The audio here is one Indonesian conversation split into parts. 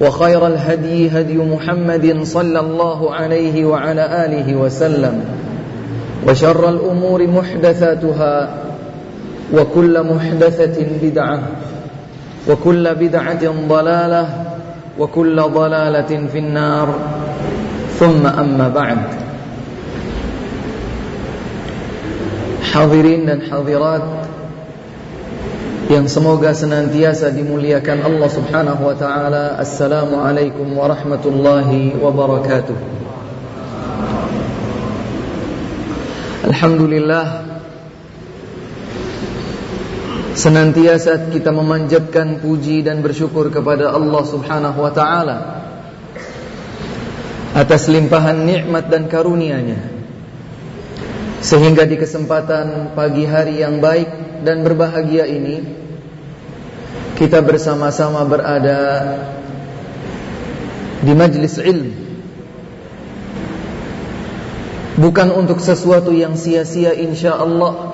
وخير الهدي هدي محمد صلى الله عليه وعلى آله وسلم وشر الأمور محدثاتها وكل محدثة بدعة وكل بدعة ضلالة وكل ضلالة في النار. ثم أما بعد. حاضرين hadirat yang semoga senantiasa dimuliakan Allah Subhanahu wa taala. Assalamualaikum warahmatullahi wabarakatuh. Alhamdulillah senantiasa kita memanjatkan puji dan bersyukur kepada Allah Subhanahu wa taala atas limpahan nikmat dan karunia-Nya. Sehingga di kesempatan pagi hari yang baik dan berbahagia ini kita bersama-sama berada di majlis ilmu bukan untuk sesuatu yang sia-sia insyaallah.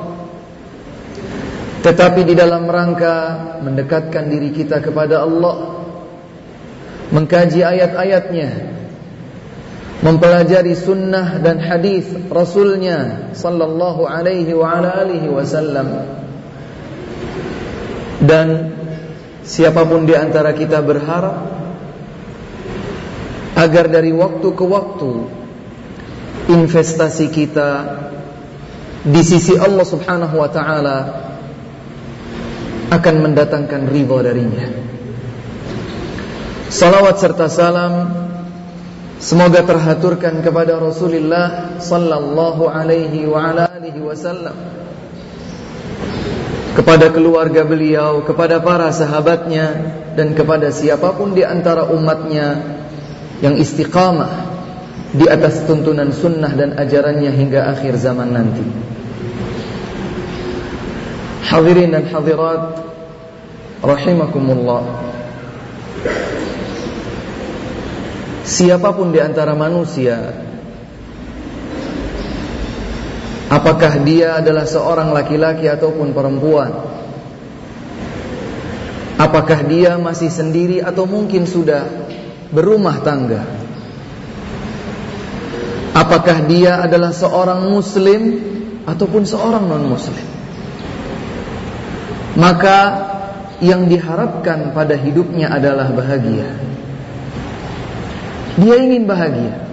Tetapi di dalam rangka mendekatkan diri kita kepada Allah mengkaji ayat-ayatnya mempelajari sunnah dan hadis rasulnya sallallahu alaihi wa alihi wasallam. Dan Siapa pun di antara kita berharap agar dari waktu ke waktu investasi kita di sisi Allah Subhanahu wa taala akan mendatangkan ridha darinya. Salawat serta salam semoga terhaturkan kepada Rasulullah sallallahu alaihi wa ala alihi wasallam kepada keluarga beliau, kepada para sahabatnya dan kepada siapa pun di antara umatnya yang istiqamah di atas tuntunan sunnah dan ajarannya hingga akhir zaman nanti. Hadirin dan hadirat rahimakumullah. Siapa pun di antara manusia Apakah dia adalah seorang laki-laki ataupun perempuan? Apakah dia masih sendiri atau mungkin sudah berumah tangga? Apakah dia adalah seorang muslim ataupun seorang non-muslim? Maka yang diharapkan pada hidupnya adalah bahagia. Dia ingin bahagia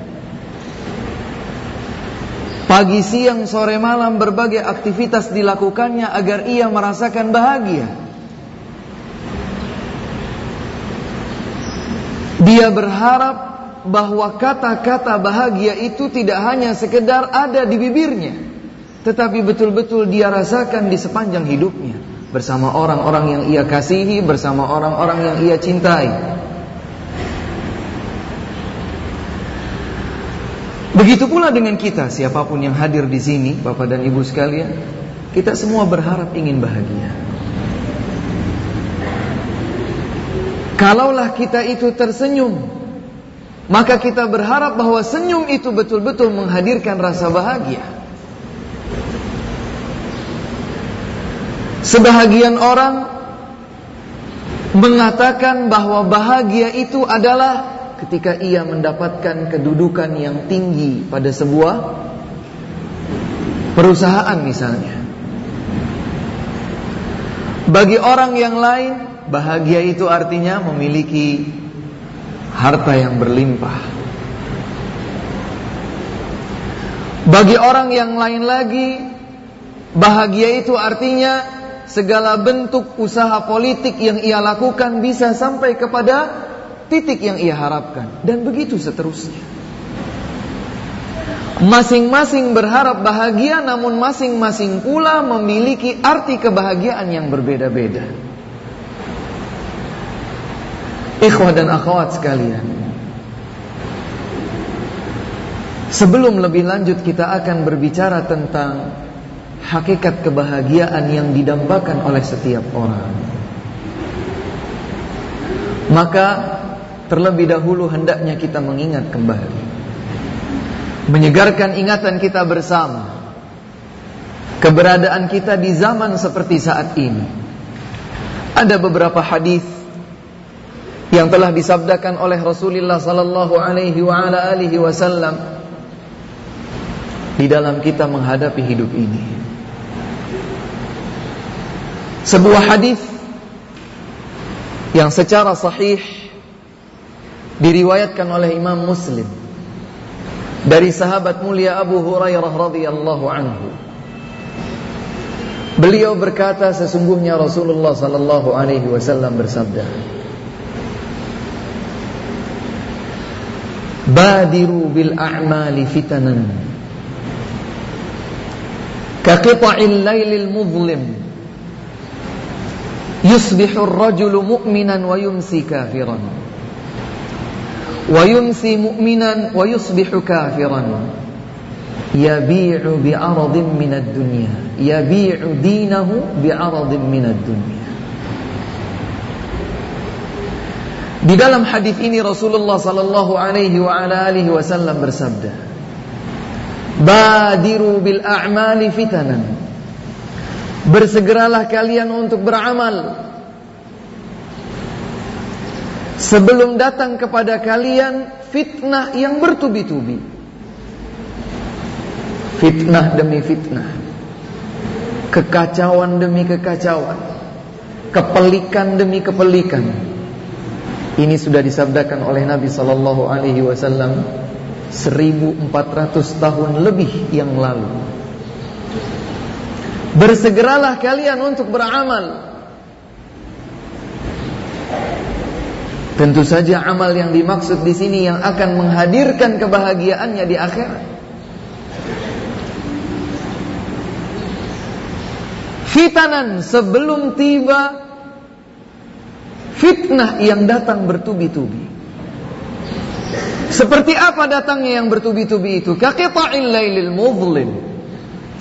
Pagi, siang, sore, malam berbagai aktivitas dilakukannya agar ia merasakan bahagia. Dia berharap bahwa kata-kata bahagia itu tidak hanya sekedar ada di bibirnya, tetapi betul-betul dia rasakan di sepanjang hidupnya bersama orang-orang yang ia kasihi, bersama orang-orang yang ia cintai. Begitu pula dengan kita, siapa pun yang hadir di sini, Bapak dan Ibu sekalian, kita semua berharap ingin bahagia. Kalaulah kita itu tersenyum maka kita berharap bahwa senyum itu betul-betul menghadirkan rasa bahagia. Sebahagian orang mengatakan bahwa bahagia itu adalah ketika ia mendapatkan kedudukan yang tinggi pada sebuah perusahaan misalnya. Bagi orang yang lain, bahagia itu artinya memiliki harta yang berlimpah. Bagi orang yang lain lagi, bahagia itu artinya segala bentuk usaha politik yang ia lakukan bisa sampai kepada titik yang ia harapkan dan begitu seterusnya. Masing-masing berharap bahagia namun masing-masing pula memiliki arti kebahagiaan yang berbeda-beda. Ikhwah dan akhwat sekalian. Sebelum lebih lanjut kita akan berbicara tentang hakikat kebahagiaan yang didambakan oleh setiap orang. Maka terlebih dahulu hendaknya kita mengingat kembali. Menyegarkan ingatan kita bersama. Keberadaan kita di zaman seperti saat ini. Ada beberapa hadis yang telah disabdakan oleh Rasulullah sallallahu alaihi wa ala alihi wasallam di dalam kita menghadapi hidup ini. Sebuah hadis yang secara sahih diriwayatkan oleh Imam Muslim dari sahabat mulia Abu Hurairah radhiyallahu anhu. Beliau berkata sesungguhnya Rasulullah sallallahu alaihi wasallam bersabda Badiru bil a'mali fitanan Kaqita'il lailil muzlim Yusbihu ar-rajulu mu'minan wa yumsi kafiran wa مؤمنا ويصبح كافرا. يبيع بأرض من الدنيا. يبيع دينه بأرض من الدنيا. Di dalam hadis ini Rasulullah sallallahu alaihi wa ala alihi wasallam bersabda Badiru bil a'mali fitanan. Bersegeralah kalian untuk beramal. Sebelum datang kepada kalian fitnah yang bertubi-tubi. Fitnah demi fitnah. Kekacauan demi kekacauan. Kepelikan demi kepelikan. Ini sudah disabdakan oleh Nabi sallallahu alaihi wasallam 1400 tahun lebih yang lalu. Bersegeralah kalian untuk beramal Tentu saja amal yang dimaksud di sini yang akan menghadirkan kebahagiaannya di akhirat. Fitanan sebelum tiba fitnah yang datang bertubi-tubi. Seperti apa datangnya yang bertubi-tubi itu? Kaqita'il lailil muzlim.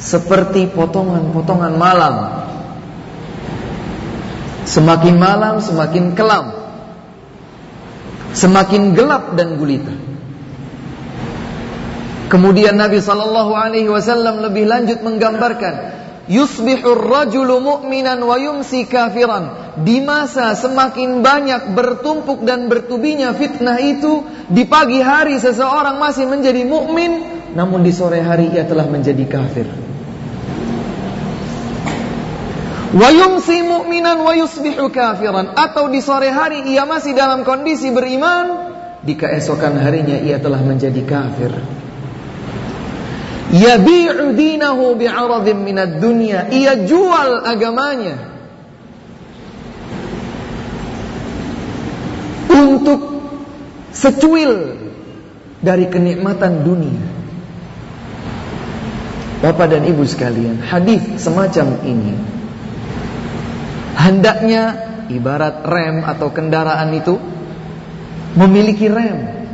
Seperti potongan-potongan malam. Semakin malam semakin kelam semakin gelap dan gulita. Kemudian Nabi sallallahu alaihi wasallam lebih lanjut menggambarkan yusbihur rajulu mu'minan wa yumsi kafiran. Di masa semakin banyak bertumpuk dan bertubinya fitnah itu, di pagi hari seseorang masih menjadi mukmin, namun di sore hari ia telah menjadi kafir. Wa yumsi mu'minan wa yusbihu kafiran atau di sore hari ia masih dalam kondisi beriman, di keesokan harinya ia telah menjadi kafir. Yabi'u dinahu bi'aradhin minad dunya. Ia jual agamanya untuk secuil dari kenikmatan dunia. Bapak dan Ibu sekalian, hadis semacam ini Hendaknya ibarat rem atau kendaraan itu memiliki rem.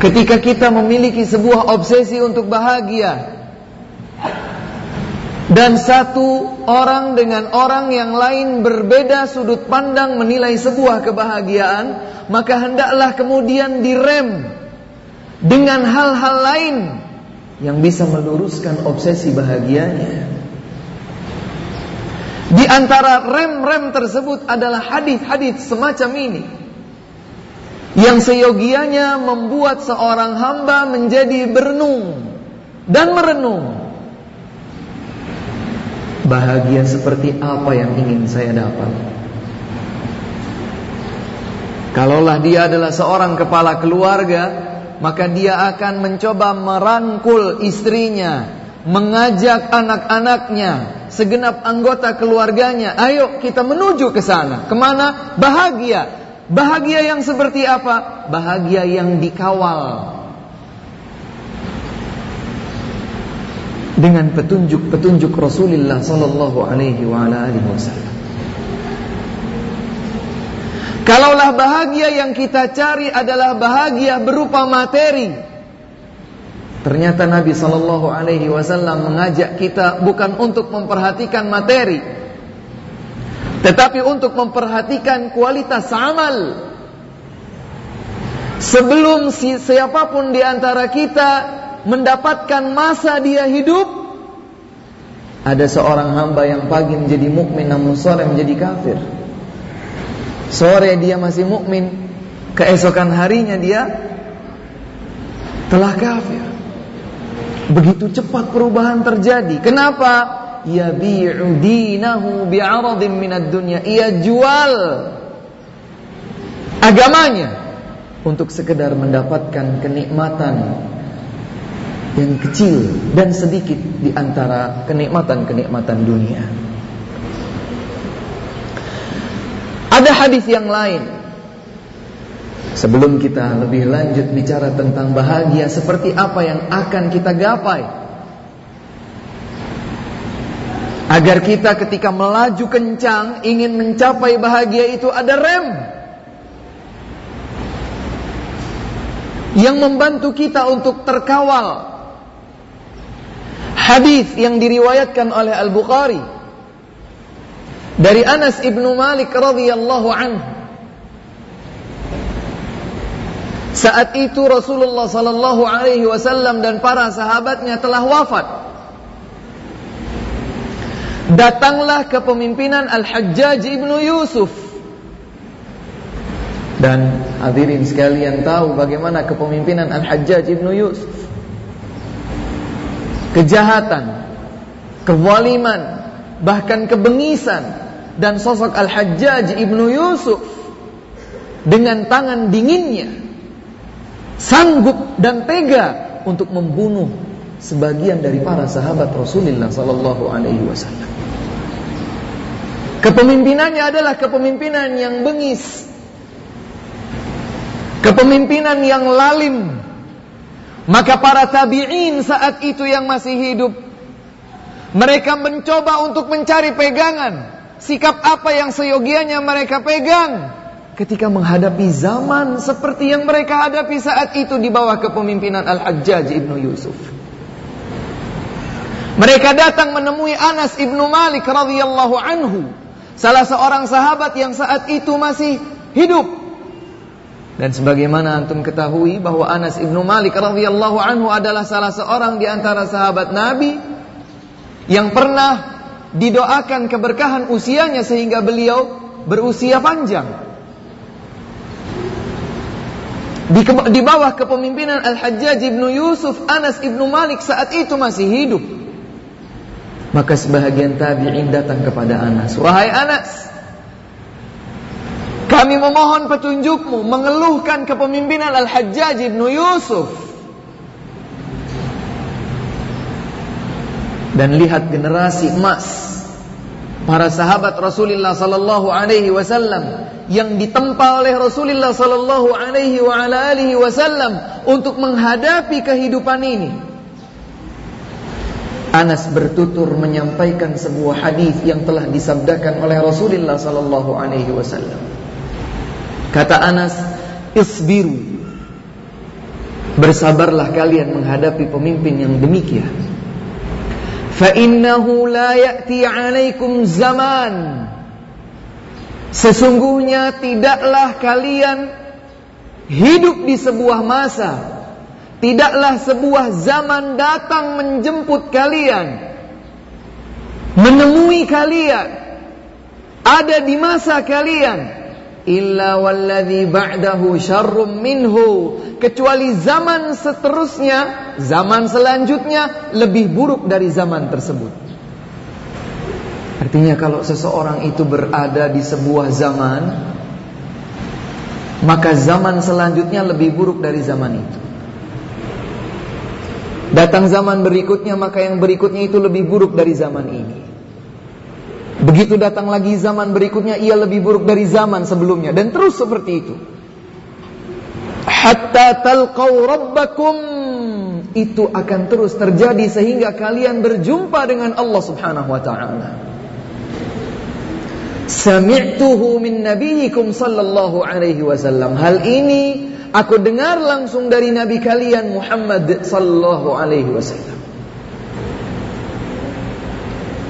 Ketika kita memiliki sebuah obsesi untuk bahagia, Dan satu orang dengan orang yang lain berbeda sudut pandang menilai sebuah kebahagiaan, maka hendaklah kemudian direm dengan hal-hal lain yang bisa meluruskan obsesi bahagianya. Di antara rem-rem tersebut adalah hadis-hadis semacam ini. Yang seyogianya membuat seorang hamba menjadi berenung dan merenung. Bahagia seperti apa yang ingin saya dapat? Kalaulah dia adalah seorang kepala keluarga Maka dia akan mencoba merangkul istrinya Mengajak anak-anaknya Segenap anggota keluarganya Ayo kita menuju ke sana Ke mana? Bahagia Bahagia yang seperti apa? Bahagia yang dikawal dengan petunjuk-petunjuk Rasulullah sallallahu alaihi wasallam. Kalaulah bahagia yang kita cari adalah bahagia berupa materi, ternyata Nabi sallallahu alaihi wasallam mengajak kita bukan untuk memperhatikan materi, tetapi untuk memperhatikan kualitas amal. Sebelum siapa pun di antara kita mendapatkan masa dia hidup ada seorang hamba yang pagi menjadi mukmin namun sore menjadi kafir. Sore dia masih mukmin, keesokan harinya dia telah kafir. Begitu cepat perubahan terjadi. Kenapa? Ya bi'u dinahu bi'aradin minad dunya. Ia jual agamanya untuk sekedar mendapatkan kenikmatan yang kecil dan sedikit di antara kenikmatan-kenikmatan dunia. Ada hadis yang lain. Sebelum kita lebih lanjut bicara tentang bahagia seperti apa yang akan kita gapai. Agar kita ketika melaju kencang ingin mencapai bahagia itu ada rem. Yang membantu kita untuk terkawal hadis yang diriwayatkan oleh Al-Bukhari dari Anas ibnu Malik radhiyallahu anhu saat itu Rasulullah sallallahu alaihi wasallam dan para sahabatnya telah wafat. Datanglah kepemimpinan Al-Hajjaj ibnu Yusuf. Dan hadirin sekalian tahu bagaimana kepemimpinan Al-Hajjaj ibnu Yusuf. Kejahatan, kezaliman, bahkan kebengisan dan sosok Al-Hajjaj Ibnu Yusuf dengan tangan dinginnya sanggup dan tega untuk membunuh sebagian dari para sahabat Rasulullah sallallahu alaihi wasallam. Kepemimpinannya adalah kepemimpinan yang bengis. Kepemimpinan yang lalim maka para tabi'in saat itu yang masih hidup mereka mencoba untuk mencari pegangan sikap apa yang seyogianya mereka pegang ketika menghadapi zaman seperti yang mereka hadapi saat itu di bawah kepemimpinan Al-Hajjaj Ibnu Yusuf. Mereka datang menemui Anas Ibnu Malik radhiyallahu anhu, salah seorang sahabat yang saat itu masih hidup dan sebagaimana antum ketahui bahwa Anas ibnu Malik radhiyallahu anhu adalah salah seorang di antara sahabat Nabi yang pernah didoakan keberkahan usianya sehingga beliau berusia panjang. Di, di bawah kepemimpinan Al-Hajjaj ibnu Yusuf, Anas ibnu Malik saat itu masih hidup. Maka sebahagian tabi'in datang kepada Anas. Wahai Anas, kami memohon petunjukmu mengeluhkan kepemimpinan Al-Hajjaj ibn Yusuf. Dan lihat generasi emas para sahabat Rasulullah sallallahu alaihi wasallam yang ditempa oleh Rasulullah sallallahu alaihi wasallam untuk menghadapi kehidupan ini. Anas bertutur menyampaikan sebuah hadis yang telah disabdakan oleh Rasulullah sallallahu alaihi wasallam. Kata Anas, isbiru. Bersabarlah kalian menghadapi pemimpin yang demikian. فَإِنَّهُ لَا يَأْتِي عَلَيْكُمْ زَمَانٌ Sesungguhnya tidaklah kalian hidup di sebuah masa Tidaklah sebuah zaman datang menjemput kalian Menemui kalian Ada di masa kalian illa walladhi ba'dahu syarrum minhu. Kecuali zaman seterusnya zaman selanjutnya lebih buruk dari zaman tersebut. Artinya kalau seseorang itu berada di sebuah zaman maka zaman selanjutnya lebih buruk dari zaman itu. Datang zaman berikutnya maka yang berikutnya itu lebih buruk dari zaman ini Begitu datang lagi zaman berikutnya ia lebih buruk dari zaman sebelumnya dan terus seperti itu. Hatta talqau rabbakum itu akan terus terjadi sehingga kalian berjumpa dengan Allah Subhanahu wa taala. Sami'tuhu min nabiyikum sallallahu alaihi wasallam. Hal ini aku dengar langsung dari nabi kalian Muhammad sallallahu alaihi wasallam.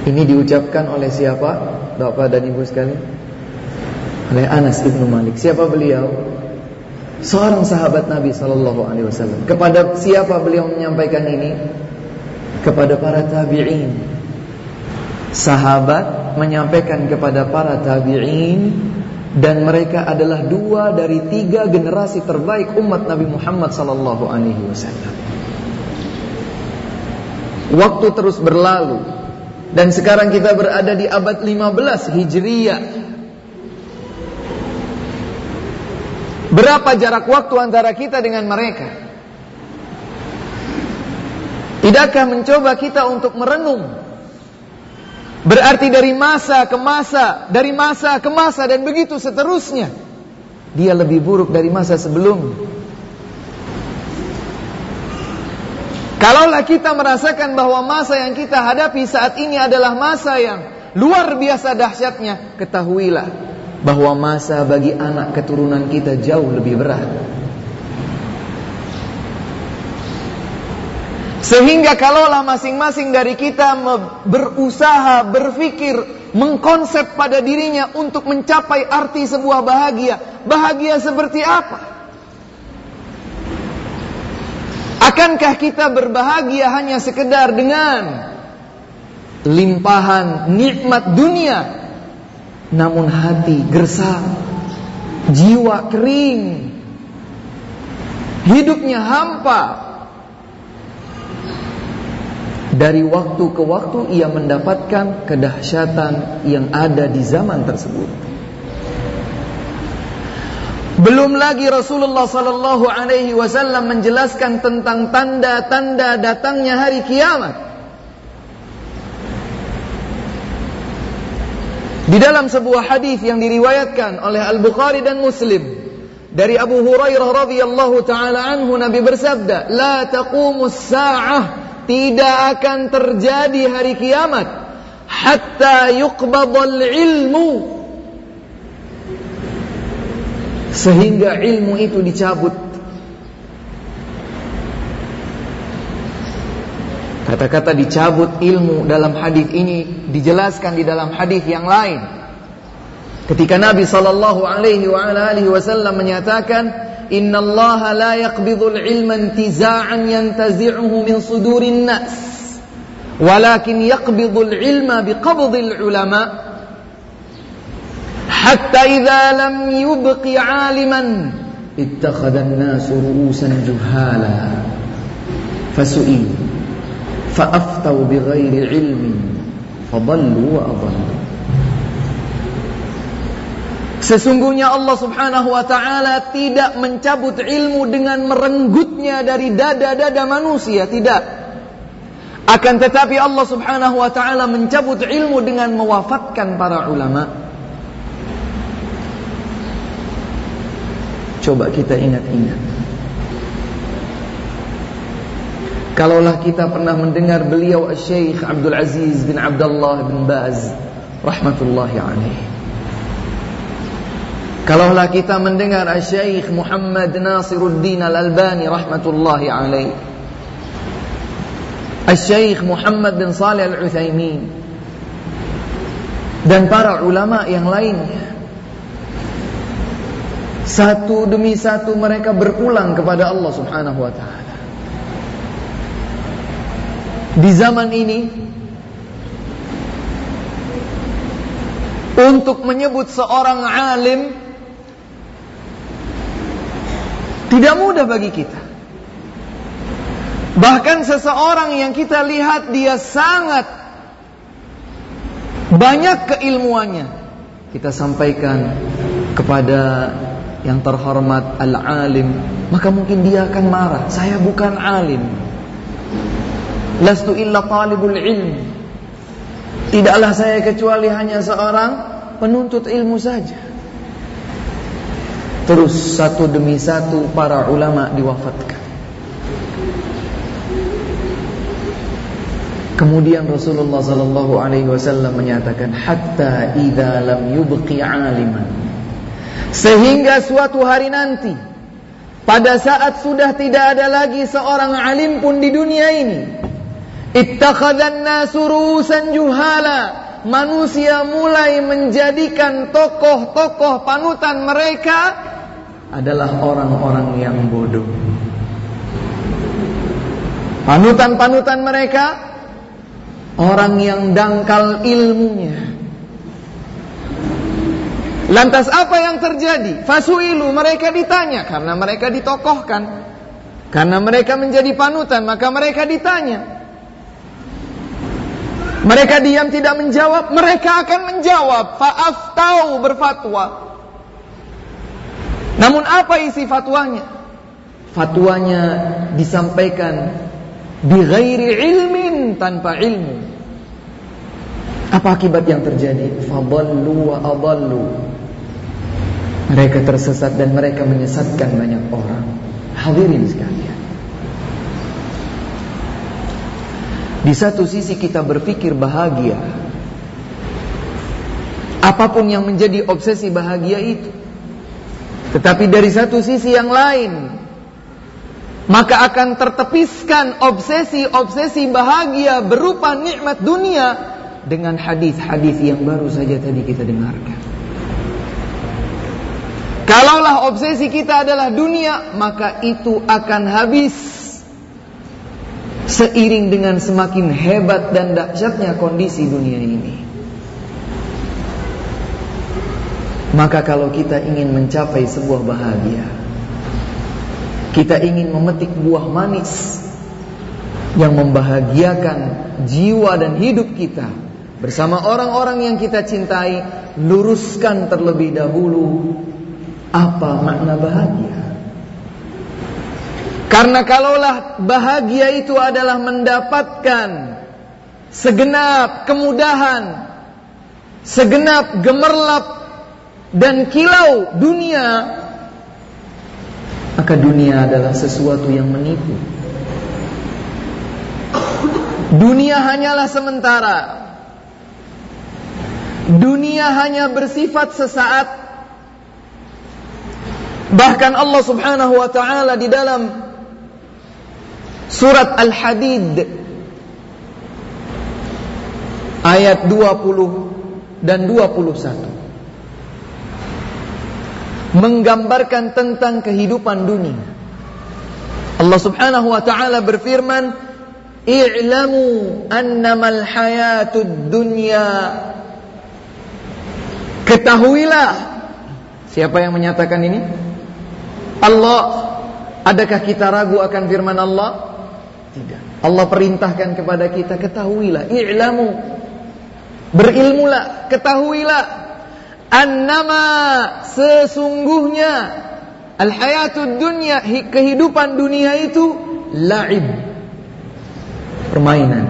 Ini diucapkan oleh siapa? Bapak dan Ibu sekalian? Oleh Anas ibnu Malik. Siapa beliau? Seorang sahabat Nabi Sallallahu Alaihi Wasallam. Kepada siapa beliau menyampaikan ini? Kepada para tabi'in. Sahabat menyampaikan kepada para tabi'in dan mereka adalah dua dari tiga generasi terbaik umat Nabi Muhammad Sallallahu Alaihi Wasallam. Waktu terus berlalu dan sekarang kita berada di abad 15 Hijriyah. Berapa jarak waktu antara kita dengan mereka? Tidakkah mencoba kita untuk merenung? Berarti dari masa ke masa, dari masa ke masa dan begitu seterusnya. Dia lebih buruk dari masa sebelumnya. Kalaulah kita merasakan bahwa masa yang kita hadapi saat ini adalah masa yang luar biasa dahsyatnya, ketahuilah bahwa masa bagi anak keturunan kita jauh lebih berat. Sehingga kalaulah masing-masing dari kita berusaha, berpikir, mengkonsep pada dirinya untuk mencapai arti sebuah bahagia. Bahagia seperti apa? Akankah kita berbahagia hanya sekedar dengan limpahan nikmat dunia namun hati gersang, jiwa kering, hidupnya hampa. Dari waktu ke waktu ia mendapatkan kedahsyatan yang ada di zaman tersebut. Belum lagi Rasulullah sallallahu alaihi wasallam menjelaskan tentang tanda-tanda datangnya hari kiamat. Di dalam sebuah hadis yang diriwayatkan oleh Al-Bukhari dan Muslim dari Abu Hurairah radhiyallahu taala anhu Nabi bersabda, "La taqumus sa'ah" tidak akan terjadi hari kiamat hatta yuqbadal ilmu sehingga ilmu itu dicabut. Kata-kata dicabut ilmu dalam hadis ini dijelaskan di dalam hadis yang lain. Ketika Nabi sallallahu alaihi wasallam menyatakan, "Inna Allah la yaqbidul ilma intiza'an yantazi'uhu min sudurin nas, walakin yaqbidul ilma biqabdil ulama." hatta idza lam yubqi 'aliman ittakhadha an-nasu ru'usan juhala fasu'il fa'aftau bighairi 'ilmin fadallu wa adallu Sesungguhnya Allah subhanahu wa ta'ala tidak mencabut ilmu dengan merenggutnya dari dada-dada manusia, tidak. Akan tetapi Allah subhanahu wa ta'ala mencabut ilmu dengan mewafatkan para ulama' Coba kita ingat-ingat. Kalaulah kita pernah mendengar beliau Syekh Abdul Aziz bin Abdullah bin Baz rahmatullahi alaihi. Kalaulah kita mendengar Syekh Muhammad Nasiruddin Al-Albani rahmatullahi alaihi. Al-Syeikh Muhammad bin Salih Al-Utsaimin dan para ulama yang lainnya. Satu demi satu mereka berpulang kepada Allah Subhanahu wa taala. Di zaman ini untuk menyebut seorang alim tidak mudah bagi kita. Bahkan seseorang yang kita lihat dia sangat banyak keilmuannya. Kita sampaikan kepada yang terhormat al-alim, maka mungkin dia akan marah. Saya bukan alim. Lastu illa talibul ilm. Tidaklah saya kecuali hanya seorang penuntut ilmu saja. Terus satu demi satu para ulama diwafatkan. Kemudian Rasulullah sallallahu alaihi wasallam menyatakan hatta idza lam yubqi aliman. Sehingga suatu hari nanti pada saat sudah tidak ada lagi seorang alim pun di dunia ini ittakhadhan nasu ru'usan juhala manusia mulai menjadikan tokoh-tokoh panutan mereka adalah orang-orang yang bodoh. Panutan-panutan mereka Orang yang dangkal ilmunya Lantas apa yang terjadi? Fasuilu mereka ditanya Karena mereka ditokohkan Karena mereka menjadi panutan Maka mereka ditanya Mereka diam tidak menjawab Mereka akan menjawab Fa'aftau berfatwa Namun apa isi fatwanya? Fatwanya disampaikan Di ghairi ilmin tanpa ilmu apa akibat yang terjadi? Fadallu wa adallu. Mereka tersesat dan mereka menyesatkan banyak orang. Hadirin sekalian. Di satu sisi kita berpikir bahagia. Apa pun yang menjadi obsesi bahagia itu. Tetapi dari satu sisi yang lain, maka akan tertepiskan obsesi-obsesi bahagia berupa nikmat dunia dengan hadis-hadis yang baru saja tadi kita dengarkan. Kalaulah obsesi kita adalah dunia, maka itu akan habis seiring dengan semakin hebat dan dahsyatnya kondisi dunia ini. Maka kalau kita ingin mencapai sebuah bahagia, kita ingin memetik buah manis yang membahagiakan jiwa dan hidup kita, bersama orang-orang yang kita cintai, luruskan terlebih dahulu apa makna bahagia. Karena kalaulah bahagia itu adalah mendapatkan segenap kemudahan, segenap gemerlap dan kilau dunia, maka dunia adalah sesuatu yang menipu. Dunia hanyalah sementara Dunia hanya bersifat sesaat. Bahkan Allah Subhanahu wa taala di dalam surat Al-Hadid ayat 20 dan 21 menggambarkan tentang kehidupan dunia. Allah Subhanahu wa taala berfirman, "I'lamu annamal hayatud dunya Ketahuilah Siapa yang menyatakan ini? Allah Adakah kita ragu akan firman Allah? Tidak. Allah perintahkan kepada kita Ketahuilah I'lamu. Berilmulah Ketahuilah. Annama Sesungguhnya Al-hayatud dunya Kehidupan dunia itu La'ib. Permainan.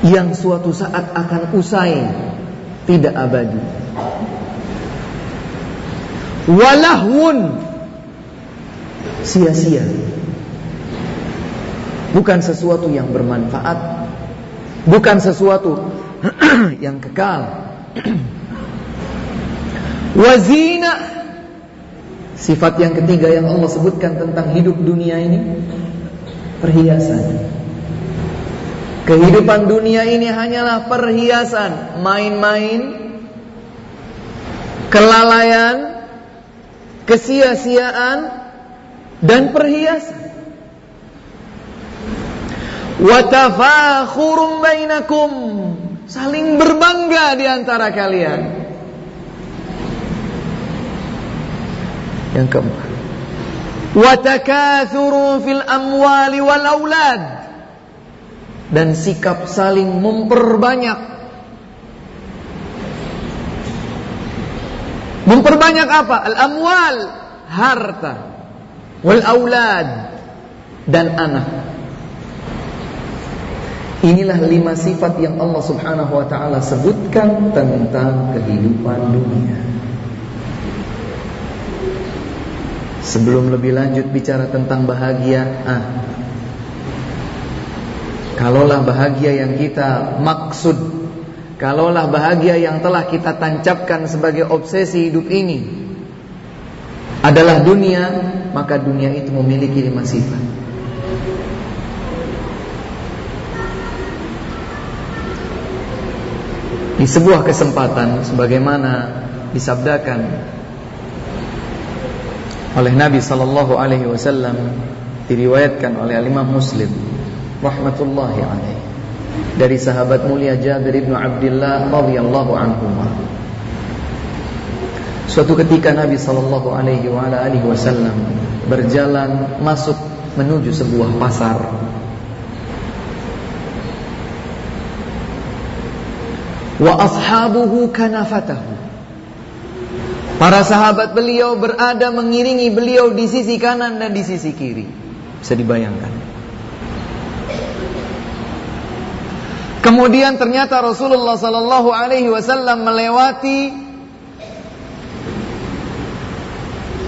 Yang suatu saat akan usai tidak abadi walahun sia-sia. Bukan sesuatu yang bermanfaat. Bukan sesuatu yang kekal. Wazina Sifat yang ketiga yang Allah sebutkan tentang hidup dunia ini perhiasan. Kehidupan dunia ini hanyalah perhiasan, main-main, kelalaian, kesia-siaan dan perhiasan. Watafakhurum bainakum saling berbangga di antara kalian. Yang keempat, watakatsuru fil amwali wal aulad dan sikap saling memperbanyak memperbanyak apa? Al-amwal harta wal aulad dan anak. Inilah lima sifat yang Allah Subhanahu wa taala sebutkan tentang kehidupan dunia. Sebelum lebih lanjut bicara tentang bahagia ah Kalaulah bahagia yang kita maksud Kalaulah bahagia yang telah kita tancapkan sebagai obsesi hidup ini Adalah dunia Maka dunia itu memiliki lima sifat. Di sebuah kesempatan Sebagaimana disabdakan Oleh Nabi Sallallahu Alaihi Wasallam Diriwayatkan oleh Imam Muslim rahmatullahi alaih dari sahabat mulia Jabir bin Abdullah radhiyallahu anhu. Suatu ketika Nabi sallallahu alaihi wasallam berjalan masuk menuju sebuah pasar. Wa ashabuhu kanafatahu. Para sahabat beliau berada mengiringi beliau di sisi kanan dan di sisi kiri. Bisa dibayangkan. Kemudian ternyata Rasulullah sallallahu alaihi wasallam melewati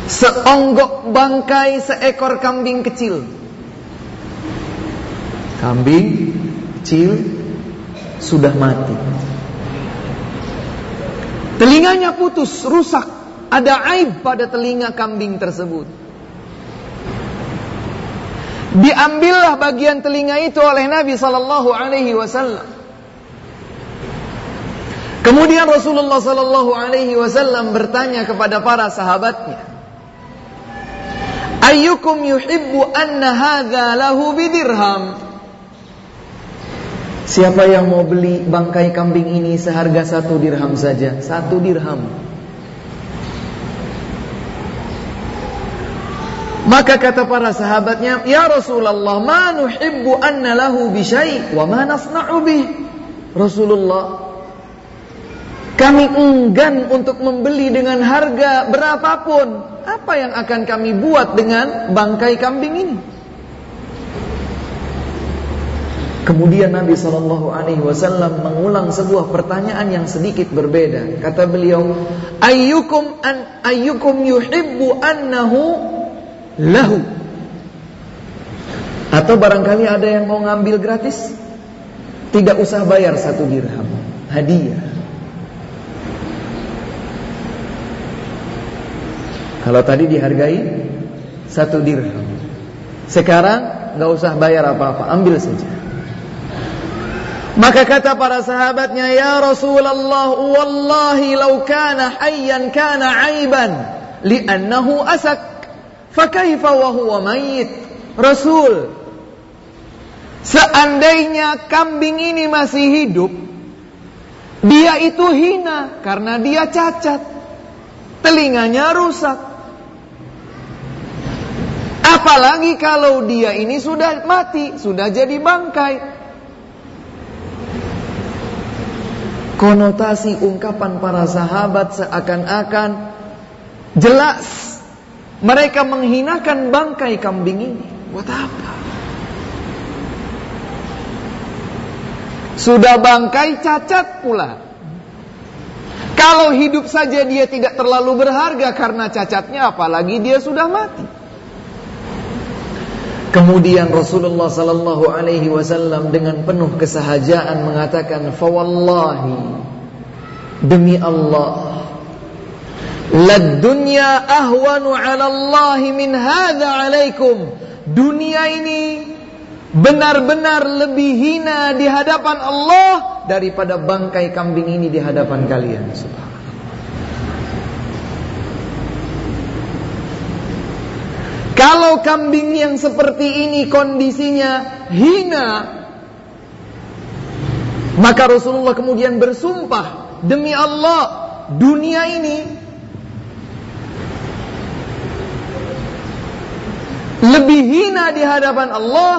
seonggok bangkai seekor kambing kecil. Kambing kecil sudah mati. Telinganya putus, rusak. Ada aib pada telinga kambing tersebut. Diambillah bagian telinga itu oleh Nabi sallallahu alaihi wasallam. Kemudian Rasulullah sallallahu alaihi wasallam bertanya kepada para sahabatnya, "Ayyukum yuhibbu anna hadza lahu bidirham?" Siapa yang mau beli bangkai kambing ini seharga satu dirham saja? Satu dirham. Maka kata para sahabatnya, "Ya Rasulullah, ma nuhibbu anna lahu bi wa ma nasna'u bih." Rasulullah, kami enggan untuk membeli dengan harga berapapun. Apa yang akan kami buat dengan bangkai kambing ini? Kemudian Nabi Shallallahu Alaihi Wasallam mengulang sebuah pertanyaan yang sedikit berbeda. Kata beliau, Ayyukum an ayyukum yuhibbu annahu lahu. Atau barangkali ada yang mau ngambil gratis? Tidak usah bayar satu dirham hadiah. Kalau tadi dihargai satu dirham. Sekarang nggak usah bayar apa-apa ambil saja. Maka kata para sahabatnya ya Rasulullah wallahi law kana hayyan kana aiban li'annahu asak Fakaifa wa huwa mayit? Rasul, seandainya kambing ini masih hidup, dia itu hina karena dia cacat. Telinganya rusak. Apalagi kalau dia ini sudah mati, sudah jadi bangkai. Konotasi ungkapan para sahabat seakan-akan jelas mereka menghinakan bangkai kambing ini. Buat apa? Sudah bangkai cacat pula. Kalau hidup saja dia tidak terlalu berharga karena cacatnya, apalagi dia sudah mati. Kemudian Rasulullah sallallahu alaihi wasallam dengan penuh kesahajaan mengatakan, "Fawallahi demi Allah Lad dunya ahwanu 'ala Allah min hadza 'alaikum. Dunia ini benar-benar lebih hina di hadapan Allah daripada bangkai kambing ini di hadapan kalian. Kalau kambing yang seperti ini kondisinya hina, maka Rasulullah kemudian bersumpah demi Allah dunia ini lebih hina di hadapan Allah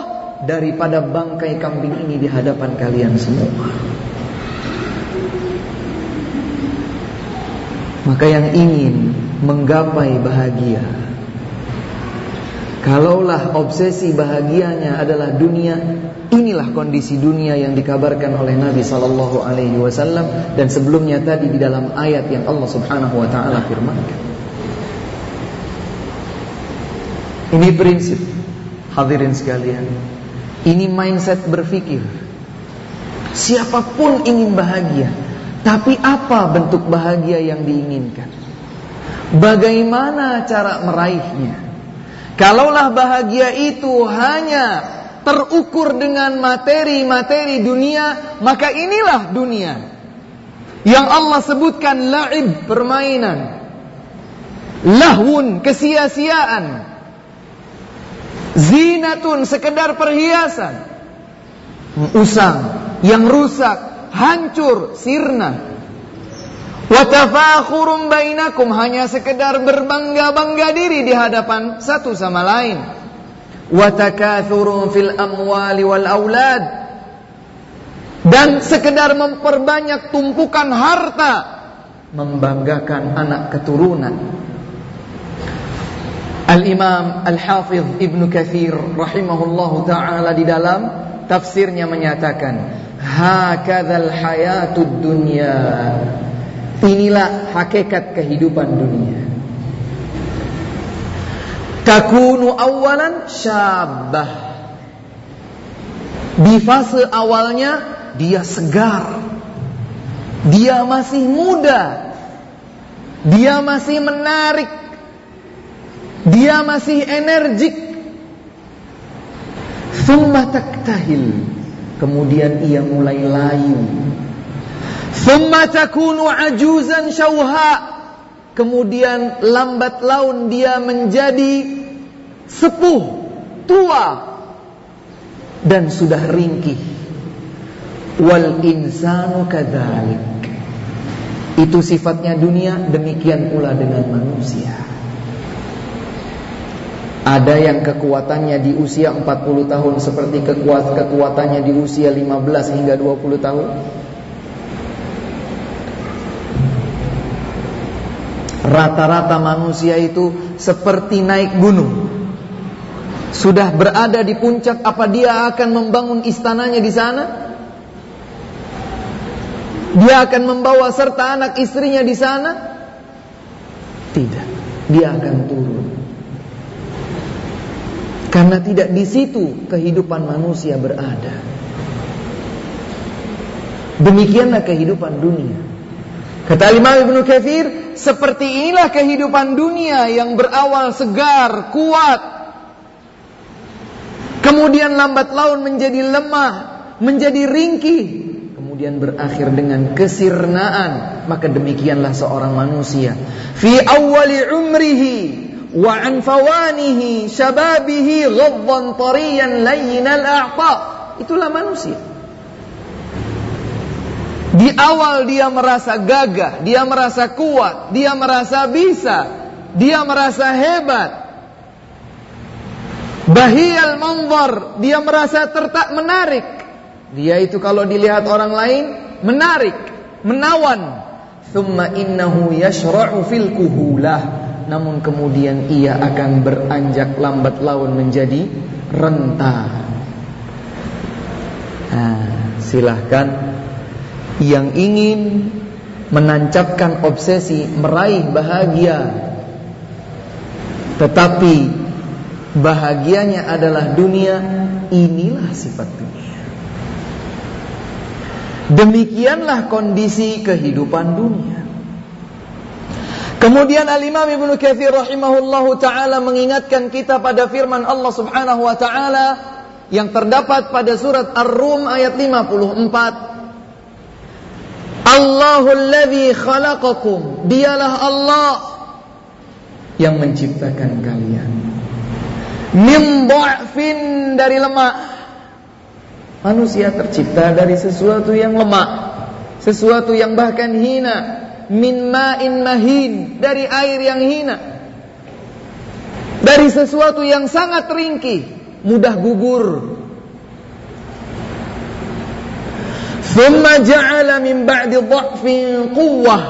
daripada bangkai kambing ini di hadapan kalian semua. Maka yang ingin menggapai bahagia Kalaulah obsesi bahagianya adalah dunia Inilah kondisi dunia yang dikabarkan oleh Nabi Sallallahu Alaihi Wasallam Dan sebelumnya tadi di dalam ayat yang Allah Subhanahu Wa Taala firmankan Ini prinsip. Hadirin sekalian Ini mindset berpikir. Siapa pun ingin bahagia Tapi apa bentuk bahagia yang diinginkan? Bagaimana cara meraihnya? Kalaulah bahagia itu hanya terukur dengan materi-materi dunia Maka inilah dunia. Yang Allah sebutkan la'ib permainan. Lahun kesia-siaan Zinatun sekedar perhiasan. Usang yang rusak, hancur, sirna. Watafakhurun bainakum hanya sekedar berbangga-bangga diri di hadapan satu sama lain. Watakathurun fil amwali wal aulad dan sekedar memperbanyak tumpukan harta membanggakan anak keturunan Al-Imam Al-Hafidh Ibn Kathir rahimahullahu taala di dalam tafsirnya menyatakan hakadzal hayatud dunya. Inilah hakikat kehidupan dunia. Takunu awalan syabah di fase awalnya dia segar. Dia masih muda. Dia masih menarik dia masih energik. Thumma taktahil. Kemudian ia mulai layu. Thumma takunu ajuzan syauha. Kemudian lambat laun dia menjadi sepuh, tua dan sudah ringkih. Wal insanu kadzalik. Itu sifatnya dunia, demikian pula dengan manusia. Ada yang kekuatannya di usia 40 tahun seperti kekuat kekuatannya di usia 15 hingga 20 tahun. Rata-rata manusia itu seperti naik gunung. Sudah berada di puncak apa dia akan membangun istananya di sana? Dia akan membawa serta anak istrinya di sana? Tidak. Dia akan turun. Karena tidak di situ kehidupan manusia berada. Demikianlah kehidupan dunia. Kata Imam Ibnu Katsir, seperti inilah kehidupan dunia yang berawal segar, kuat. Kemudian lambat laun menjadi lemah, menjadi ringkih, kemudian berakhir dengan kesirnaan. Maka demikianlah seorang manusia. Fi awwali umrihi an fawanihi shababihi ghaddan tariyan layyinal a'ta. Itulah manusia. Di awal dia merasa gagah dia merasa kuat dia merasa bisa dia merasa hebat. Bahiyal manzar dia merasa tertak menarik. Dia itu kalau dilihat orang lain menarik menawan. Thumma innahu yashra'u fil kuhulah namun kemudian ia akan beranjak lambat laun menjadi renta. Nah, silahkan yang ingin menancapkan obsesi meraih bahagia, tetapi bahagianya adalah dunia, inilah sifat dunia. Demikianlah kondisi kehidupan dunia. Kemudian Al-Imam Ibnu Katsir rahimahullahu taala mengingatkan kita pada firman Allah Subhanahu wa taala yang terdapat pada surat Ar-Rum ayat 54. Allahul ladzi khalaqakum. Dialah Allah yang menciptakan kalian. Min dha'fin dari lemah. Manusia tercipta dari sesuatu yang lemah, sesuatu yang bahkan hina min ma'in mahin dari air yang hina dari sesuatu yang sangat ringkih mudah gugur. Thumma ja'ala min ba'di dha'fin quwwah.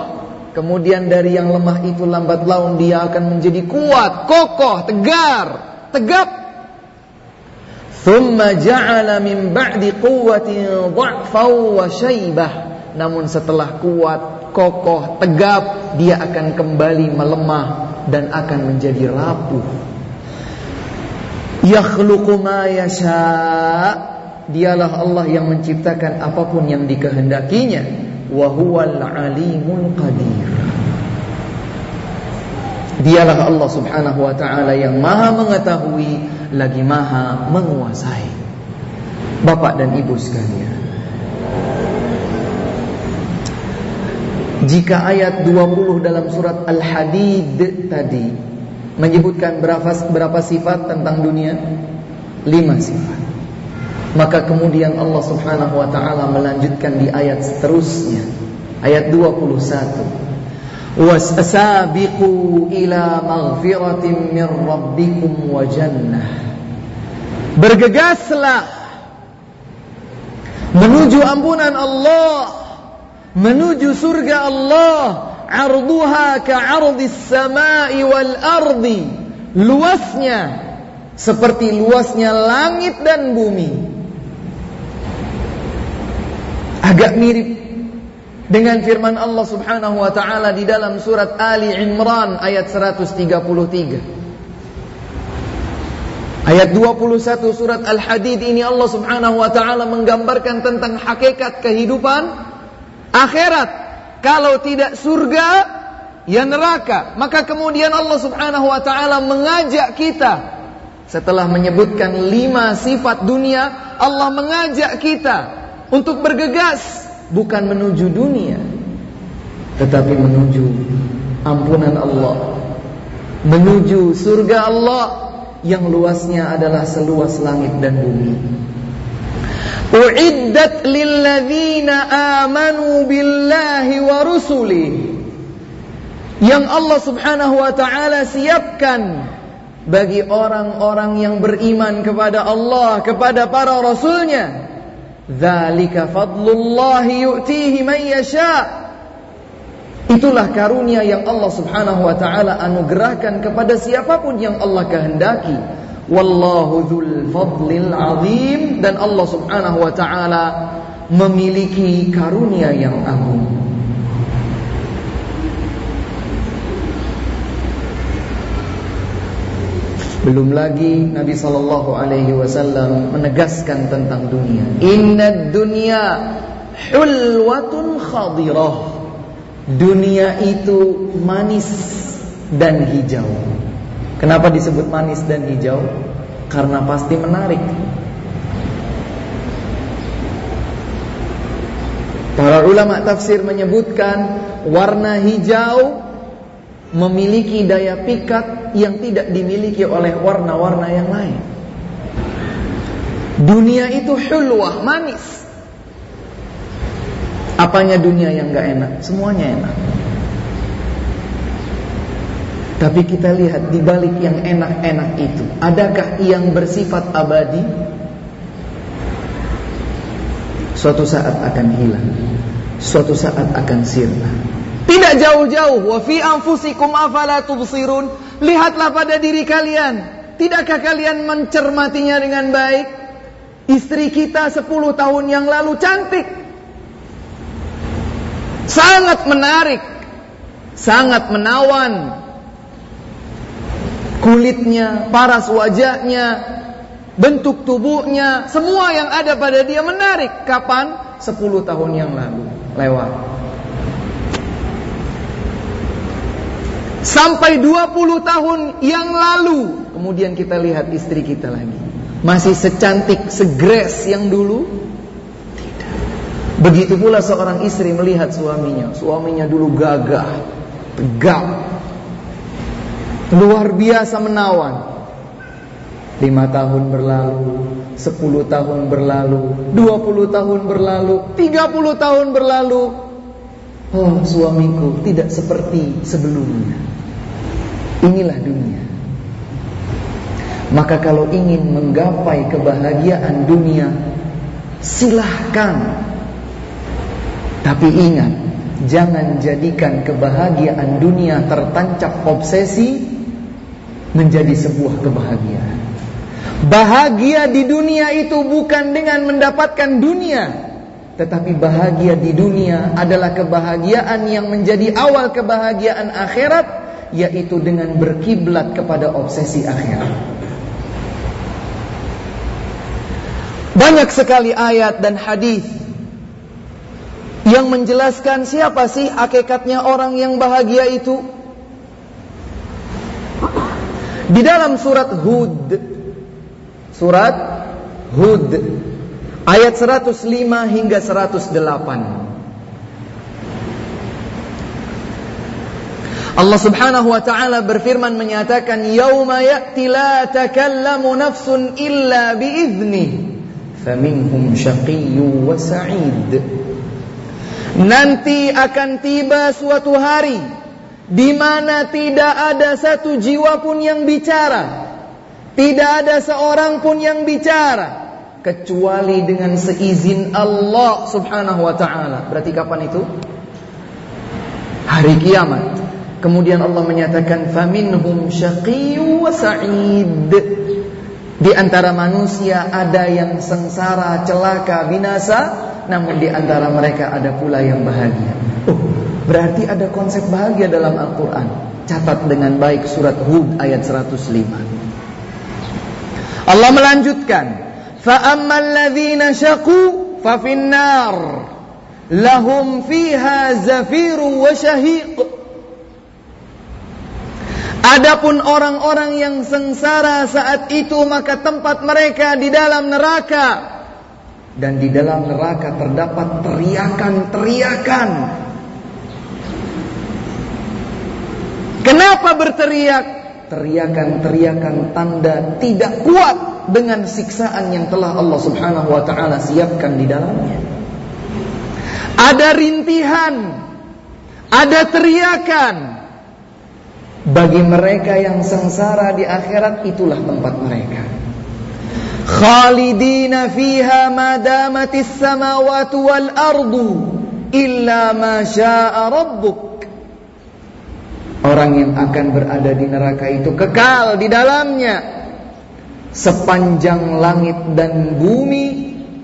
Kemudian dari yang lemah itu lambat laun dia akan menjadi kuat kokoh tegar tegap. Thumma ja'ala min ba'di quwwatin dha'fan wa shaybah namun setelah kuat kokoh, tegap, dia akan kembali melemah dan akan menjadi rapuh. Yakhluqu ma. Dialah Allah yang menciptakan apa pun yang dikehendakinya. Wa huwal alimul qadir. Dialah Allah Subhanahu wa taala yang Maha mengetahui lagi Maha menguasai. Bapak dan Ibu sekalian, Jika ayat 20 dalam surat Al-Hadid tadi menyebutkan berapa berapa sifat tentang dunia? Lima sifat. Maka kemudian Allah Subhanahu wa taala melanjutkan di ayat seterusnya. Ayat 21. Wasabiqu ila maghfiratin min rabbikum wa jannah. Bergegaslah menuju ampunan Allah menuju surga Allah arduha ka'ardis samai wal ardi. Luasnya seperti luasnya langit dan bumi. Agak mirip dengan firman Allah Subhanahu wa taala di dalam surat Ali Imran ayat 133 Ayat 21 surat Al-Hadid ini Allah Subhanahu wa taala menggambarkan tentang hakikat kehidupan akhirat. Kalau tidak surga, ya neraka. Maka kemudian Allah Subhanahu wa taala mengajak kita setelah menyebutkan lima sifat dunia, Allah mengajak kita untuk bergegas bukan menuju dunia, tetapi menuju ampunan Allah, menuju surga Allah yang luasnya adalah seluas langit dan bumi. Uiddat lilladzina amanu billahi wa rusuli Yang Allah subhanahu wa ta'ala siapkan Bagi orang-orang yang beriman kepada Allah Kepada para rasulnya. Zalika fadlullahi yu'tihi man yasha. Itulah karunia yang Allah subhanahu wa ta'ala anugerahkan kepada siapa pun yang Allah kehendaki Wallahu dzul fadlil azim dan Allah Subhanahu wa taala memiliki karunia yang agung. Belum lagi Nabi sallallahu alaihi wasallam menegaskan tentang dunia. Inna dunya hulwatun khadirah. Dunia itu manis dan hijau. Kenapa disebut manis dan hijau? Karena pasti menarik. Para ulama tafsir menyebutkan warna hijau memiliki daya pikat yang tidak dimiliki oleh warna-warna yang lain. Dunia itu hulwah, manis. Apanya dunia yang gak enak? Semuanya enak. Tapi kita lihat di balik yang enak-enak itu, adakah yang bersifat abadi? Suatu saat akan hilang. Suatu saat akan sirna. Tidak jauh-jauh. Wa fi anfusikum afala tubsirun. Lihatlah pada diri kalian. Tidakkah kalian mencermatinya dengan baik? Istri kita 10 tahun yang lalu cantik. Sangat menarik. Sangat menawan kulitnya, paras wajahnya, bentuk tubuhnya, semua yang ada pada dia menarik. Kapan? 10 tahun yang lalu. Lewat. Sampai 20 tahun yang lalu. Kemudian kita lihat istri kita lagi. Masih secantik, segres yang dulu? Tidak. Begitu pula seorang istri melihat suaminya. Suaminya dulu gagah Tegap Luar biasa menawan. Lima tahun berlalu Sepuluh tahun berlalu Dua puluh tahun berlalu Tiga puluh tahun berlalu. Oh suamiku tidak seperti sebelumnya. Inilah dunia. Maka kalau ingin menggapai kebahagiaan dunia Silahkan. Tapi ingat Jangan jadikan kebahagiaan dunia tertancap obsesi Menjadi sebuah kebahagiaan Bahagia di dunia itu bukan dengan mendapatkan dunia tetapi bahagia di dunia adalah kebahagiaan yang menjadi awal kebahagiaan akhirat yaitu dengan berkiblat kepada obsesi akhirat. Banyak sekali ayat dan hadis yang menjelaskan siapa sih hakikatnya orang yang bahagia itu. Di dalam surat Hud. Surat Hud. Ayat 105 hingga 108 Allah Subhanahu wa taala berfirman menyatakan yauma ya'ti la takallamu nafsun illa biizni faminhum syaqiyyu wa sa'id. Nanti akan tiba suatu hari di mana tidak ada satu jiwa pun yang bicara tidak ada seorang pun yang bicara kecuali dengan seizin Allah Subhanahu wa taala. Berarti kapan itu? Hari kiamat. Kemudian Allah menyatakan faminhum syaqiyyu wa sa'id. Di antara manusia ada yang sengsara, celaka, binasa, namun di antara mereka ada pula yang bahagia. Oh, berarti ada konsep bahagia dalam Al-Qur'an. Catat dengan baik surat Hud ayat 105. Allah melanjutkan, فأما الذين شقوا ففي النار لهم فيها زفير وشهيق Adapun orang-orang yang sengsara saat itu maka tempat mereka di dalam neraka dan di dalam neraka terdapat teriakan-teriakan. Kenapa berteriak? Teriakan-teriakan tanda tidak kuat dengan siksaan yang telah Allah Subhanahu wa taala siapkan di dalamnya. Ada rintihan, ada teriakan. Bagi mereka yang sengsara di akhirat itulah tempat mereka. Khalidina fiha ma damatis samawati wal ardu illa ma syaa rabbuk. Orang yang akan berada di neraka itu kekal di dalamnya. Sepanjang langit dan bumi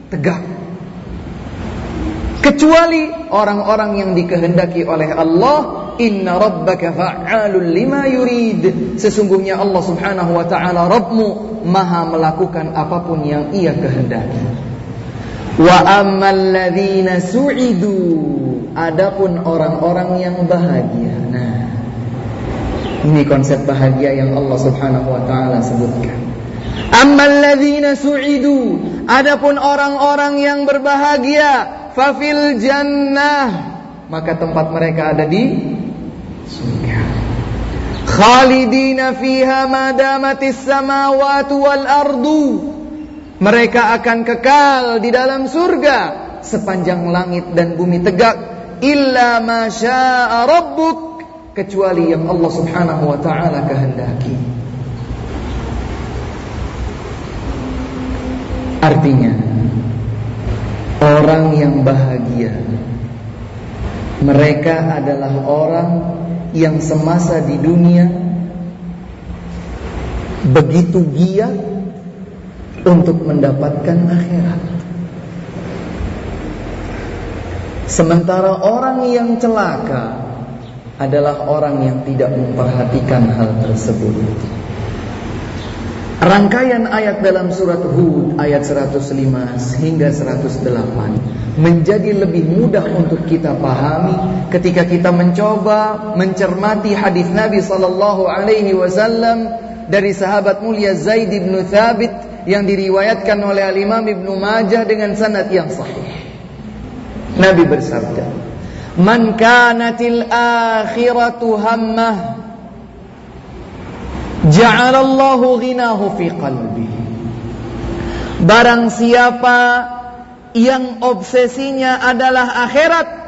tegak. Kecuali orang-orang yang dikehendaki oleh Allah inna rabbaka fa'alul lima yurid. Sesungguhnya Allah Subhanahu wa taala Rabbmu maha melakukan apa pun yang ia kehendaki. Wa ammal ladzina su'idu. Adapun orang-orang yang bahagia ini konsep bahagia yang Allah Subhanahu wa taala sebutkan Ammal ladzina su'idu adapun orang-orang yang berbahagia fafil jannah maka tempat mereka ada di surga. Khalidina fiha ma damatis samawati wal ardu. Mereka akan kekal di dalam surga sepanjang langit dan bumi tegak illa ma rabbuk kecuali yang Allah Subhanahu wa taala kehendaki. Artinya Orang yang bahagia Mereka adalah orang Yang semasa di dunia Begitu giat Untuk mendapatkan akhirat Sementara orang yang celaka Adalah orang yang tidak memperhatikan hal tersebut Rangkaian ayat dalam surat Hud ayat 105 hingga 108 menjadi lebih mudah untuk kita pahami ketika kita mencoba mencermati hadis Nabi sallallahu alaihi wasallam dari sahabat mulia Zaid bin Thabit yang diriwayatkan oleh Al-Imam Ibnu Majah dengan sanad yang sahih. Nabi bersabda, "Man kanatil akhiratu hammah Ja'alallahu ghinahu fi qalbi. Barang siapa yang obsesinya adalah akhirat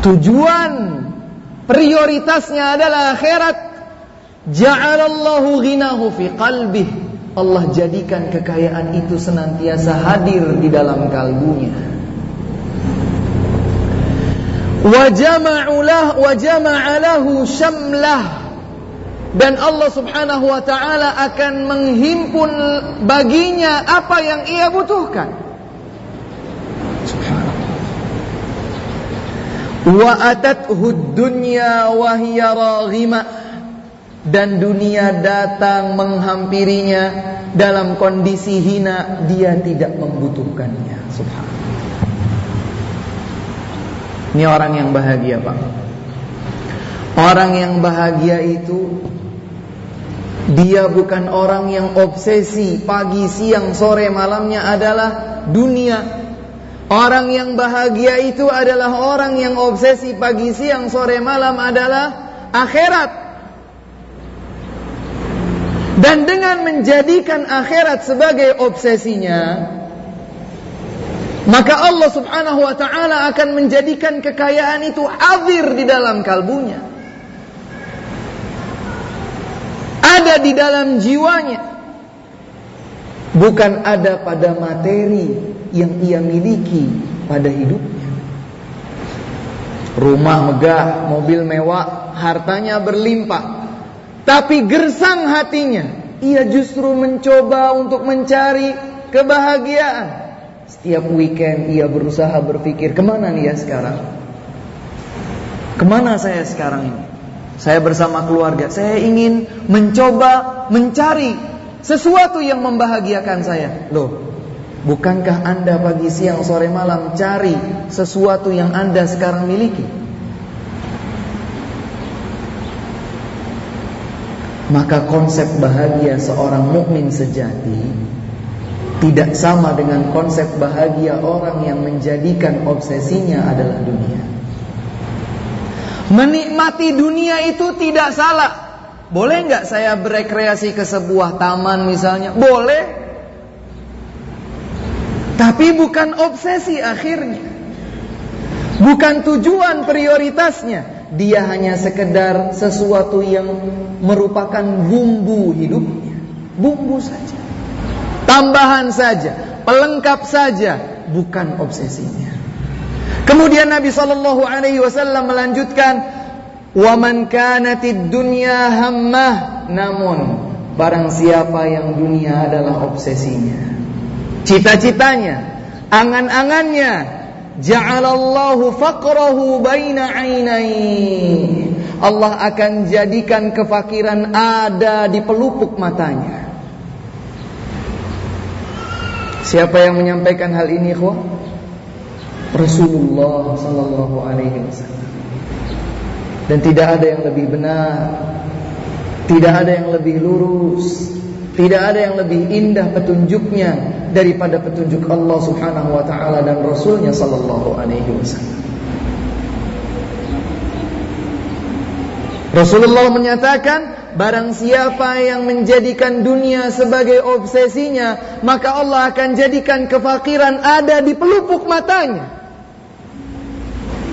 Tujuan prioritasnya adalah akhirat Ja'alallahu ghinahu fi qalbi. Allah jadikan kekayaan itu senantiasa hadir di dalam kalbunya. Wajama'alahu syamlah. Dan Allah Subhanahu wa taala akan menghimpun baginya apa yang ia butuhkan. Wa atathu dunya wa hiya raghima dan dunia datang menghampirinya dalam kondisi hina dia tidak membutuhkannya. Subhanallah. Ini orang yang bahagia Pak Orang yang bahagia itu Dia bukan orang yang obsesi Pagi, siang, sore, malamnya adalah dunia Orang yang bahagia itu adalah orang yang obsesi Pagi, siang, sore, malam adalah akhirat Dan dengan menjadikan akhirat sebagai obsesinya maka Allah subhanahu wa ta'ala akan menjadikan kekayaan itu hadir di dalam kalbunya. Ada di dalam jiwanya. Bukan ada pada materi yang ia miliki pada hidupnya. Rumah megah, mobil mewah, hartanya berlimpah. Tapi gersang hatinya. Ia justru mencoba untuk mencari kebahagiaan setiap weekend ia berusaha berpikir ke mana nih ya sekarang? Ke mana saya sekarang ini? Saya bersama keluarga. Saya ingin mencoba mencari sesuatu yang membahagiakan saya. Loh, bukankah anda pagi, siang, sore, malam cari sesuatu yang anda sekarang miliki? Maka konsep bahagia seorang mukmin sejati tidak sama dengan konsep bahagia orang yang menjadikan obsesinya adalah dunia. Menikmati dunia itu tidak salah. Boleh nggak saya berekreasi ke sebuah taman misalnya? Boleh. Tapi bukan obsesi akhirnya. Bukan tujuan prioritasnya. Dia hanya sekedar sesuatu yang merupakan bumbu hidupnya. Bumbu saja. Tambahan saja, pelengkap saja, bukan obsesinya. Kemudian Nabi sallallahu alaihi wasallam melanjutkan, "Wa man kanatid dunya hammah." Namun barang siapa yang dunia adalah obsesinya, cita-citanya, angan-angannya, ja'alallahu faqrahu baina ainai. Allah akan jadikan kefakiran ada di pelupuk matanya. Siapa yang menyampaikan hal ini, ikhwah? Rasulullah sallallahu alaihi wasallam. Dan tidak ada yang lebih benar, tidak ada yang lebih lurus, tidak ada yang lebih indah petunjuknya daripada petunjuk Allah Subhanahu wa taala dan Rasulnya sallallahu alaihi wasallam. Rasulullah menyatakan Barang siapa yang menjadikan dunia sebagai obsesinya Maka Allah akan jadikan kefakiran ada di pelupuk matanya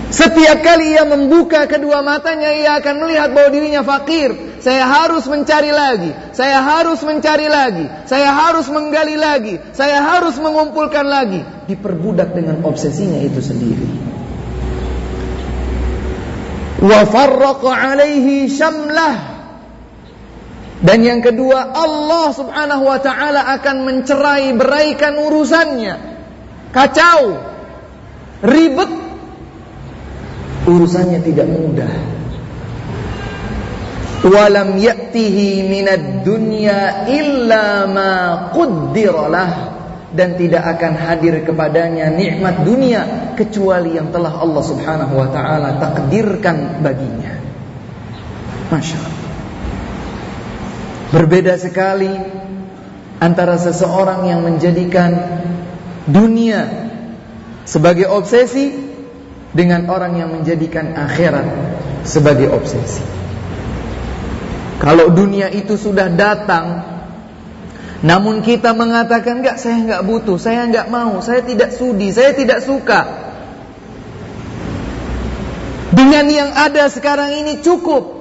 Setiap kali ia membuka kedua matanya Ia akan melihat bahwa dirinya fakir Saya harus mencari lagi Saya harus mencari lagi Saya harus menggali lagi Saya harus mengumpulkan lagi Diperbudak dengan obsesinya itu sendiri Wa farraqa alaihi syamlah dan yang kedua, Allah Subhanahu wa taala akan mencerai beraikan urusannya. Kacau. Ribet. Urusannya tidak mudah. walam ya'tihi minad dunya illa ma qaddiralah dan tidak akan hadir kepadanya nikmat dunia kecuali yang telah Allah Subhanahu wa taala takdirkan baginya. Masya Allah. Berbeda sekali antara seseorang yang menjadikan dunia sebagai obsesi dengan orang yang menjadikan akhirat sebagai obsesi. Kalau dunia itu sudah datang namun kita mengatakan enggak saya enggak butuh, saya enggak mau, saya tidak sudi, saya tidak suka. Dengan yang ada sekarang ini cukup.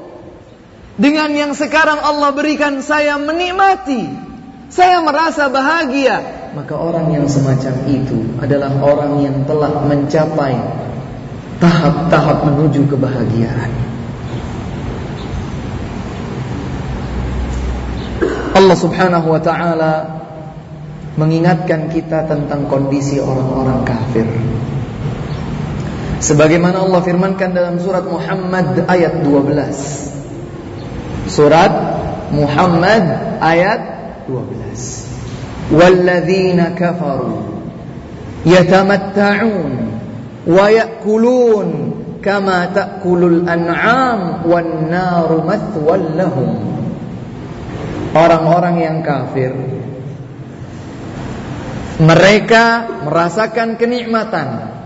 Dengan yang sekarang Allah berikan saya menikmati. Saya merasa bahagia. Maka orang yang semacam itu adalah orang yang telah mencapai tahap-tahap menuju kebahagiaan. Allah Subhanahu wa taala mengingatkan kita tentang kondisi orang-orang kafir. Sebagaimana Allah firmankan dalam surat Muhammad ayat 12. Surat Muhammad ayat 12. Walladzina kafaru yatamatta'un wa ya'kulun kama ta'kulul an'am wan naru mathwal lahum orang-orang yang kafir mereka merasakan kenikmatan.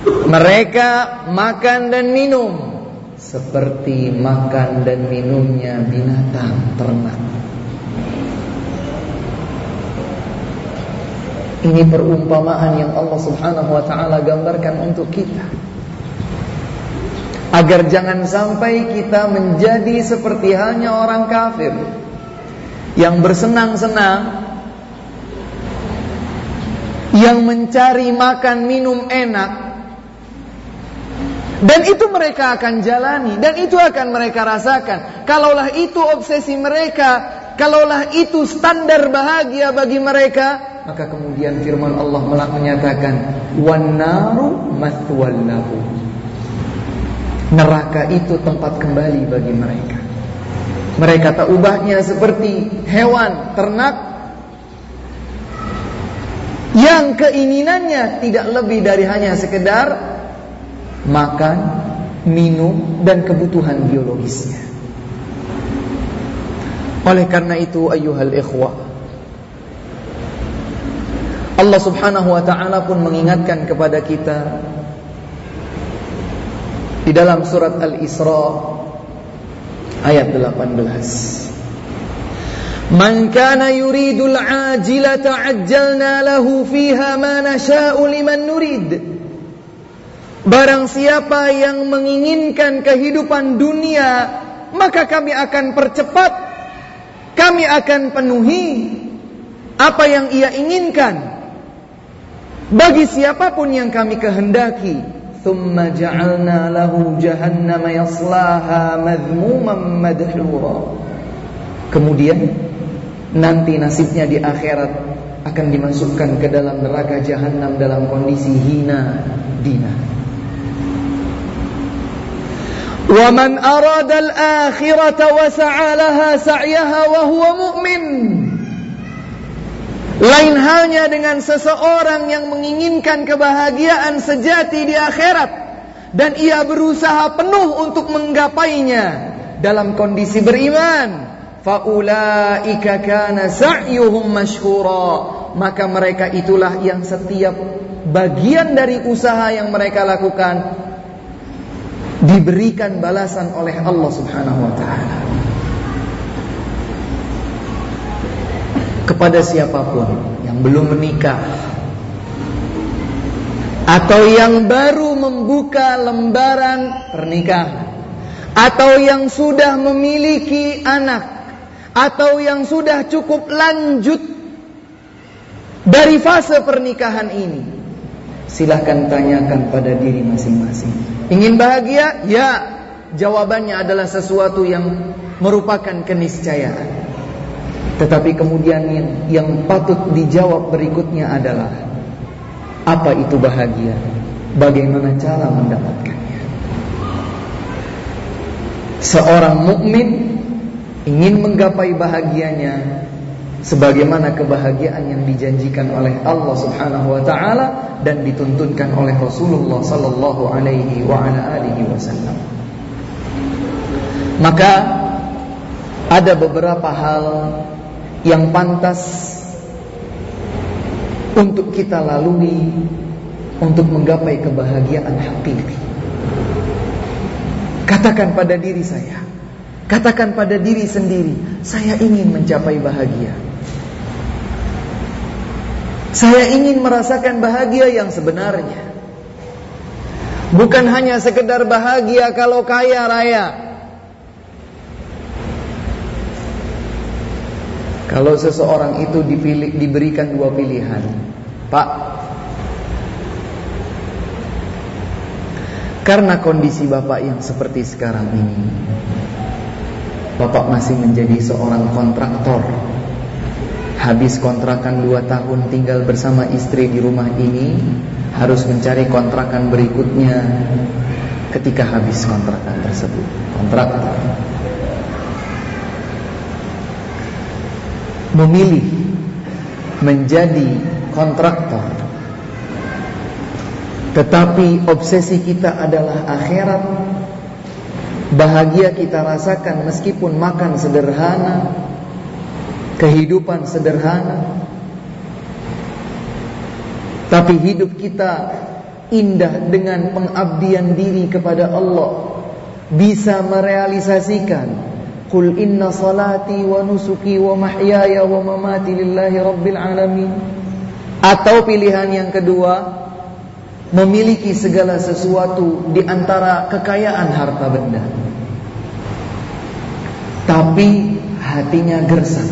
Mereka makan dan minum seperti makan dan minumnya binatang ternak Ini perumpamaan yang Allah Subhanahu wa taala gambarkan untuk kita. Agar jangan sampai kita menjadi seperti hanya orang kafir yang bersenang-senang, yang mencari makan minum enak, dan itu mereka akan jalani, dan itu akan mereka rasakan. Kalaulah itu obsesi mereka, kalaulah itu standar bahagia bagi mereka, maka kemudian firman Allah menyatakan, "Wanaru maswallahu." Neraka itu tempat kembali bagi mereka. Mereka tak ubahnya seperti hewan ternak yang keinginannya tidak lebih dari hanya sekedar makan, minum dan kebutuhan biologisnya. Oleh karena itu ayyuhal ikhwah Allah Subhanahu wa taala pun mengingatkan kepada kita di dalam surat Al-Isra ayat 18 Man kana yuridul ajilata ajjalna lahu fiha ma nasha'u liman nurid. Barang siapa yang menginginkan kehidupan dunia Maka kami akan percepat Kami akan penuhi Apa yang ia inginkan Bagi siapapun yang kami kehendaki ثم جعلنا له جهنم يصلاها مذموما مدحورا Kemudian nanti nasibnya di akhirat akan dimasukkan ke dalam neraka jahanam dalam kondisi hina dina. ومن أراد الآخرة وسعى لها سعيها وهو مؤمن lain halnya dengan seseorang yang menginginkan kebahagiaan sejati di akhirat dan ia berusaha penuh untuk menggapainya dalam kondisi beriman. Faulaika kana sa'yuhum mashkura. Maka mereka itulah yang setiap bagian dari usaha yang mereka lakukan diberikan balasan oleh Allah Subhanahu wa taala. Kepada siapa pun yang belum menikah atau yang baru membuka lembaran pernikahan atau yang sudah memiliki anak atau yang sudah cukup lanjut dari fase pernikahan ini silahkan tanyakan pada diri masing-masing. Ingin bahagia? Ya. Jawabannya adalah sesuatu yang merupakan keniscayaan tetapi kemudian yang, patut dijawab berikutnya adalah apa itu bahagia? Bagaimana cara mendapatkannya? Seorang mukmin ingin menggapai bahagianya sebagaimana kebahagiaan yang dijanjikan oleh Allah Subhanahu wa taala dan dituntunkan oleh Rasulullah sallallahu alaihi wa ala alihi wasallam. Maka ada beberapa hal yang pantas untuk kita lalui untuk menggapai kebahagiaan hakiki. Katakan pada diri saya, katakan pada diri sendiri, saya ingin mencapai bahagia. Saya ingin merasakan bahagia yang sebenarnya. Bukan hanya sekedar bahagia kalau kaya raya. Kalau seseorang itu dipilih, diberikan dua pilihan, Pak, karena kondisi Bapak yang seperti sekarang ini, Bapak masih menjadi seorang kontraktor. Habis kontrakan dua tahun tinggal bersama istri di rumah ini harus mencari kontrakan berikutnya ketika habis kontrakan tersebut. Kontraktor memilih menjadi kontraktor. Tetapi obsesi kita adalah akhirat. Bahagia kita rasakan meskipun makan sederhana kehidupan sederhana. Tapi hidup kita indah dengan pengabdian diri kepada Allah. Bisa merealisasikan Qul inna salati wa nusuki wa mahyaya wa mamati rabbil alamin atau pilihan yang kedua memiliki segala sesuatu di antara kekayaan harta benda. Tapi hatinya gersang.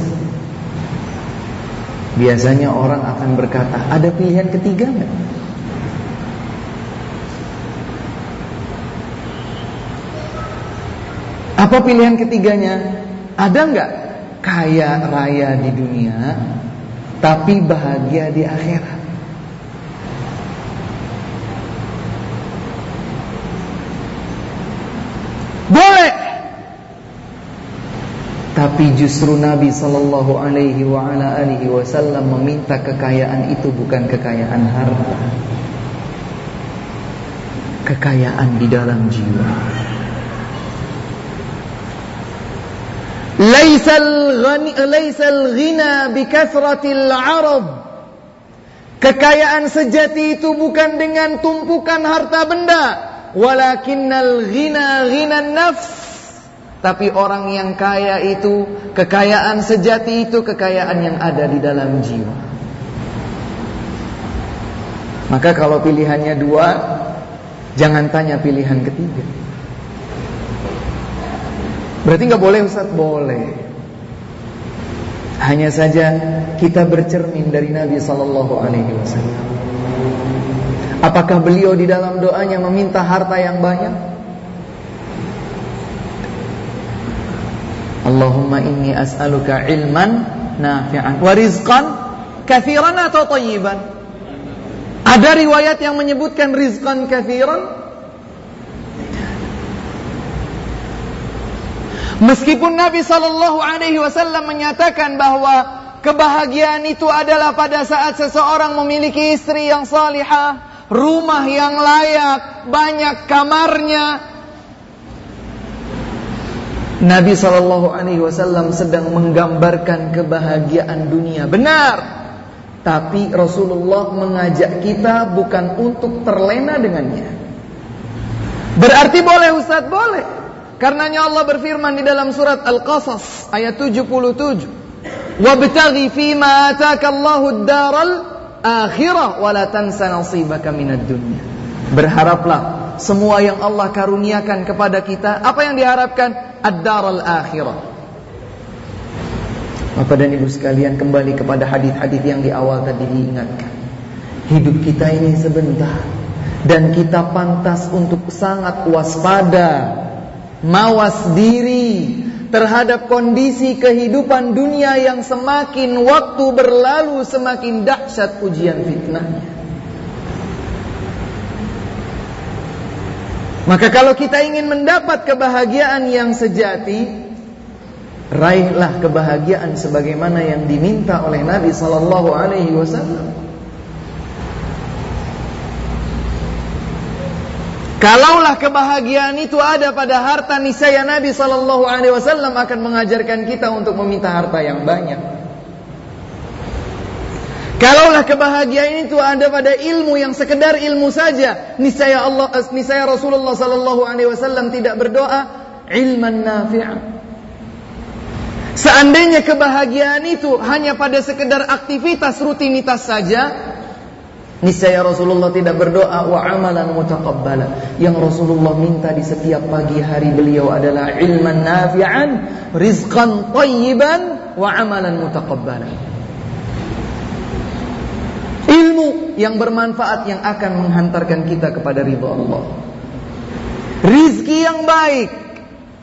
Biasanya orang akan berkata, ada pilihan ketiga nggak? Apa pilihan ketiganya? Ada nggak kaya raya di dunia, tapi bahagia di akhirat? Boleh tapi justru Nabi sallallahu alaihi wasallam meminta kekayaan itu bukan kekayaan harta. Kekayaan di dalam jiwa. Laisal ghina bi kathratil arab. Kekayaan sejati itu bukan dengan tumpukan harta benda, walakinnal ghina ghinan nafs tapi orang yang kaya itu, kekayaan sejati itu kekayaan yang ada di dalam jiwa. Maka kalau pilihannya dua, jangan tanya pilihan ketiga. Berarti nggak boleh Ustaz? Boleh. Hanya saja kita bercermin dari Nabi Sallallahu Alaihi Wasallam. Apakah beliau di dalam doanya meminta harta yang banyak? Allahumma inni as'aluka ilman nafi'an wa rizqan kathiran atau tayyiban. Ada riwayat yang menyebutkan rizqan kathiran Meskipun Nabi sallallahu alaihi wasallam menyatakan bahwa kebahagiaan itu adalah pada saat seseorang memiliki istri yang salihah, rumah yang layak, banyak kamarnya, Nabi Shallallahu Alaihi Wasallam sedang menggambarkan kebahagiaan dunia. Benar, tapi Rasulullah mengajak kita bukan untuk terlena dengannya. Berarti boleh Ustaz? Boleh. Karenanya Allah berfirman di dalam surat Al-Qasas ayat 77. Wabtaghi fima ataka Allahu ad-daral akhirah wa la tansa nasibaka minad dunya. Berharaplah semua yang Allah karuniakan kepada kita, apa yang diharapkan? ad-dar al-akhirah. Bapak dan Ibu sekalian kembali kepada hadis-hadis yang di awal tadi diingatkan. Hidup kita ini sebentar dan kita pantas untuk sangat waspada, mawas diri terhadap kondisi kehidupan dunia yang semakin waktu berlalu semakin dahsyat ujian fitnahnya. Maka kalau kita ingin mendapat kebahagiaan yang sejati, raihlah kebahagiaan sebagaimana yang diminta oleh Nabi sallallahu alaihi wasallam. Kalaulah kebahagiaan itu ada pada harta niscaya Nabi sallallahu alaihi wasallam akan mengajarkan kita untuk meminta harta yang banyak. Kalaulah kebahagiaan itu ada pada ilmu yang sekedar ilmu saja, niscaya Allah eh, niscaya Rasulullah sallallahu alaihi wasallam tidak berdoa ilman nafi'a. Seandainya kebahagiaan itu hanya pada sekedar aktivitas rutinitas saja, niscaya Rasulullah tidak berdoa wa amalan mutaqabbala. Yang Rasulullah minta di setiap pagi hari beliau adalah ilman nafi'an, rizqan tayyiban wa amalan mutaqabbala ilmu yang bermanfaat yang akan menghantarkan kita kepada ridho Allah. Rizki yang baik,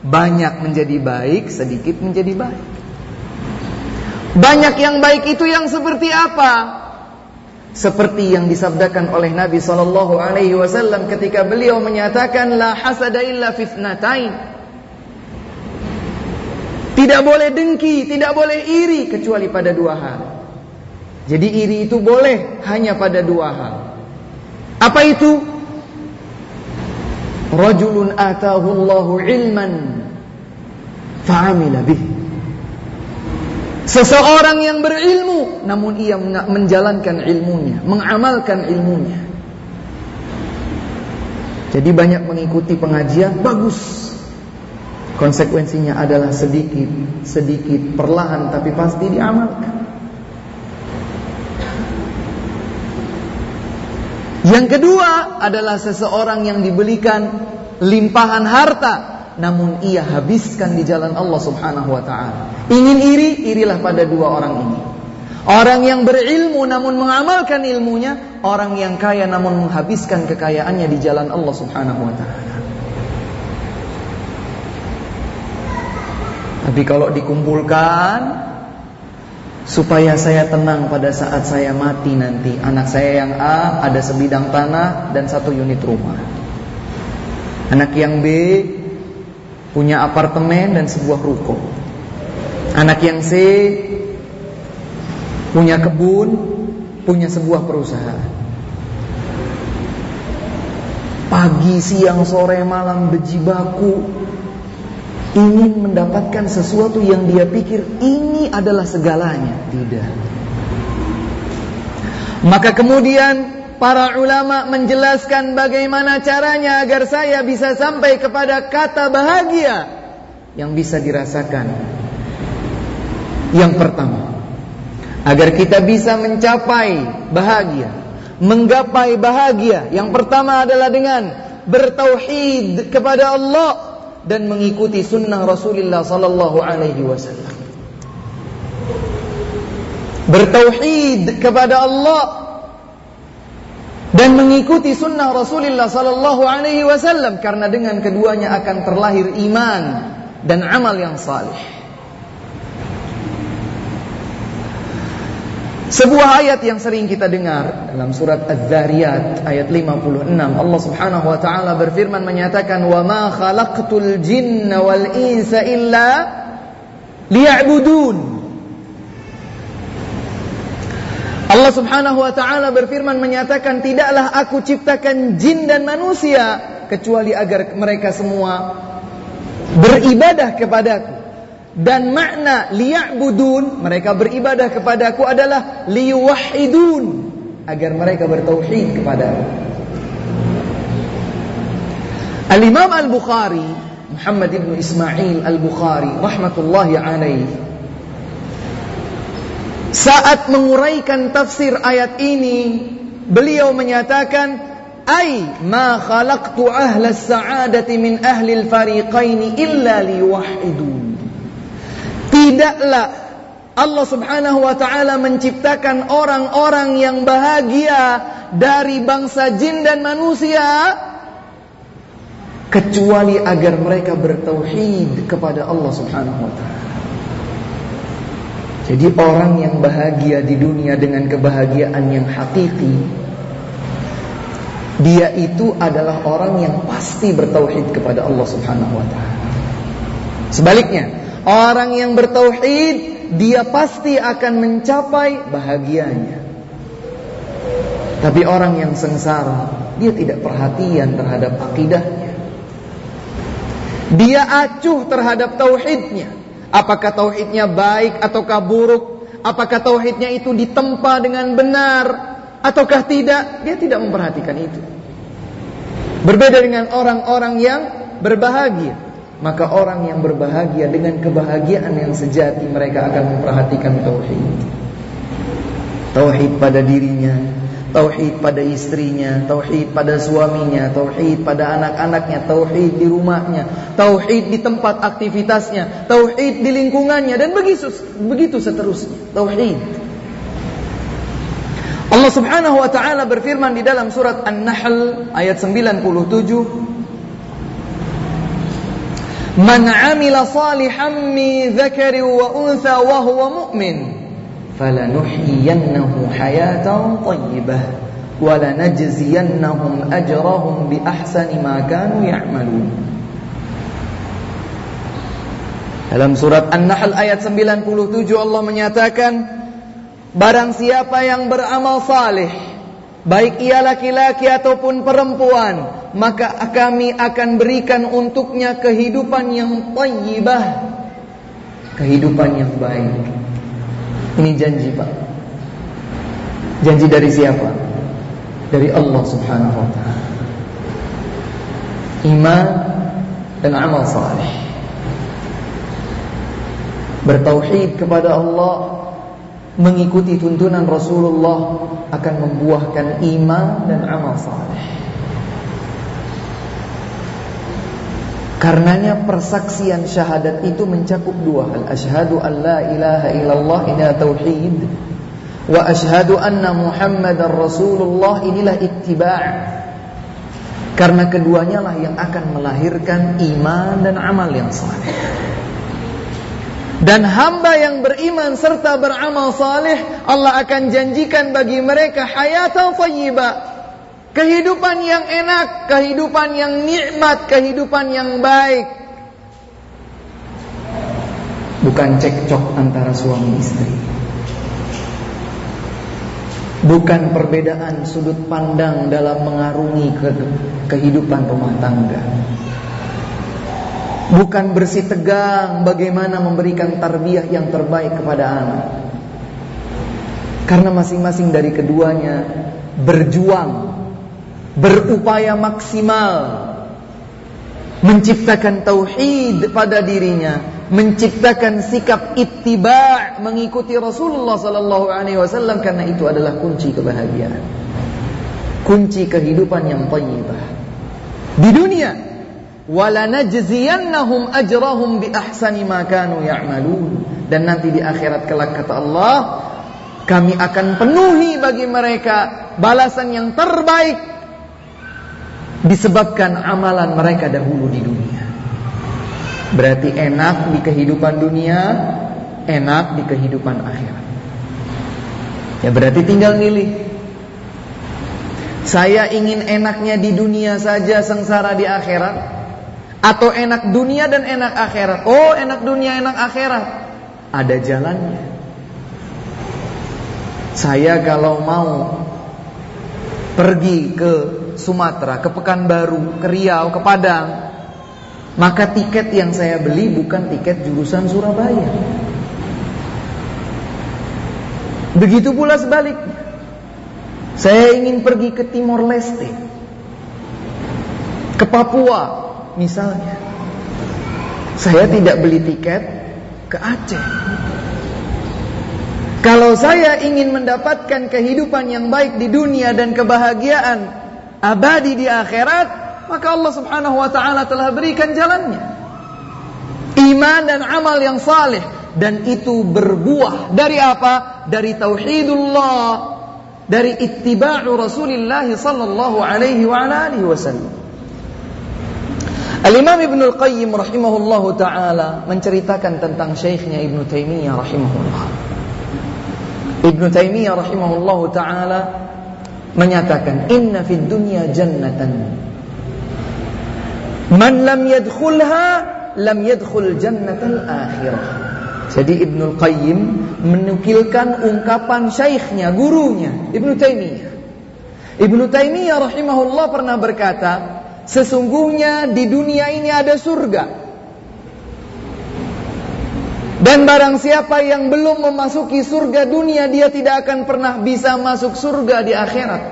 banyak menjadi baik, sedikit menjadi baik. Banyak yang baik itu yang seperti apa? Seperti yang disabdakan oleh Nabi Sallallahu Alaihi Wasallam ketika beliau menyatakan la hasada illa fitnatain. Tidak boleh dengki, tidak boleh iri kecuali pada dua hal. Jadi iri itu boleh hanya pada dua hal. Apa itu? Rajulun atahu Allahu ilman fa'amila bih. Seseorang yang berilmu namun ia menjalankan ilmunya, mengamalkan ilmunya. Jadi banyak mengikuti pengajian bagus. Konsekuensinya adalah sedikit, sedikit perlahan tapi pasti diamalkan. Yang kedua adalah seseorang yang dibelikan limpahan harta namun ia habiskan di jalan Allah Subhanahu wa taala. Ingin iri, irilah pada dua orang ini. Orang yang berilmu namun mengamalkan ilmunya, orang yang kaya namun menghabiskan kekayaannya di jalan Allah Subhanahu wa taala. Tapi kalau dikumpulkan supaya saya tenang pada saat saya mati nanti. Anak saya yang A ada sebidang tanah dan satu unit rumah. Anak yang B punya apartemen dan sebuah ruko. Anak yang C punya kebun, punya sebuah perusahaan. Pagi, siang, sore, malam bejibaku ingin mendapatkan sesuatu yang dia pikir ini adalah segalanya. Tidak. Maka kemudian para ulama menjelaskan bagaimana caranya agar saya bisa sampai kepada kata bahagia yang bisa dirasakan. Yang pertama, agar kita bisa mencapai bahagia, menggapai bahagia, yang pertama adalah dengan bertauhid kepada Allah dan mengikuti sunnah Rasulullah sallallahu alaihi wasallam. Bertauhid kepada Allah dan mengikuti sunnah Rasulullah sallallahu alaihi wasallam karena dengan keduanya akan terlahir iman dan amal yang saleh. Sebuah ayat yang sering kita dengar dalam surat Az-Zariyat ayat 56 Allah Subhanahu wa taala berfirman menyatakan wa ma khalaqtul jinna wal insa illa liya'budun Allah Subhanahu wa taala berfirman menyatakan tidaklah aku ciptakan jin dan manusia kecuali agar mereka semua beribadah kepadaku. Dan makna liya'budun mereka beribadah kepadaku adalah liyuwahidun agar mereka bertauhid kepadaku. Al-Imam Al-Bukhari Muhammad ibn Ismail Al-Bukhari rahmatullahi alaih saat menguraikan tafsir ayat ini beliau menyatakan ay ma khalaqtu ahla as-sa'adati min ahli al-fariqain illa liyuwahidun Tidaklah Allah subhanahu wa ta'ala menciptakan orang-orang yang bahagia dari bangsa jin dan manusia kecuali agar mereka bertauhid kepada Allah subhanahu wa ta'ala. Jadi orang yang bahagia di dunia dengan kebahagiaan yang hakiki dia itu adalah orang yang pasti bertauhid kepada Allah Subhanahu wa taala. Sebaliknya, orang yang bertauhid dia pasti akan mencapai bahagianya. Tapi orang yang sengsara, dia tidak perhatian terhadap akidahnya. Dia acuh terhadap tauhidnya. Apakah tauhidnya baik ataukah buruk? Apakah tauhidnya itu ditempa dengan benar ataukah tidak? Dia tidak memperhatikan itu. Berbeda dengan orang-orang yang berbahagia. Maka orang yang berbahagia dengan kebahagiaan yang sejati mereka akan memperhatikan tauhid. Tauhid pada dirinya, tauhid pada istrinya, tauhid pada suaminya, tauhid pada anak-anaknya, tauhid di rumahnya, tauhid di tempat aktivitasnya, tauhid di lingkungannya dan begitu begitu seterusnya. Tauhid. Allah Subhanahu wa taala berfirman di dalam surat An-Nahl ayat 97 Man amila salihan min dzakari wa untha wa huwa mu'min falanuhyiyannahu hayatan thayyibah wa lanajziyannahum ajrahum bi ahsani ma kanu ya'malun. Dalam surat An-Nahl ayat 97 Allah menyatakan Barang siapa yang beramal saleh Baik ia laki-laki ataupun perempuan maka kami akan berikan untuknya kehidupan yang tayyibah. Kehidupan yang baik ini janji Pak. Janji dari siapa? Dari Allah Subhanahu wa taala. Iman dan amal saleh. Bertauhid kepada Allah mengikuti tuntunan Rasulullah akan membuahkan iman dan amal saleh Karenanya persaksian syahadat itu mencakup dua hal. Asyhadu an la ilaha illallah ini tauhid. Wa asyhadu anna Muhammadar Rasulullah inilah ittiba'. Karena keduanya lah yang akan melahirkan iman dan amal yang saleh. Dan hamba yang beriman serta beramal saleh, Allah akan janjikan bagi mereka hayatan thayyibah, Kehidupan yang enak, kehidupan yang nikmat, kehidupan yang baik. Bukan cekcok antara suami istri. Bukan perbedaan sudut pandang dalam mengarungi ke kehidupan rumah tangga. Bukan bersih tegang bagaimana memberikan tarbiyah yang terbaik kepada anak. Karena masing-masing dari keduanya berjuang berupaya maksimal menciptakan tauhid pada dirinya, menciptakan sikap ittiba' mengikuti Rasulullah sallallahu alaihi wasallam karena itu adalah kunci kebahagiaan. Kunci kehidupan yang thayyibah. Di dunia wala najziyannahum ajrahum bi ahsani ma kanu ya'malun dan nanti di akhirat kelak kata Allah kami akan penuhi bagi mereka balasan yang terbaik disebabkan amalan mereka dahulu di dunia. Berarti enak di kehidupan dunia, enak di kehidupan akhirat. Ya berarti tinggal milih. Saya ingin enaknya di dunia saja sengsara di akhirat atau enak dunia dan enak akhirat. Oh, enak dunia, enak akhirat. Ada jalannya. Saya kalau mau pergi ke Sumatera, ke Pekanbaru, ke Riau, ke Padang, maka tiket yang saya beli bukan tiket jurusan Surabaya. Begitu pula sebaliknya. Saya ingin pergi ke Timor Leste, ke Papua misalnya. Saya tidak beli tiket ke Aceh. Kalau saya ingin mendapatkan kehidupan yang baik di dunia dan kebahagiaan abadi di akhirat, maka Allah Subhanahu wa taala telah berikan jalannya. Iman dan amal yang saleh dan itu berbuah dari apa? Dari tauhidullah, dari ittiba'u Rasulullah sallallahu alaihi wa alihi wasallam. Al-Imam Ibn Al-Qayyim rahimahullahu taala menceritakan tentang syekhnya Ibn Taimiyah rahimahullah. Ibn Taimiyah rahimahullahu taala menyatakan inna fid dunya jannatan man lam yadkhulha lam yadkhul jannatal akhirah jadi Ibnu Qayyim menukilkan ungkapan syekhnya, gurunya, Ibnu Taimiyah. Ibnu Taimiyah rahimahullah pernah berkata, sesungguhnya di dunia ini ada surga. Dan barang siapa yang belum memasuki surga dunia Dia tidak akan pernah bisa masuk surga di akhirat.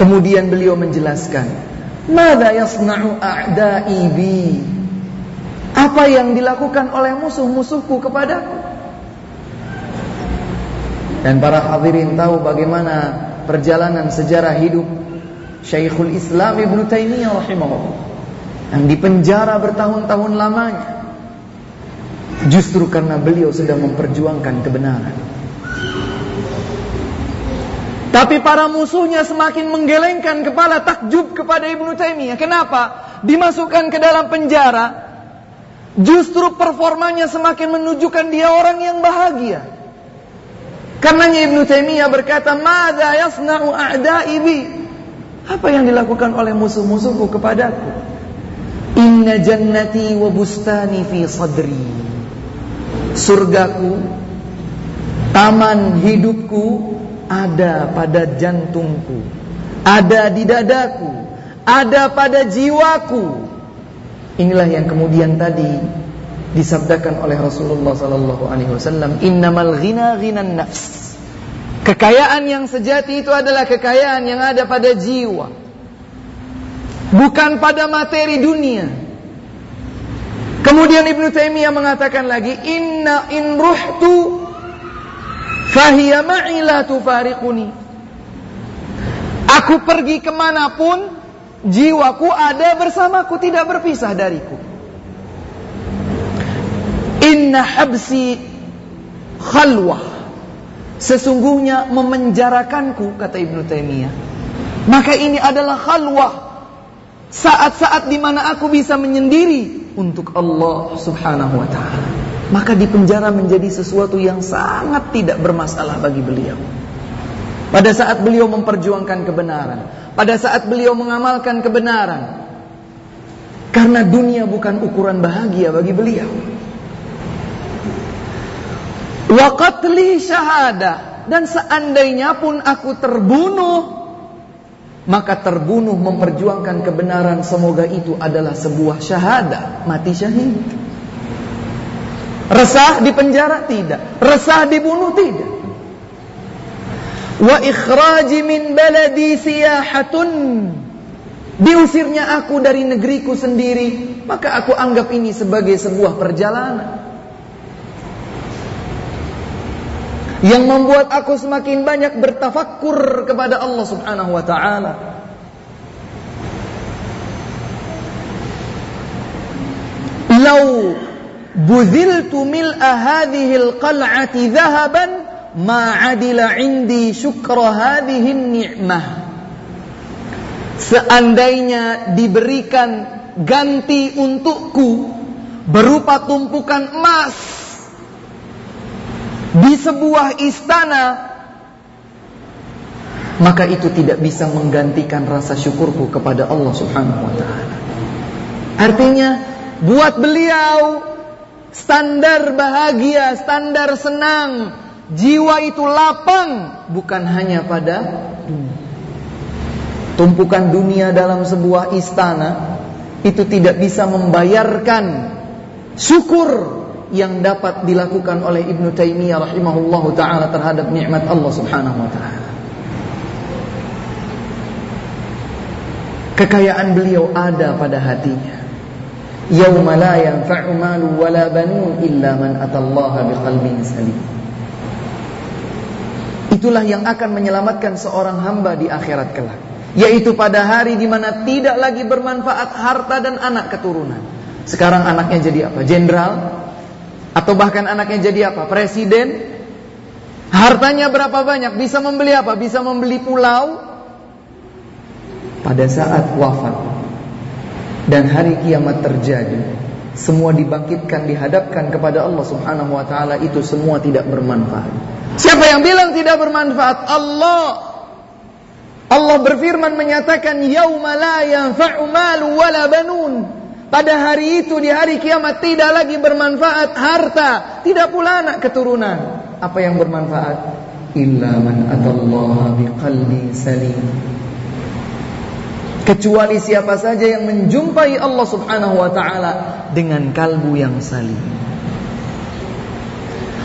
Kemudian beliau menjelaskan Mada yasna'u a'da'i bi? Apa yang dilakukan oleh musuh-musuhku kepadaku? Dan para hadirin tahu bagaimana perjalanan sejarah hidup Syekhul Islam Ibn Taimiyah rahimahullah yang dipenjara bertahun-tahun lamanya justru karena beliau sedang memperjuangkan kebenaran. Tapi para musuhnya semakin menggelengkan kepala takjub kepada Ibnu Taimiyah. Kenapa? Dimasukkan ke dalam penjara, justru performanya semakin menunjukkan dia orang yang bahagia. Karenanya Ibnu Taimiyah berkata, "Madza yasna'u a'da'i bi?" Apa yang dilakukan oleh musuh-musuhku kepadaku? Inna jannati wa bustani fi sadri. Surgaku Taman hidupku Ada pada jantungku Ada di dadaku Ada pada jiwaku. Inilah yang kemudian tadi Disabdakan oleh Rasulullah Sallallahu Alaihi Wasallam Innamal ghina ghinan nafs. Kekayaan yang sejati itu adalah kekayaan yang ada pada jiwa bukan pada materi dunia. Kemudian Ibnu Taimiyah mengatakan lagi, "Inna in ruhtu fahiya ma'i la tufariquni." Aku pergi ke mana pun, jiwaku ada bersamaku, tidak berpisah dariku. Inna habsi khalwah. Sesungguhnya memenjarakanku, kata Ibnu Taimiyah. Maka ini adalah khalwah, Saat-saat di mana aku bisa menyendiri untuk Allah Subhanahu wa taala. Maka di penjara menjadi sesuatu yang sangat tidak bermasalah bagi beliau. Pada saat beliau memperjuangkan kebenaran, pada saat beliau mengamalkan kebenaran. Karena dunia bukan ukuran bahagia bagi beliau. Wa qatli syahada dan seandainya pun aku terbunuh maka terbunuh memperjuangkan kebenaran semoga itu adalah sebuah syahadah mati syahid. Resah di penjara? Tidak. Resah dibunuh? Tidak. Wa ikhraji min baladi siyahatun. Diusirnya aku dari negeriku sendiri maka aku anggap ini sebagai sebuah perjalanan yang membuat aku semakin banyak bertafakkur kepada Allah Subhanahu wa taala. Lau buziltu mil'a hadhihi al-qal'ati dhahaban ma 'adila 'indi syukra hadhihi ni'mah. Seandainya diberikan ganti untukku berupa tumpukan emas di sebuah istana maka itu tidak bisa menggantikan rasa syukurku kepada Allah Subhanahu wa taala. Artinya buat beliau standar bahagia, standar senang, jiwa itu lapang bukan hanya pada dunia. Tumpukan dunia dalam sebuah istana itu tidak bisa membayarkan syukur yang dapat dilakukan oleh Ibnu Taimiyah rahimahullahu taala terhadap nikmat Allah Subhanahu wa taala. Kekayaan beliau ada pada hatinya. Yauma la yanfa'u malu wala banun illa man atallaha biqalbin salim. Itulah yang akan menyelamatkan seorang hamba di akhirat kelak, yaitu pada hari di mana tidak lagi bermanfaat harta dan anak keturunan. Sekarang anaknya jadi apa? Jenderal, atau bahkan anaknya jadi apa? Presiden. Hartanya berapa banyak? Bisa membeli apa? Bisa membeli pulau. Pada saat wafat dan hari kiamat terjadi, semua dibangkitkan dihadapkan kepada Allah Subhanahu wa taala itu semua tidak bermanfaat. Siapa yang bilang tidak bermanfaat? Allah. Allah berfirman menyatakan yauma la yanfa'u malu wala banun. Pada hari itu di hari kiamat tidak lagi bermanfaat harta, tidak pula anak keturunan. Apa yang bermanfaat? Illa man atallaha biqalbin salim. Kecuali siapa saja yang menjumpai Allah Subhanahu wa taala dengan kalbu yang salim.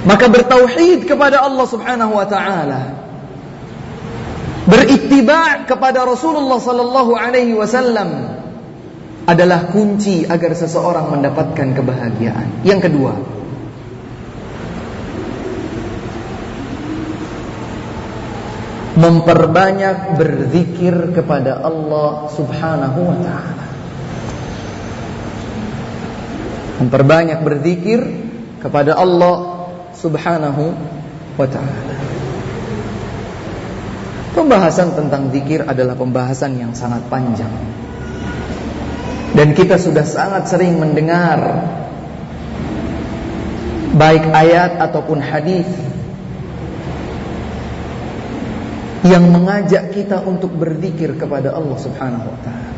Maka bertauhid kepada Allah Subhanahu wa taala. Berittiba' kepada Rasulullah sallallahu alaihi wasallam adalah kunci agar seseorang mendapatkan kebahagiaan. Yang kedua, memperbanyak berzikir kepada Allah Subhanahu wa taala. Memperbanyak berzikir kepada Allah Subhanahu wa taala. Pembahasan tentang zikir adalah pembahasan yang sangat panjang. Dan kita sudah sangat sering mendengar baik ayat ataupun hadis yang mengajak kita untuk berzikir kepada Allah Subhanahu wa taala.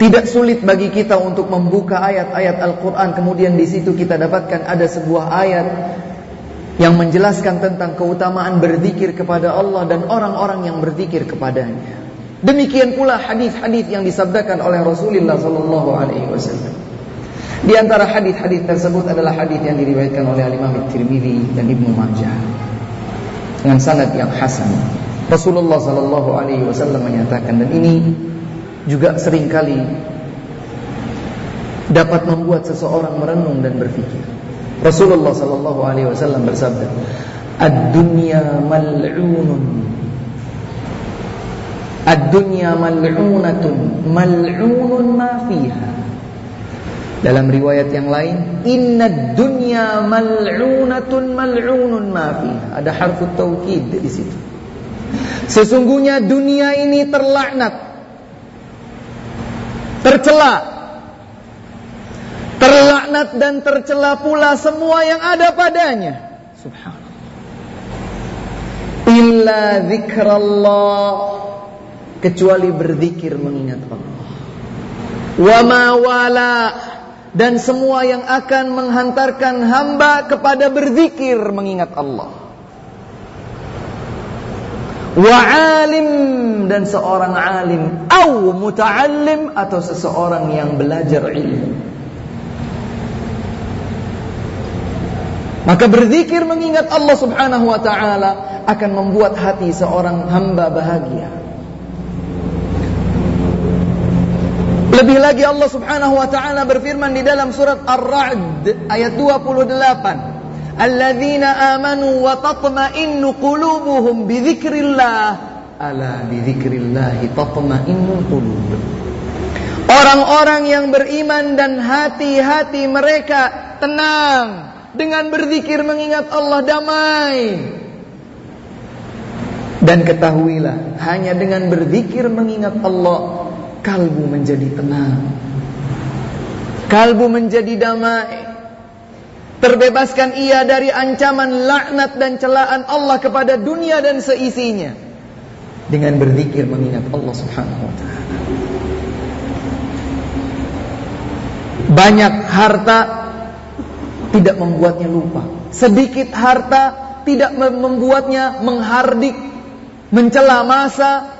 Tidak sulit bagi kita untuk membuka ayat-ayat Al-Qur'an kemudian di situ kita dapatkan ada sebuah ayat yang menjelaskan tentang keutamaan berzikir kepada Allah dan orang-orang yang berzikir kepadanya. Demikian pula hadis-hadis yang disabdakan oleh Rasulullah sallallahu alaihi wasallam. Di antara hadis-hadis tersebut adalah hadis yang diriwayatkan oleh Imam Tirmizi dan Ibnu Majah dengan sanad yang hasan. Rasulullah sallallahu alaihi wasallam menyatakan dan ini juga sering kali dapat membuat seseorang merenung dan berpikir. Rasulullah sallallahu alaihi wasallam bersabda, "Ad-dunya Ad-dunya mal'unatun mal'unun ma fiha. Dalam riwayat yang lain, inna dunya mal'unatun mal'unun ma fiha. Ada harfu taukid di situ. Sesungguhnya dunia ini terlaknat. Tercela. Terlaknat dan tercela pula semua yang ada padanya. Subhanallah. Illa zikrallah kecuali berzikir mengingat Allah. Wa ma wala dan semua yang akan menghantarkan hamba kepada berzikir mengingat Allah. Wa alim dan seorang alim au muta'allim atau seseorang yang belajar ilmu. Maka berzikir mengingat Allah Subhanahu wa taala akan membuat hati seorang hamba bahagia. Lebih lagi Allah Subhanahu wa taala berfirman di dalam surat Ar-Ra'd ayat 28. Alladzina amanu wa tatma'innu qulubuhum bi dzikrillah. Ala bi dzikrillah qulub. Orang-orang yang beriman dan hati-hati mereka tenang dengan berzikir mengingat Allah damai. Dan ketahuilah hanya dengan berzikir mengingat Allah kalbu menjadi tenang. Kalbu menjadi damai. Terbebaskan ia dari ancaman laknat dan celaan Allah kepada dunia dan seisinya. Dengan berzikir mengingat Allah subhanahu wa ta'ala. Banyak harta tidak membuatnya lupa. Sedikit harta tidak membuatnya menghardik, mencela masa,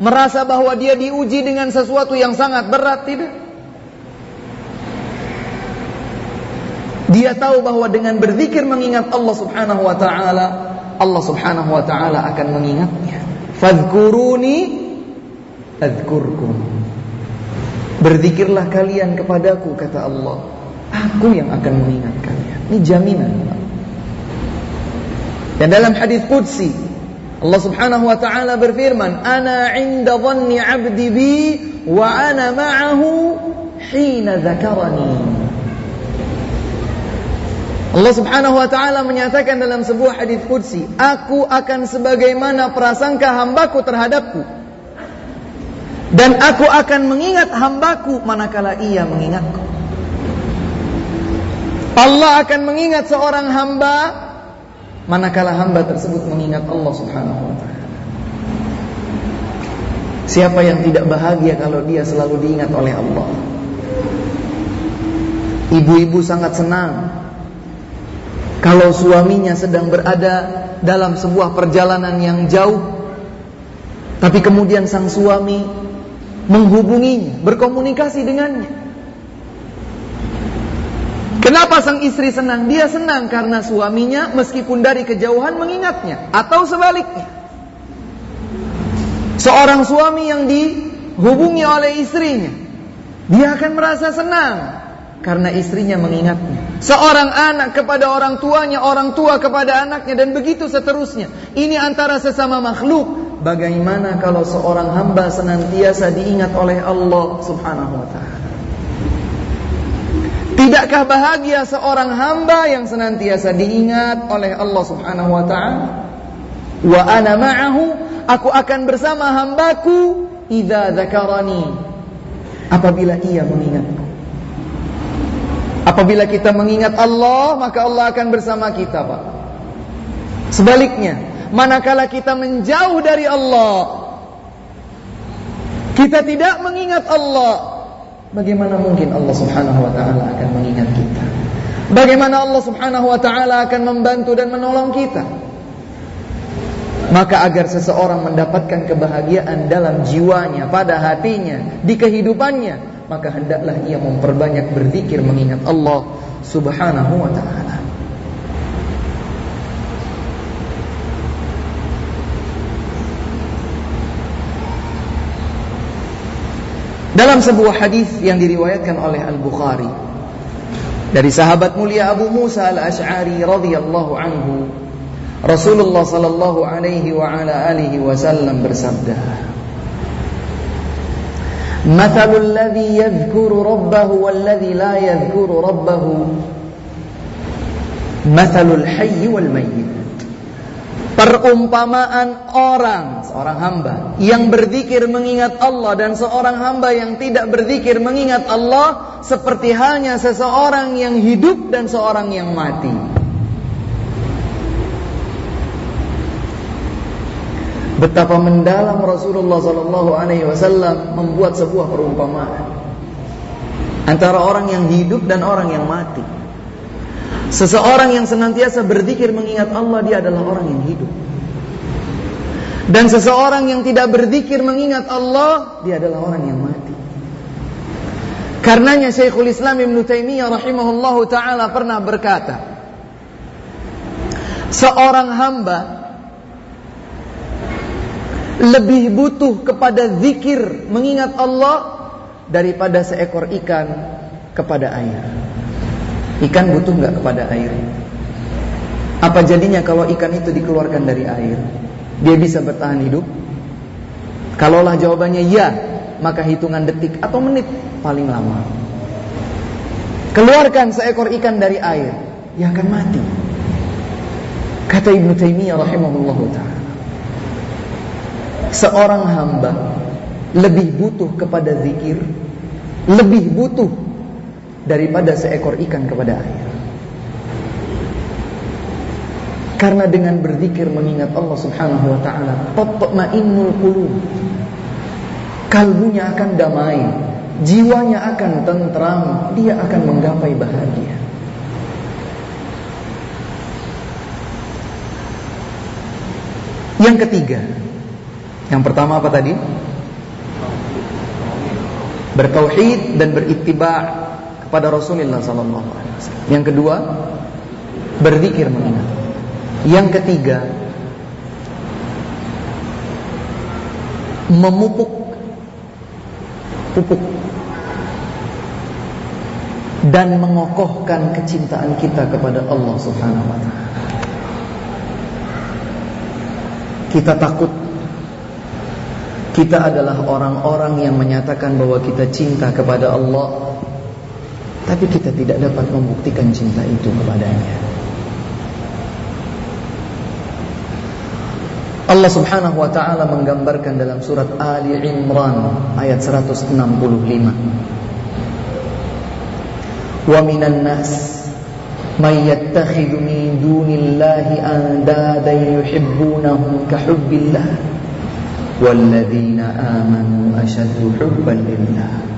merasa bahwa dia diuji dengan sesuatu yang sangat berat tidak? Dia tahu bahwa dengan berzikir mengingat Allah Subhanahu wa taala Allah Subhanahu wa taala akan mengingatnya. Fadhkuruni adzkurkum berzikirlah kalian kepadaku kata Allah. Aku yang akan mengingat kalian ini jaminan. Dan dalam hadis qudsi Allah Subhanahu wa taala berfirman, "Ana 'inda dhanni 'abdi bi wa ana ma'ahu hina dzakarani." Allah Subhanahu wa taala menyatakan dalam sebuah hadis qudsi, "Aku akan sebagaimana prasangka hambaku terhadapku." Dan aku akan mengingat hambaku manakala ia mengingatku. Allah akan mengingat seorang hamba manakala hamba tersebut mengingat Allah Subhanahu wa taala. Siapa yang tidak bahagia kalau dia selalu diingat oleh Allah? Ibu-ibu sangat senang kalau suaminya sedang berada dalam sebuah perjalanan yang jauh tapi kemudian sang suami menghubunginya, berkomunikasi dengannya. Kenapa sang istri senang? Dia senang karena suaminya meskipun dari kejauhan mengingatnya atau sebaliknya. Seorang suami yang dihubungi oleh istrinya, dia akan merasa senang karena istrinya mengingatnya. Seorang anak kepada orang tuanya, orang tua kepada anaknya dan begitu seterusnya. Ini antara sesama makhluk. Bagaimana kalau seorang hamba senantiasa diingat oleh Allah Subhanahu wa taala? Tidakkah bahagia seorang hamba yang senantiasa diingat oleh Allah Subhanahu wa taala? Wa ana ma'ahu, aku akan bersama hambaku idza dzakarani. Apabila ia mengingatku. Apabila kita mengingat Allah, maka Allah akan bersama kita, Pak. Sebaliknya, manakala kita menjauh dari Allah, kita tidak mengingat Allah, bagaimana mungkin Allah Subhanahu wa taala akan mengingat kita? Bagaimana Allah Subhanahu wa taala akan membantu dan menolong kita? Maka agar seseorang mendapatkan kebahagiaan dalam jiwanya, pada hatinya, di kehidupannya, maka hendaklah ia memperbanyak berzikir mengingat Allah Subhanahu wa taala. Dalam sebuah hadis yang diriwayatkan oleh Al-Bukhari dari sahabat mulia Abu Musa Al-Asy'ari radhiyallahu anhu Rasulullah sallallahu alaihi wa ala alihi wasallam bersabda مثل الذي يذكر ربه والذي لا يذكر ربه مثل الحي والميت Perumpamaan orang, seorang hamba yang berzikir mengingat Allah dan seorang hamba yang tidak berzikir mengingat Allah seperti halnya seseorang yang hidup dan seorang yang mati. Betapa mendalam Rasulullah Sallallahu Alaihi Wasallam membuat sebuah perumpamaan antara orang yang hidup dan orang yang mati. Seseorang yang senantiasa berzikir mengingat Allah dia adalah orang yang hidup. Dan seseorang yang tidak berzikir mengingat Allah dia adalah orang yang mati. Karenanya Syekhul Islam Ibn Taimiyah rahimahullahu taala pernah berkata, seorang hamba lebih butuh kepada zikir mengingat Allah daripada seekor ikan kepada air. Ikan butuh nggak kepada air? Apa jadinya kalau ikan itu dikeluarkan dari air? Dia bisa bertahan hidup? Kalaulah jawabannya ya, maka hitungan detik atau menit paling lama. Keluarkan seekor ikan dari air, ia akan mati. Kata Ibnu Taimiyah rahimahullahu taala seorang hamba lebih butuh kepada zikir, lebih butuh daripada seekor ikan kepada air. Karena dengan berzikir mengingat Allah Subhanahu wa taala, tatma'innul qulub. Kalbunya akan damai, jiwanya akan tentram, dia akan menggapai bahagia. Yang ketiga, yang pertama apa tadi? Bertauhid dan berittiba kepada Rasulullah sallallahu alaihi wasallam. Yang kedua, berzikir mengingat. Yang ketiga, memupuk pupuk dan mengokohkan kecintaan kita kepada Allah Subhanahu wa taala. Kita takut kita adalah orang-orang yang menyatakan bahwa kita cinta kepada Allah Tapi kita tidak dapat membuktikan cinta itu kepadanya Allah subhanahu wa ta'ala menggambarkan dalam surat Ali Imran Ayat 165 Wa minan nas من يتخذ من دون الله أندادا يحبونهم كحب الله والذين آمنوا أشد حبا لله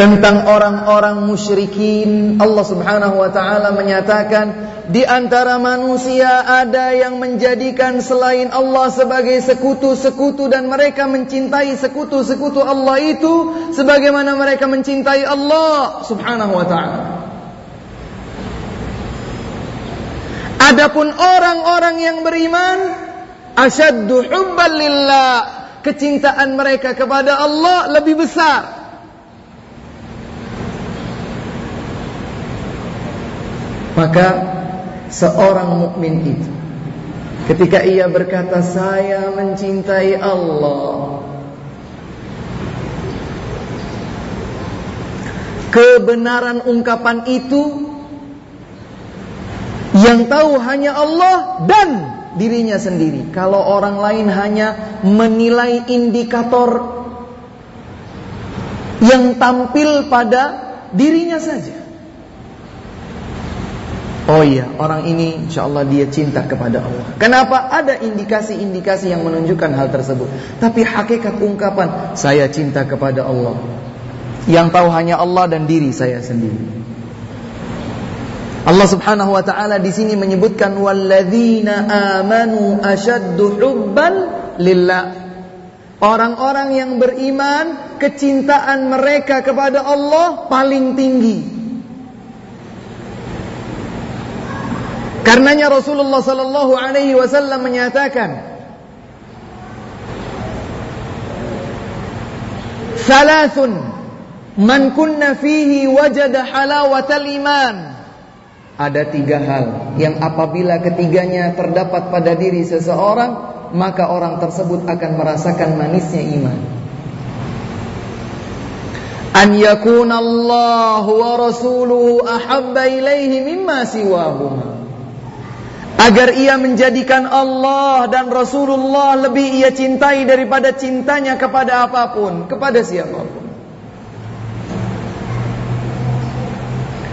tentang orang-orang musyrikin Allah Subhanahu wa taala menyatakan di antara manusia ada yang menjadikan selain Allah sebagai sekutu-sekutu dan mereka mencintai sekutu-sekutu Allah itu sebagaimana mereka mencintai Allah Subhanahu wa taala Adapun orang-orang yang beriman asyaddu hubban lillah, kecintaan mereka kepada Allah lebih besar. Maka seorang mukmin itu ketika ia berkata saya mencintai Allah kebenaran ungkapan itu yang tahu hanya Allah dan dirinya sendiri. Kalau orang lain hanya menilai indikator yang tampil pada dirinya saja. Oh iya, orang ini insya Allah dia cinta kepada Allah. Kenapa? Ada indikasi-indikasi yang menunjukkan hal tersebut. Tapi hakikat ungkapan, saya cinta kepada Allah. Yang tahu hanya Allah dan diri saya sendiri. Allah Subhanahu wa taala di sini menyebutkan walladzina amanu asyaddu hubban. Orang-orang yang beriman, kecintaan mereka kepada Allah paling tinggi. Karenanya Rasulullah sallallahu alaihi wasallam menyatakan Salasun man kunna fihi wajada halawatal iman ada tiga hal yang apabila ketiganya terdapat pada diri seseorang, maka orang tersebut akan merasakan manisnya iman. An yakuna Allah wa rasuluhu ahabba ilaihi mimma siwahuma. Agar ia menjadikan Allah dan Rasulullah lebih ia cintai daripada cintanya kepada apa pun, kepada siapa pun.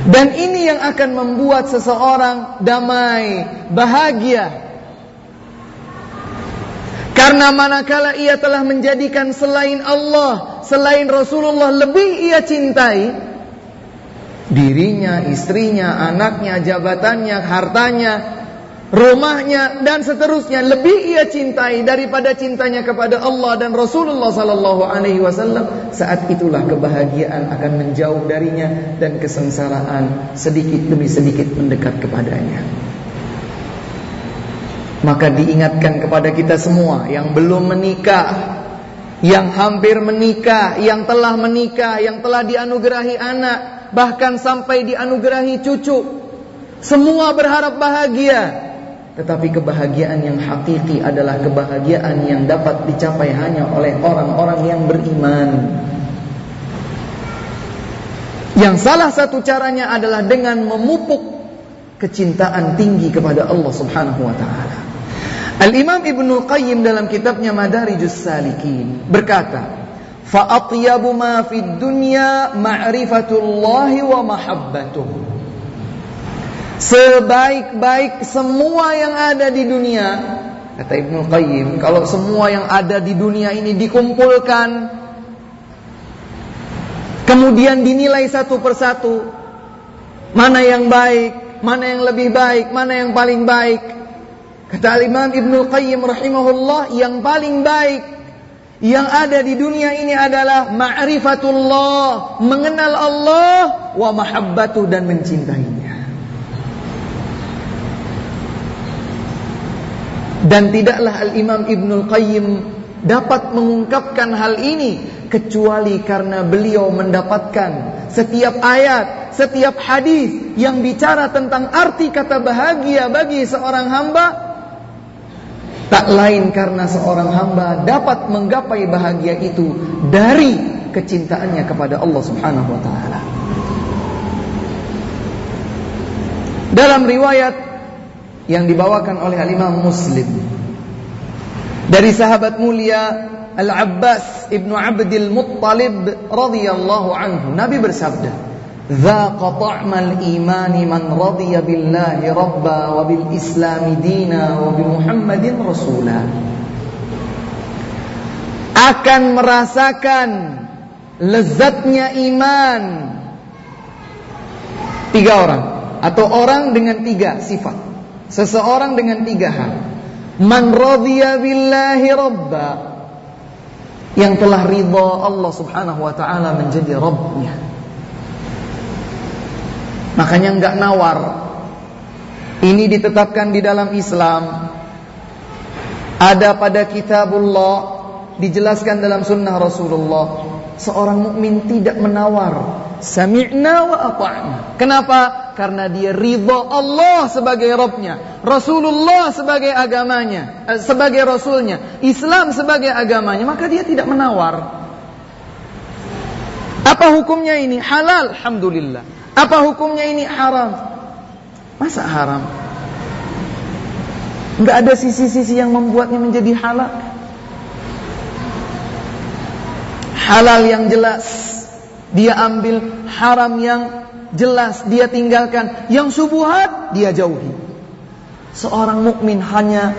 Dan ini yang akan membuat seseorang damai, bahagia. Karena manakala ia telah menjadikan selain Allah, selain Rasulullah lebih ia cintai, dirinya, istrinya, anaknya, jabatannya, hartanya, rumahnya dan seterusnya. Lebih ia cintai daripada cintanya kepada Allah dan Rasulullah sallallahu alaihi wasallam. Saat itulah kebahagiaan akan menjauh darinya dan kesengsaraan sedikit demi sedikit mendekat kepadanya. Maka diingatkan kepada kita semua yang belum menikah yang hampir menikah yang telah menikah yang telah dianugerahi anak bahkan sampai dianugerahi cucu. Semua berharap bahagia tetapi kebahagiaan yang hakiki adalah kebahagiaan yang dapat dicapai hanya oleh orang-orang yang beriman. Yang salah satu caranya adalah dengan memupuk kecintaan tinggi kepada Allah Subhanahu wa taala. Al-Imam Ibnu Qayyim dalam kitabnya Madarijus Salikin berkata, "Fa atyabu ma fid dunya ma'rifatullahi wa mahabbatuhu." Sebaik-baik semua yang ada di dunia Kata Ibnu Qayyim Kalau semua yang ada di dunia ini dikumpulkan Kemudian dinilai satu persatu Mana yang baik Mana yang lebih baik Mana yang paling baik Kata Imam Ibnu Qayyim rahimahullah Yang paling baik yang ada di dunia ini adalah ma'rifatullah, mengenal Allah wa mahabbatu dan mencintainya. Dan tidaklah Al-Imam Ibnul Qayyim dapat mengungkapkan hal ini kecuali karena beliau mendapatkan setiap ayat, setiap hadis yang bicara tentang arti kata bahagia bagi seorang hamba tak lain karena seorang hamba dapat menggapai bahagia itu dari kecintaannya kepada Allah Subhanahu wa taala. Dalam riwayat yang dibawakan oleh Al-Imam Muslim dari sahabat mulia Al-Abbas Ibnu Abdul Muttalib radhiyallahu anhu Nabi bersabda ذاق طعم الإيمان من رضي بالله ربا وبالإسلام دينا وبمحمد رسولا akan merasakan lezatnya iman tiga orang atau orang dengan tiga sifat seseorang dengan tiga hal man radhiya billahi rabba yang telah ridha Allah Subhanahu wa taala menjadi rabbnya Makanya enggak nawar. Ini ditetapkan di dalam Islam. Ada pada kitabullah dijelaskan dalam sunnah Rasulullah. Seorang mukmin tidak menawar. Sami'na wa ata'na. Kenapa? Karena dia ridha Allah sebagai Rabbnya, Rasulullah sebagai agamanya, eh, sebagai Rasulnya, Islam sebagai agamanya, maka dia tidak menawar. Apa hukumnya ini? Halal, Alhamdulillah. Apa hukumnya ini haram? Masa haram? Enggak ada sisi-sisi yang membuatnya menjadi halal. Halal yang jelas dia ambil, haram yang jelas dia tinggalkan, yang subuhat dia jauhi. Seorang mukmin hanya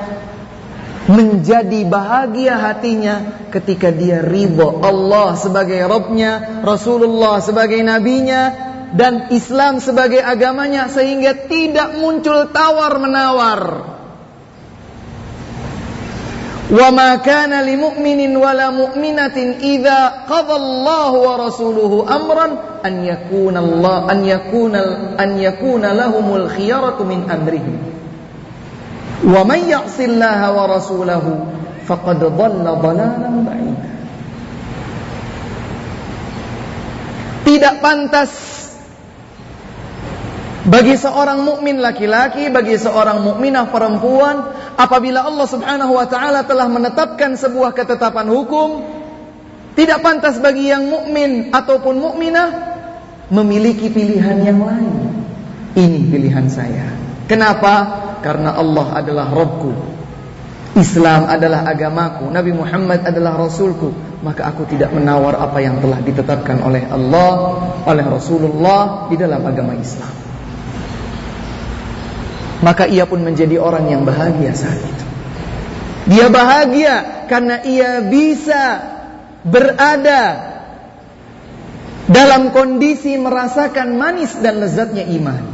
menjadi bahagia hatinya ketika dia ridho Allah sebagai Rabbnya, Rasulullah sebagai nabinya, dan Islam sebagai agamanya sehingga tidak muncul tawar menawar. Wa ma kana li mu'minin wa la mu'minatin idza qada Allah wa rasuluhu amran an yakuna Allah an yakuna an yakuna lahumul khiyaratu min amrihim. Wa man ya'si Allah wa rasulahu faqad dhalla dhalalan ba'ida. Tidak pantas bagi seorang mukmin laki-laki, bagi seorang mukminah perempuan, apabila Allah Subhanahu wa taala telah menetapkan sebuah ketetapan hukum, tidak pantas bagi yang mukmin ataupun mukminah memiliki pilihan yang lain. Ini pilihan saya. Kenapa? Karena Allah adalah Rabbku. Islam adalah agamaku, Nabi Muhammad adalah rasulku, maka aku tidak menawar apa yang telah ditetapkan oleh Allah, oleh Rasulullah di dalam agama Islam maka ia pun menjadi orang yang bahagia saat itu. Dia bahagia karena ia bisa berada dalam kondisi merasakan manis dan lezatnya iman.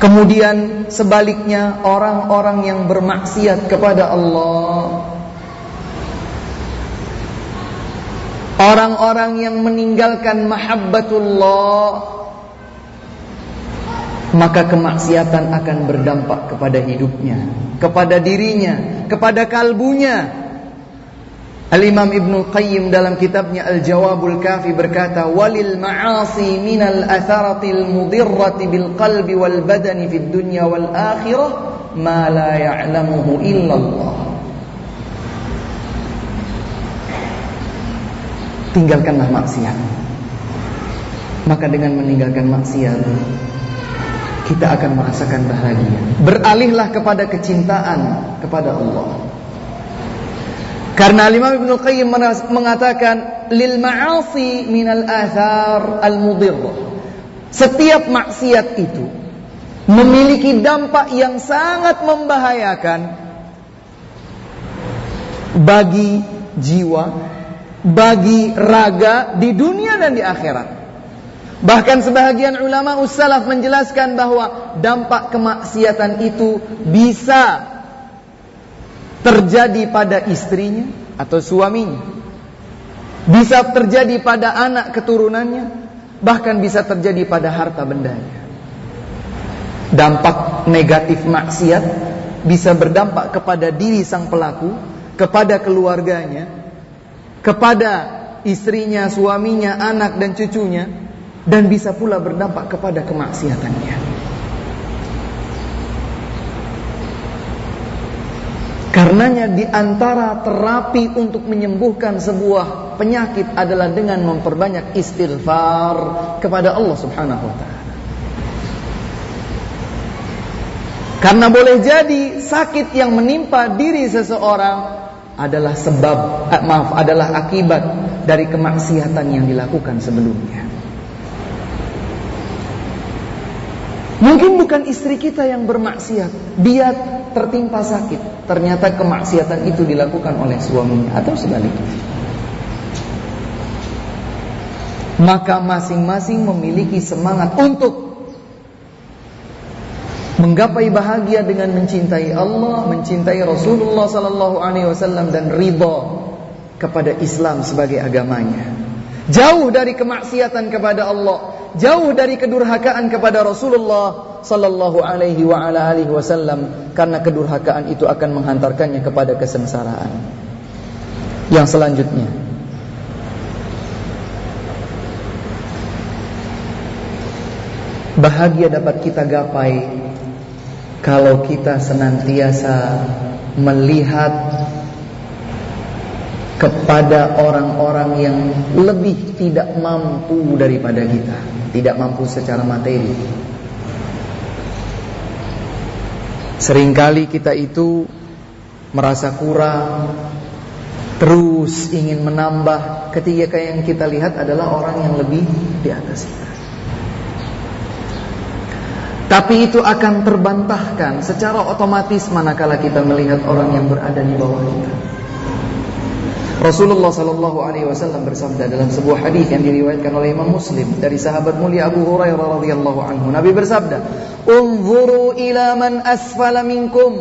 Kemudian sebaliknya orang-orang yang bermaksiat kepada Allah Orang-orang yang meninggalkan mahabbatullah maka kemaksiatan akan berdampak kepada hidupnya, kepada dirinya, kepada kalbunya. Al-Imam Ibn Qayyim dalam kitabnya Al-Jawabul Kafi berkata, "Walil ma'asi minal atharatil mudirrati bil qalbi wal badani fid dunya wal akhirah ma la ya'lamuhu illallah." Tinggalkanlah maksiat. Maka dengan meninggalkan maksiat kita akan merasakan bahagia. Beralihlah kepada kecintaan kepada Allah. Karena Imam Ibnu Qayyim mengatakan lil ma'asi minal athar al mudirrah. Setiap maksiat itu memiliki dampak yang sangat membahayakan bagi jiwa, bagi raga di dunia dan di akhirat. Bahkan sebahagian ulama ussalaf menjelaskan bahwa dampak kemaksiatan itu bisa terjadi pada istrinya atau suaminya. Bisa terjadi pada anak keturunannya, bahkan bisa terjadi pada harta bendanya. Dampak negatif maksiat bisa berdampak kepada diri sang pelaku, kepada keluarganya, kepada istrinya, suaminya, anak dan cucunya, dan bisa pula berdampak kepada kemaksiatannya. Karenanya di antara terapi untuk menyembuhkan sebuah penyakit adalah dengan memperbanyak istighfar kepada Allah Subhanahu wa taala. Karena boleh jadi sakit yang menimpa diri seseorang adalah sebab eh, maaf adalah akibat dari kemaksiatan yang dilakukan sebelumnya. Mungkin bukan istri kita yang bermaksiat, dia tertimpa sakit. Ternyata kemaksiatan itu dilakukan oleh suaminya atau sebaliknya. Maka masing-masing memiliki semangat untuk menggapai bahagia dengan mencintai Allah, mencintai Rasulullah sallallahu alaihi wasallam dan ridha kepada Islam sebagai agamanya. Jauh dari kemaksiatan kepada Allah, jauh dari kedurhakaan kepada Rasulullah sallallahu alaihi wa ala alihi wasallam karena kedurhakaan itu akan menghantarkannya kepada kesengsaraan. Yang selanjutnya Bahagia dapat kita gapai kalau kita senantiasa melihat kepada orang-orang yang lebih tidak mampu daripada kita tidak mampu secara materi. Seringkali kita itu merasa kurang, terus ingin menambah ketika yang kita lihat adalah orang yang lebih di atas kita. Tapi itu akan terbantahkan secara otomatis manakala kita melihat orang yang berada di bawah kita. Rasulullah sallallahu alaihi wasallam bersabda dalam sebuah hadis yang diriwayatkan oleh Imam Muslim dari sahabat mulia Abu Hurairah radhiyallahu anhu. Nabi bersabda, "Unzuru ila man asfala minkum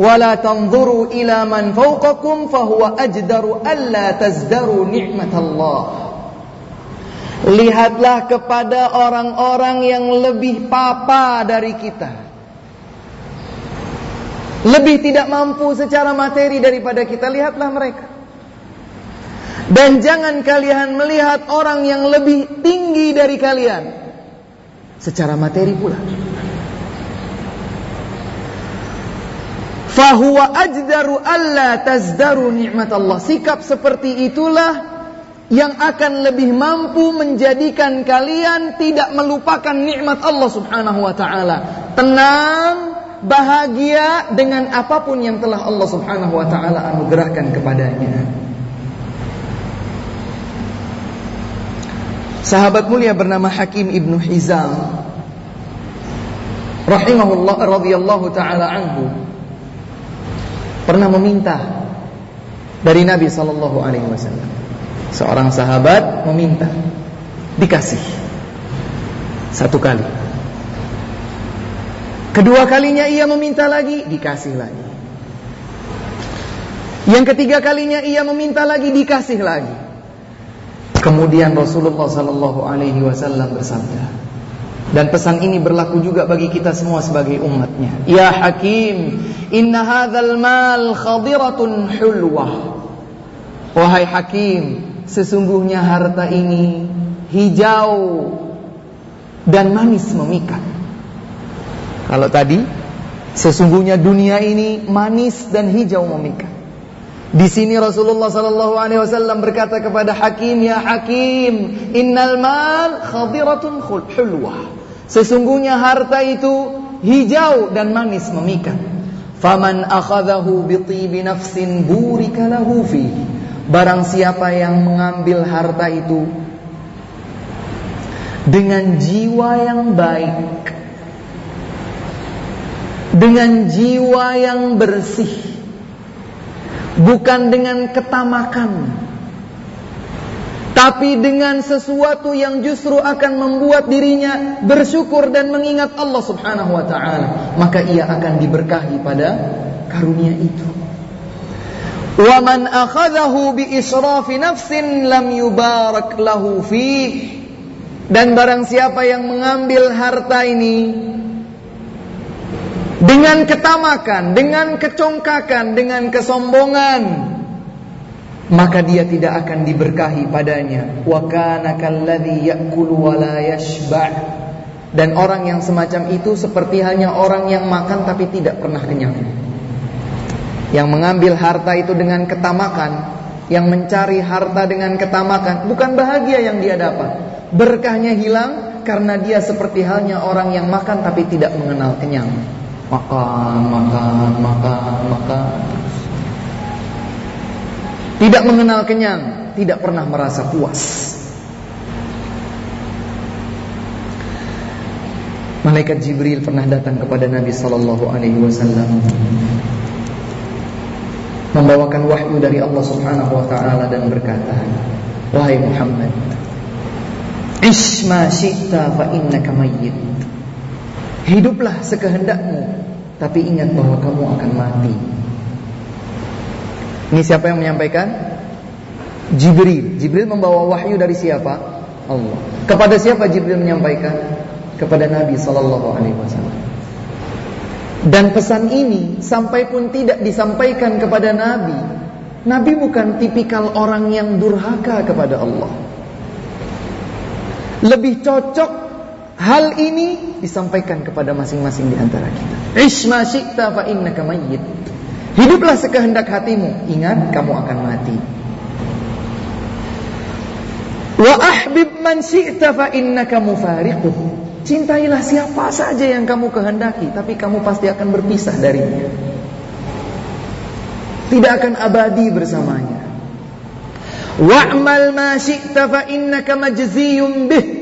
wa la tanzuru ila man fawqakum fa huwa ajdaru alla tazdaru Allah." Lihatlah kepada orang-orang yang lebih papa dari kita. Lebih tidak mampu secara materi daripada kita, lihatlah mereka. Dan jangan kalian melihat orang yang lebih tinggi dari kalian secara materi pula. Fahuwa ajdaru alla tazdaru nikmat Allah. Sikap seperti itulah yang akan lebih mampu menjadikan kalian tidak melupakan nikmat Allah Subhanahu wa taala. Tenang, bahagia dengan apa pun yang telah Allah Subhanahu wa taala anugerahkan kepadanya. Sahabat mulia bernama Hakim Ibnu Hizam rahimahullah radhiyallahu taala anhu pernah meminta dari Nabi sallallahu alaihi wasallam. Seorang sahabat meminta dikasih satu kali. Kedua kalinya ia meminta lagi, dikasih lagi. Yang ketiga kalinya ia meminta lagi, dikasih lagi. Kemudian Rasulullah Sallallahu Alaihi Wasallam bersabda, dan pesan ini berlaku juga bagi kita semua sebagai umatnya. Ya Hakim, inna hadzal mal khadiratun hulwah. Wahai Hakim, sesungguhnya harta ini hijau dan manis memikat. Kalau tadi, sesungguhnya dunia ini manis dan hijau memikat. Di sini Rasulullah sallallahu alaihi wasallam berkata kepada Hakim, "Ya Hakim, innal mal khadiratun hulwah." Sesungguhnya harta itu hijau dan manis memikat. Faman akhadahu bi tibi nafsin burika lahu. Barang siapa yang mengambil harta itu dengan jiwa yang baik, dengan jiwa yang bersih, bukan dengan ketamakan tapi dengan sesuatu yang justru akan membuat dirinya bersyukur dan mengingat Allah Subhanahu wa taala maka ia akan diberkahi pada karunia itu. Akhadahu bi israfi nafsin lam yubarak lahu fi dan barang siapa yang mengambil harta ini dengan ketamakan, dengan kecongkakan, dengan kesombongan, maka dia tidak akan diberkahi padanya. Wa kana kalladhi ya'kulu wa la yashba'. Dan orang yang semacam itu seperti hanya orang yang makan tapi tidak pernah kenyang. Yang mengambil harta itu dengan ketamakan, yang mencari harta dengan ketamakan, bukan bahagia yang dia dapat. Berkahnya hilang karena dia seperti halnya orang yang makan tapi tidak mengenal kenyang makan, makan, makan, makan. Tidak mengenal kenyang, tidak pernah merasa puas. Malaikat Jibril pernah datang kepada Nabi sallallahu alaihi wasallam membawakan wahyu dari Allah Subhanahu wa taala dan berkata, "Wahai Muhammad, ish ma syi'ta fa innaka mayyit." Hiduplah sekehendakmu, tapi ingat bahwa kamu akan mati. Ini siapa yang menyampaikan? Jibril. Jibril membawa wahyu dari siapa? Allah. Kepada siapa Jibril menyampaikan? kepada Nabi sallallahu alaihi wasallam. Dan pesan ini sampai pun tidak disampaikan kepada Nabi. Nabi bukan tipikal orang yang durhaka kepada Allah. Lebih cocok hal ini disampaikan kepada masing-masing di antara kita. Ishma syi'ta fa innaka mayyit. Hiduplah sekehendak hatimu, ingat kamu akan mati. Wa ahbib man syi'ta fa innaka mufariquh. Cintailah siapa saja yang kamu kehendaki, tapi kamu pasti akan berpisah darinya. Tidak akan abadi bersamanya. Wa'mal ma syi'ta fa innaka majziyun bih.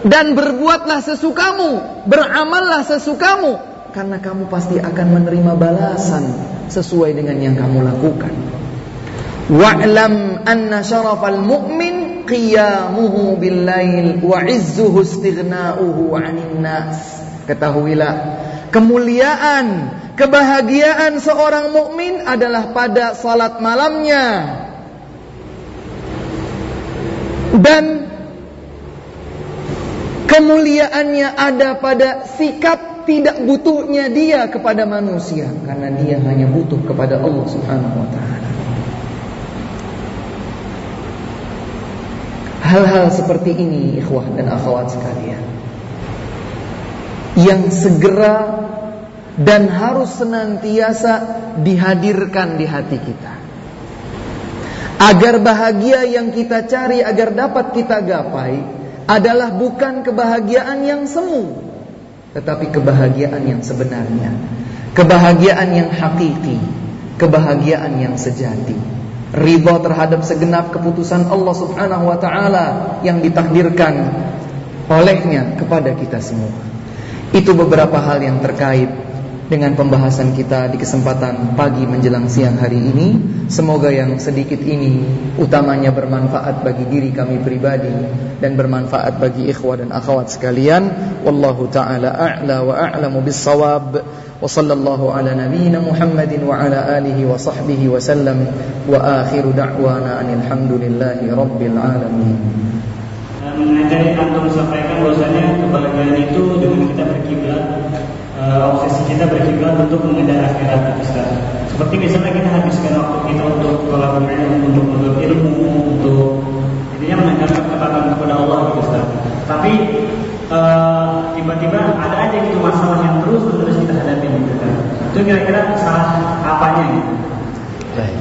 Dan berbuatlah sesukamu, beramallah sesukamu karena kamu pasti akan menerima balasan sesuai dengan yang kamu lakukan. Wa'lam anna syarafal mu'min qiyamuhu bil lail wa izzuhu istighna'uhu 'anil nas. Ketahuilah, kemuliaan, kebahagiaan seorang mukmin adalah pada salat malamnya. Dan kemuliaannya ada pada sikap tidak butuhnya dia kepada manusia karena dia hanya butuh kepada Allah Subhanahu wa taala. Hal-hal seperti ini ikhwah dan akhwat sekalian Yang segera dan harus senantiasa dihadirkan di hati kita Agar bahagia yang kita cari agar dapat kita gapai Adalah bukan kebahagiaan yang semu Tetapi kebahagiaan yang sebenarnya Kebahagiaan yang hakiki Kebahagiaan yang sejati ridha terhadap segenap keputusan Allah Subhanahu wa taala yang ditakdirkan olehnya kepada kita semua. Itu beberapa hal yang terkait dengan pembahasan kita di kesempatan pagi menjelang siang hari ini. Semoga yang sedikit ini utamanya bermanfaat bagi diri kami pribadi dan bermanfaat bagi ikhwah dan akhwat sekalian. Wallahu taala a'la wa a'lamu bis-shawab. Wa sallallahu ala nabiyyina Muhammadin wa ala alihi wa sahbihi wa sallam wa akhiru da'wana anil hamdulillahi rabbil alamin. Nah, Mengajari antum sampaikan bahwasanya kebahagiaan itu uh, obsesi kita berkiblat untuk mengejar akhirat Ustaz. Seperti misalnya kita habiskan waktu kita untuk tolak untuk menuntut ilmu, untuk intinya mendengarkan ketaatan kepada Allah gitu Ustaz. Tapi Eh, tiba-tiba ada aja gitu masalah yang terus menerus kita hadapi gitu kan. Itu kira-kira salah apanya gitu. Baik.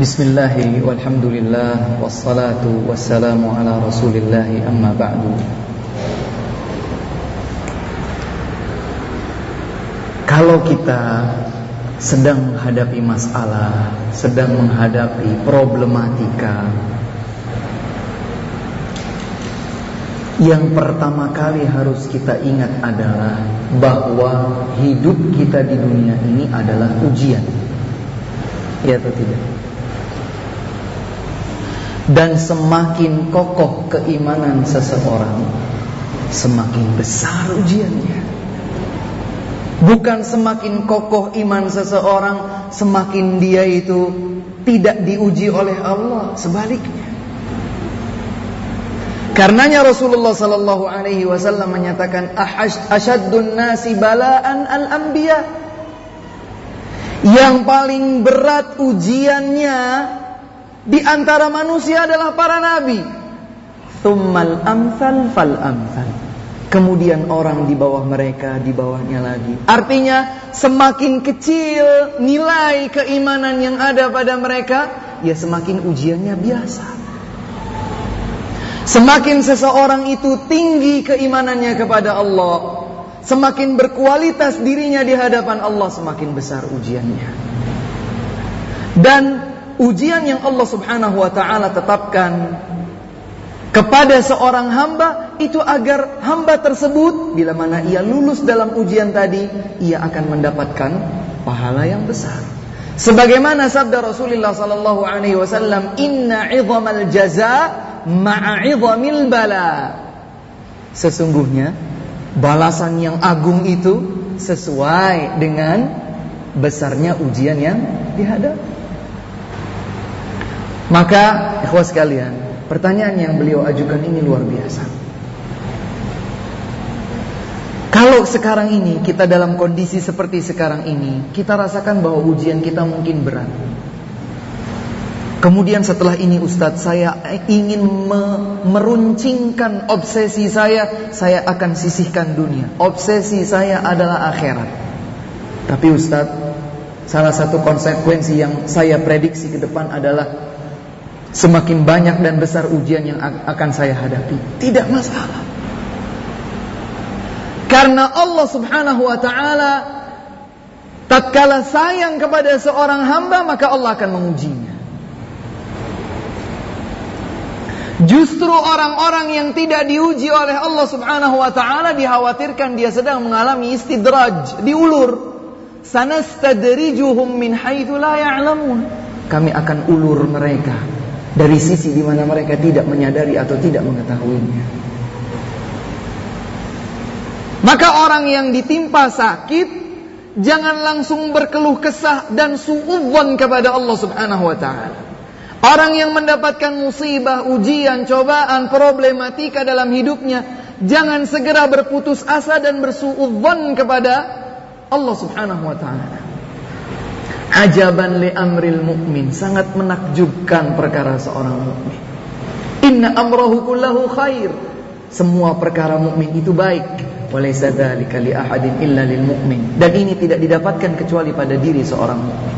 Bismillah walhamdulillah wassalatu wassalamu ala Rasulillah amma ba'du. Kalau kita sedang menghadapi masalah, sedang menghadapi problematika, Yang pertama kali harus kita ingat adalah bahwa hidup kita di dunia ini adalah ujian. Ya atau tidak? Dan semakin kokoh keimanan seseorang, semakin besar ujiannya. Bukan semakin kokoh iman seseorang, semakin dia itu tidak diuji oleh Allah, sebaliknya. Karenanya Rasulullah sallallahu alaihi wasallam menyatakan asyaddun nasi balaan al-anbiya. Yang paling berat ujiannya di antara manusia adalah para nabi. Tsummal amsal fal amsal. Kemudian orang di bawah mereka, di bawahnya lagi. Artinya semakin kecil nilai keimanan yang ada pada mereka, ya semakin ujiannya biasa. Semakin seseorang itu tinggi keimanannya kepada Allah, semakin berkualitas dirinya di hadapan Allah, semakin besar ujiannya. Dan ujian yang Allah Subhanahu wa taala tetapkan kepada seorang hamba itu agar hamba tersebut bila mana ia lulus dalam ujian tadi ia akan mendapatkan pahala yang besar. Sebagaimana sabda Rasulullah sallallahu alaihi wasallam, "Inna 'idhamal jaza ma'a 'idhamil bala." Sesungguhnya balasan yang agung itu sesuai dengan besarnya ujian yang dihadapi. Maka, ikhwas sekalian, Pertanyaan yang beliau ajukan ini luar biasa. Kalau sekarang ini kita dalam kondisi seperti sekarang ini, kita rasakan bahwa ujian kita mungkin berat. Kemudian setelah ini Ustadz saya ingin me meruncingkan obsesi saya, saya akan sisihkan dunia. Obsesi saya adalah akhirat. Tapi Ustadz, salah satu konsekuensi yang saya prediksi ke depan adalah Semakin banyak dan besar ujian yang akan saya hadapi. Tidak masalah. Karena Allah subhanahu wa ta'ala Tatkala sayang kepada seorang hamba Maka Allah akan mengujinya. Justru orang-orang yang tidak diuji oleh Allah subhanahu wa ta'ala Dikhawatirkan dia sedang mengalami istidraj Diulur Sanastadrijuhum min haithu la ya'lamun. Kami akan ulur mereka dari sisi di mana mereka tidak menyadari atau tidak mengetahuinya. Maka orang yang ditimpa sakit jangan langsung berkeluh kesah dan suudzon kepada Allah Subhanahu wa taala. Orang yang mendapatkan musibah, ujian, cobaan, problematika dalam hidupnya, jangan segera berputus asa dan bersuudzon kepada Allah Subhanahu wa taala. Ajaban li amril mu'min. Sangat menakjubkan perkara seorang mukmin. Inna amrahu kullahu khair. Semua perkara mukmin itu baik. Walaysa dzalika li ahadin illa lil mu'min. Dan ini tidak didapatkan kecuali pada diri seorang mukmin.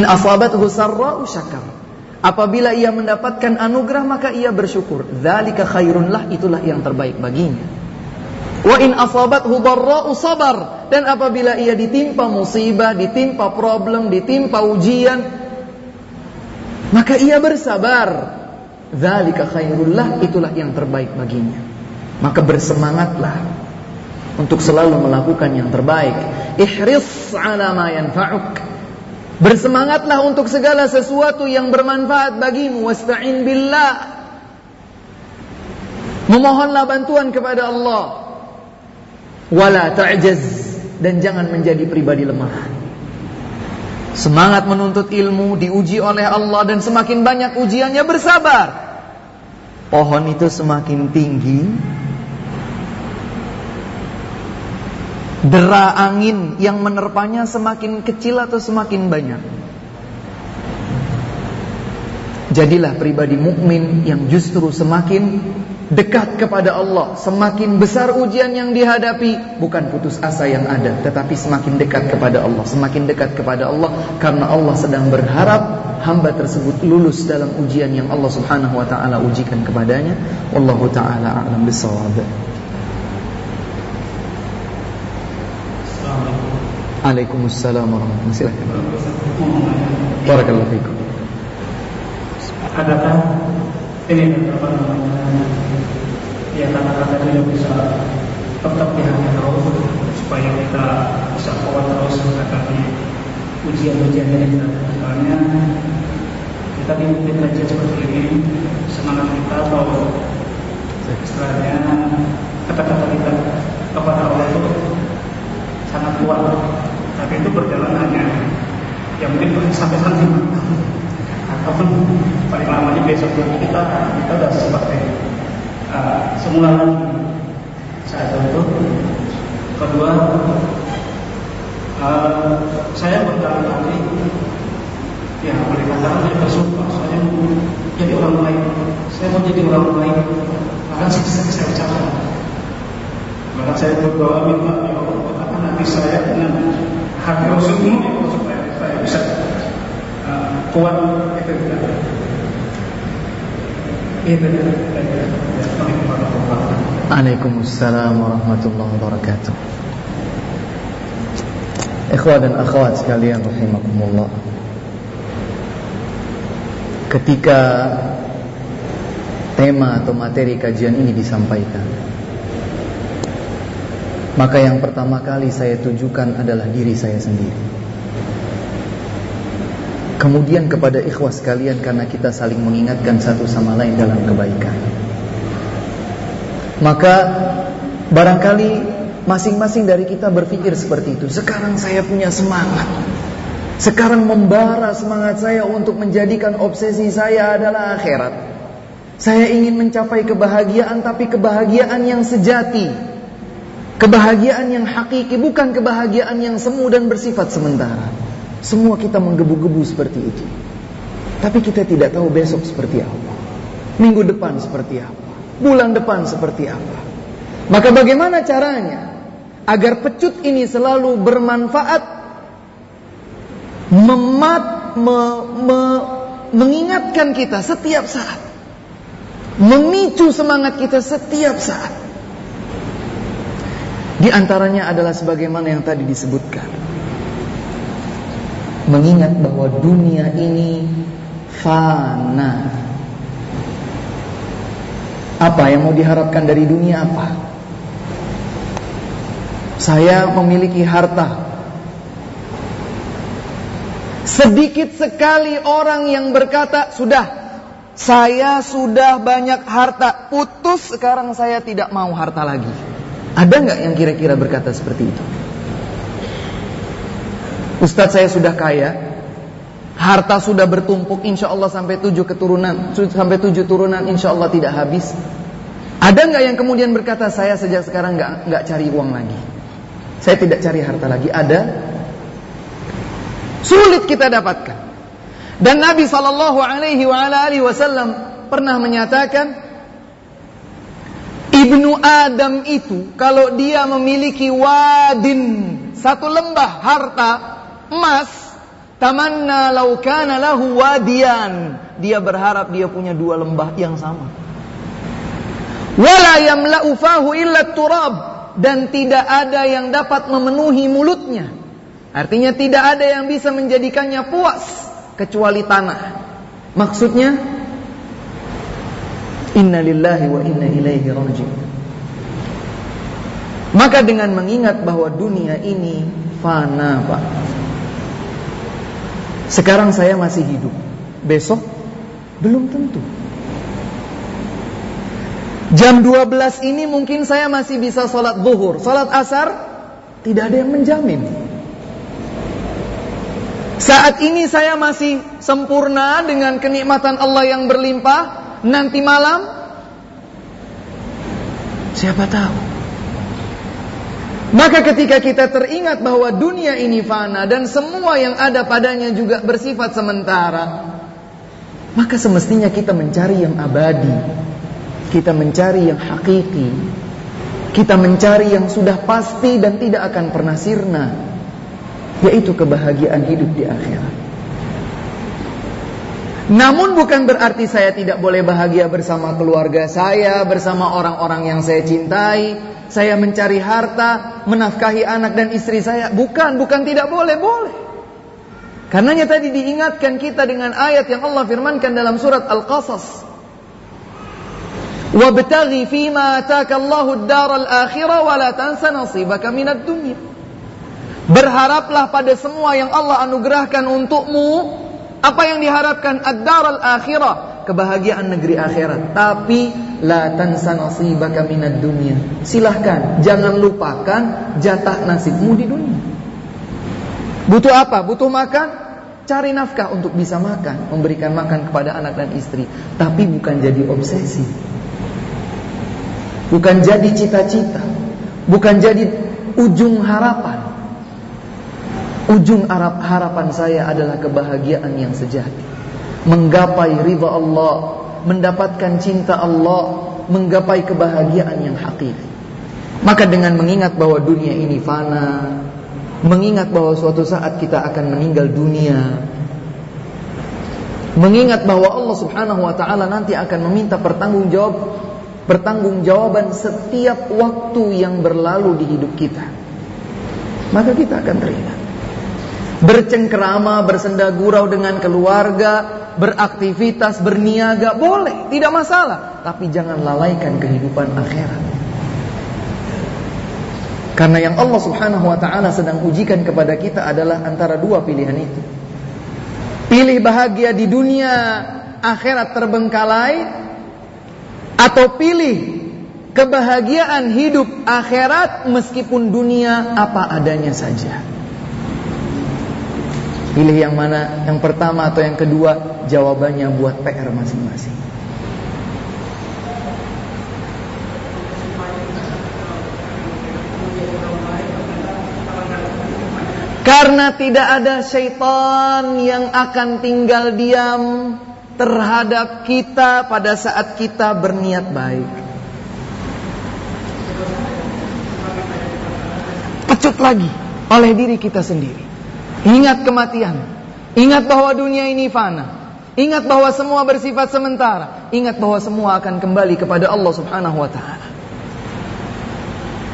In asabathu sarra'u syakar. Apabila ia mendapatkan anugerah maka ia bersyukur. Dzalika khairun lah itulah yang terbaik baginya. Wa in asabathu darra'u sabar dan apabila ia ditimpa musibah, ditimpa problem, ditimpa ujian, maka ia bersabar. Dzalika khairullah itulah yang terbaik baginya. Maka bersemangatlah untuk selalu melakukan yang terbaik. Ihris ala ma yanfa'uk. Bersemangatlah untuk segala sesuatu yang bermanfaat bagimu. Wasta'in billah. Memohonlah bantuan kepada Allah wala ta'jaz dan jangan menjadi pribadi lemah. Semangat menuntut ilmu diuji oleh Allah dan semakin banyak ujiannya bersabar. Pohon itu semakin tinggi, dera angin yang menerpanya semakin kecil atau semakin banyak. Jadilah pribadi mukmin yang justru semakin dekat kepada Allah, semakin besar ujian yang dihadapi, bukan putus asa yang ada, tetapi semakin dekat kepada Allah, semakin dekat kepada Allah karena Allah sedang berharap hamba tersebut lulus dalam ujian yang Allah Subhanahu wa taala ujikan kepadanya. Wallahu taala a'lam bissawab. Waalaikumsalam warahmatullahi wabarakatuh. Barakallahu fiikum. Adakah ini apa namanya ya kata-kata yang bisa tetap di hati terus supaya kita bisa kuat terus menghadapi ujian-ujian yang kita misalnya kita dipimpin aja seperti ini semangat kita atau istilahnya kata-kata kita kepada Allah itu sangat kuat. Tapi itu berjalan hanya yang mungkin sampai nanti ataupun paling lamanya besok kita kita sudah seperti uh, semula saya kedua uh, saya berkali-kali ya boleh katakan saya bersumpah saya mau jadi orang baik. Saya mau jadi orang baik. Bahkan saya, saya ucapkan. Bahkan saya berdoa minta ya Allah katakan saya dengan hati Rasulullah ya supaya saya bisa kuat. Itu itu Waalaikumsalam warahmatullahi wabarakatuh Ikhwah dan akhwat sekalian rahimakumullah Ketika tema atau materi kajian ini disampaikan. Maka yang pertama kali saya tujukan adalah diri saya sendiri. Kemudian kepada ikhwas kalian karena kita saling mengingatkan satu sama lain dalam kebaikan. Maka barangkali masing-masing dari kita berpikir seperti itu. Sekarang saya punya semangat. Sekarang membara semangat saya untuk menjadikan obsesi saya adalah akhirat. Saya ingin mencapai kebahagiaan tapi kebahagiaan yang sejati. Kebahagiaan yang hakiki bukan kebahagiaan yang semu dan bersifat sementara. Semua kita menggebu-gebu seperti itu. Tapi kita tidak tahu besok seperti apa. Minggu depan seperti apa. Bulan depan seperti apa. Maka bagaimana caranya agar pecut ini selalu bermanfaat memat me, me, mengingatkan kita setiap saat. Memicu semangat kita setiap saat. Di antaranya adalah sebagaimana yang tadi disebutkan mengingat bahwa dunia ini fana. Apa yang mau diharapkan dari dunia apa? Saya memiliki harta. Sedikit sekali orang yang berkata, "Sudah, saya sudah banyak harta, putus sekarang saya tidak mau harta lagi." Ada nggak yang kira-kira berkata seperti itu? Ustadz saya sudah kaya. Harta sudah bertumpuk Insya Allah sampai tujuh keturunan Sampai tujuh turunan insya Allah tidak habis. Ada nggak yang kemudian berkata Saya sejak sekarang nggak nggak cari uang lagi. Saya tidak cari harta lagi. Ada. Sulit kita dapatkan. Dan Nabi Shallallahu Alaihi Wasallam pernah menyatakan Ibnu Adam itu kalau dia memiliki wadin satu lembah harta emas, tamanna law kana lahu wadiyan. Dia berharap dia punya dua lembah yang sama. Wala yamla'u fahu illa turab dan tidak ada yang dapat memenuhi mulutnya. Artinya tidak ada yang bisa menjadikannya puas kecuali tanah. Maksudnya Inna lillahi wa inna ilaihi raji'un. Maka dengan mengingat bahwa dunia ini fana, Pak. Sekarang saya masih hidup. Besok? Belum tentu. Jam 12 ini mungkin saya masih bisa sholat zuhur Sholat asar Tidak ada yang menjamin. Saat ini saya masih sempurna dengan kenikmatan Allah yang berlimpah. Nanti malam Siapa tahu maka ketika kita teringat bahwa dunia ini fana dan semua yang ada padanya juga bersifat sementara, maka semestinya kita mencari yang abadi. Kita mencari yang hakiki. Kita mencari yang sudah pasti dan tidak akan pernah sirna, yaitu kebahagiaan hidup di akhirat. Namun bukan berarti saya tidak boleh bahagia bersama keluarga saya, bersama orang-orang yang saya cintai, saya mencari harta, menafkahi anak dan istri saya. Bukan, bukan tidak boleh, boleh. Karenanya tadi diingatkan kita dengan ayat yang Allah firmankan dalam surat Al-Qasas. Wabtaghi fima ataka Allahu ad-daral akhirah wa la tansa nasibaka minad dunya. Berharaplah pada semua yang Allah anugerahkan untukmu apa yang diharapkan ad-daral akhirah, kebahagiaan negeri akhirat. Tapi la tansa nasibaka minad dunya. Silahkan jangan lupakan jatah nasibmu di dunia. Butuh apa? Butuh makan? Cari nafkah untuk bisa makan, memberikan makan kepada anak dan istri, tapi bukan jadi obsesi. Bukan jadi cita-cita, bukan jadi ujung harapan. Ujung harapan saya adalah kebahagiaan yang sejati. Menggapai ridha Allah mendapatkan cinta Allah, menggapai kebahagiaan yang hakiki. Maka dengan mengingat bahwa dunia ini fana, mengingat bahwa suatu saat kita akan meninggal dunia, mengingat bahwa Allah Subhanahu wa taala nanti akan meminta pertanggungjawab pertanggungjawaban setiap waktu yang berlalu di hidup kita. Maka kita akan teringat. Bercengkerama, bersenda gurau dengan keluarga, beraktivitas, berniaga, boleh, tidak masalah. Tapi jangan lalaikan kehidupan akhirat. Karena yang Allah subhanahu wa ta'ala sedang ujikan kepada kita adalah antara dua pilihan itu. Pilih bahagia di dunia, akhirat terbengkalai, atau pilih kebahagiaan hidup akhirat meskipun dunia apa adanya saja. Pilih yang mana? Yang pertama atau yang kedua? Jawabannya buat PR masing-masing. Karena tidak ada syaitan yang akan tinggal diam terhadap kita pada saat kita berniat baik. Pecut lagi oleh diri kita sendiri. Ingat kematian. Ingat bahwa dunia ini fana. Ingat bahwa semua bersifat sementara. Ingat bahwa semua akan kembali kepada Allah Subhanahu wa taala.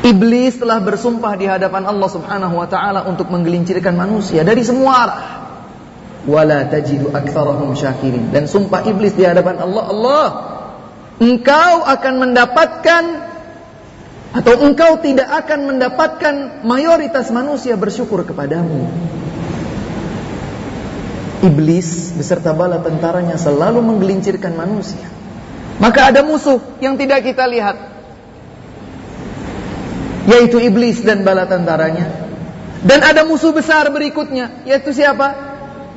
Iblis telah bersumpah di hadapan Allah Subhanahu wa taala untuk menggelincirkan manusia dari semua arah. Wala tajidu aktsarahum syakirin. Dan sumpah iblis di hadapan Allah, Allah, engkau akan mendapatkan atau engkau tidak akan mendapatkan mayoritas manusia bersyukur kepadamu. Iblis beserta bala tentaranya selalu menggelincirkan manusia. Maka ada musuh yang tidak kita lihat. Yaitu iblis dan bala tentaranya. Dan ada musuh besar berikutnya. Yaitu siapa?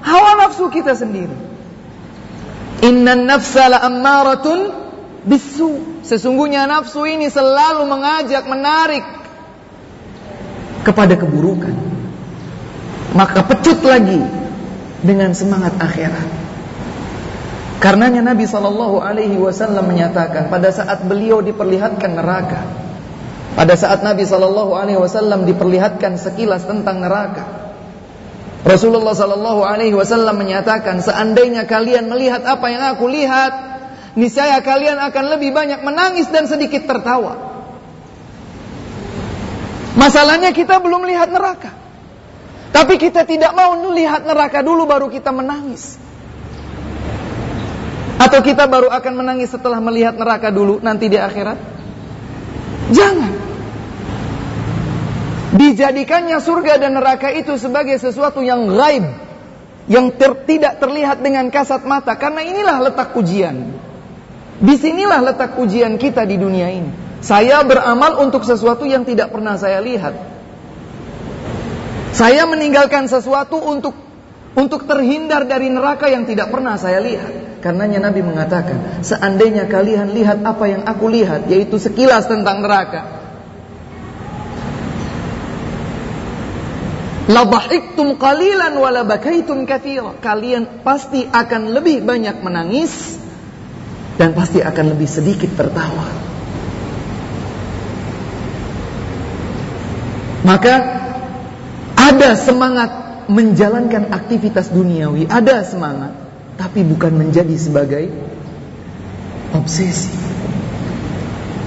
Hawa nafsu kita sendiri. Inna nafsa la ammaratun bisu. Sesungguhnya nafsu ini selalu mengajak, menarik kepada keburukan. Maka pecut lagi dengan semangat akhirat. Karenanya Nabi Shallallahu Alaihi Wasallam menyatakan pada saat beliau diperlihatkan neraka, pada saat Nabi Shallallahu Alaihi Wasallam diperlihatkan sekilas tentang neraka, Rasulullah Shallallahu Alaihi Wasallam menyatakan, seandainya kalian melihat apa yang aku lihat, niscaya kalian akan lebih banyak menangis dan sedikit tertawa. Masalahnya kita belum lihat neraka. Tapi kita tidak mau melihat neraka dulu baru kita menangis. Atau kita baru akan menangis setelah melihat neraka dulu nanti di akhirat? Jangan. Dijadikannya surga dan neraka itu sebagai sesuatu yang gaib. Yang ter, tidak terlihat dengan kasat mata. Karena inilah letak ujian. Di sinilah letak ujian kita di dunia ini. Saya beramal untuk sesuatu yang tidak pernah saya lihat. Saya meninggalkan sesuatu untuk untuk terhindar dari neraka yang tidak pernah saya lihat. Karenanya Nabi mengatakan, seandainya kalian lihat apa yang aku lihat, yaitu sekilas tentang neraka, Labahiktum qalilan wala bakaitum kathira. Kalian pasti akan lebih banyak menangis dan pasti akan lebih sedikit tertawa. Maka ada semangat menjalankan aktivitas duniawi, ada semangat, tapi bukan menjadi sebagai obsesi.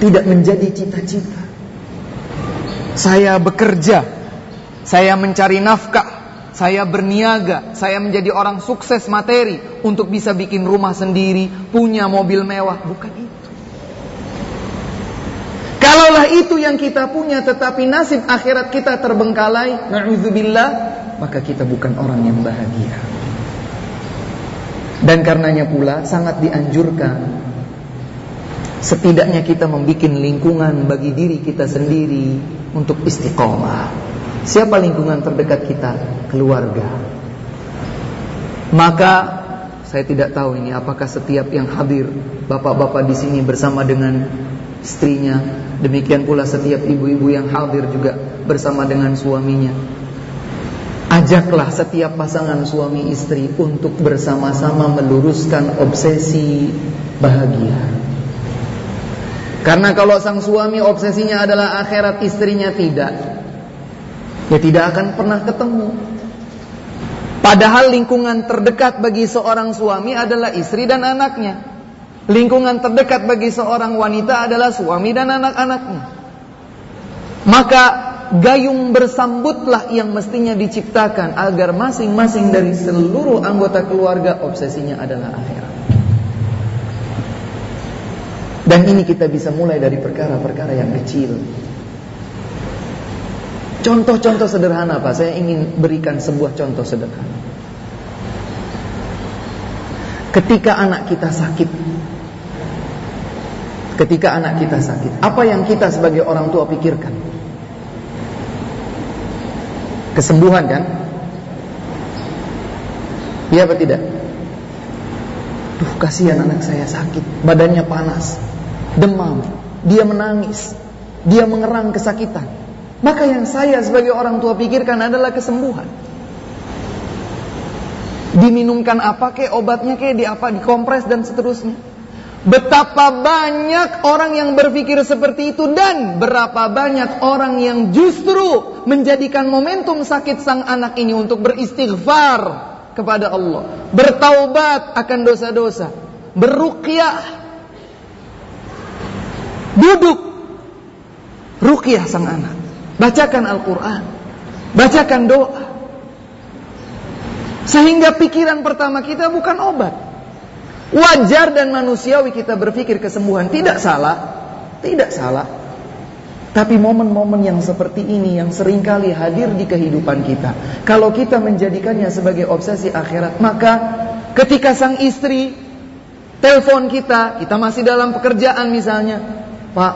Tidak menjadi cita-cita. Saya bekerja, saya mencari nafkah, saya berniaga, saya menjadi orang sukses materi untuk bisa bikin rumah sendiri, punya mobil mewah, bukan itu. Kalaulah itu yang kita punya tetapi nasib akhirat kita terbengkalai, na'udzubillah, maka kita bukan orang yang bahagia. Dan karenanya pula sangat dianjurkan setidaknya kita membuat lingkungan bagi diri kita sendiri untuk istiqomah. Siapa lingkungan terdekat kita? Keluarga. Maka saya tidak tahu ini apakah setiap yang hadir bapak-bapak di sini bersama dengan istrinya. Demikian pula setiap ibu-ibu yang hadir juga bersama dengan suaminya. Ajaklah setiap pasangan suami istri untuk bersama-sama meluruskan obsesi bahagia. Karena kalau sang suami obsesinya adalah akhirat istrinya tidak, ya tidak akan pernah ketemu. Padahal lingkungan terdekat bagi seorang suami adalah istri dan anaknya. Lingkungan terdekat bagi seorang wanita adalah suami dan anak-anaknya. Maka gayung bersambutlah yang mestinya diciptakan agar masing-masing dari seluruh anggota keluarga obsesinya adalah akhirat. Dan ini kita bisa mulai dari perkara-perkara yang kecil. Contoh-contoh sederhana Pak, saya ingin berikan sebuah contoh sederhana. Ketika anak kita sakit, ketika anak kita sakit, apa yang kita sebagai orang tua pikirkan? Kesembuhan kan? Iya apa tidak? Duh kasihan anak saya sakit, badannya panas, demam, dia menangis, dia mengerang kesakitan. Maka yang saya sebagai orang tua pikirkan adalah kesembuhan. Diminumkan apa ke obatnya ke di apa dikompres dan seterusnya. Betapa banyak orang yang berpikir seperti itu dan berapa banyak orang yang justru menjadikan momentum sakit sang anak ini untuk beristighfar kepada Allah, bertaubat akan dosa-dosa, beruqyah, duduk. Ruqyah sang anak. Bacakan Al-Quran. Bacakan doa. Sehingga pikiran pertama kita bukan obat Wajar dan manusiawi kita berpikir kesembuhan. Tidak salah. Tidak salah. Tapi momen-momen yang seperti ini Yang sering kali hadir di kehidupan kita. Kalau kita menjadikannya sebagai obsesi akhirat Maka ketika sang istri Telepon kita Kita masih dalam pekerjaan misalnya Pak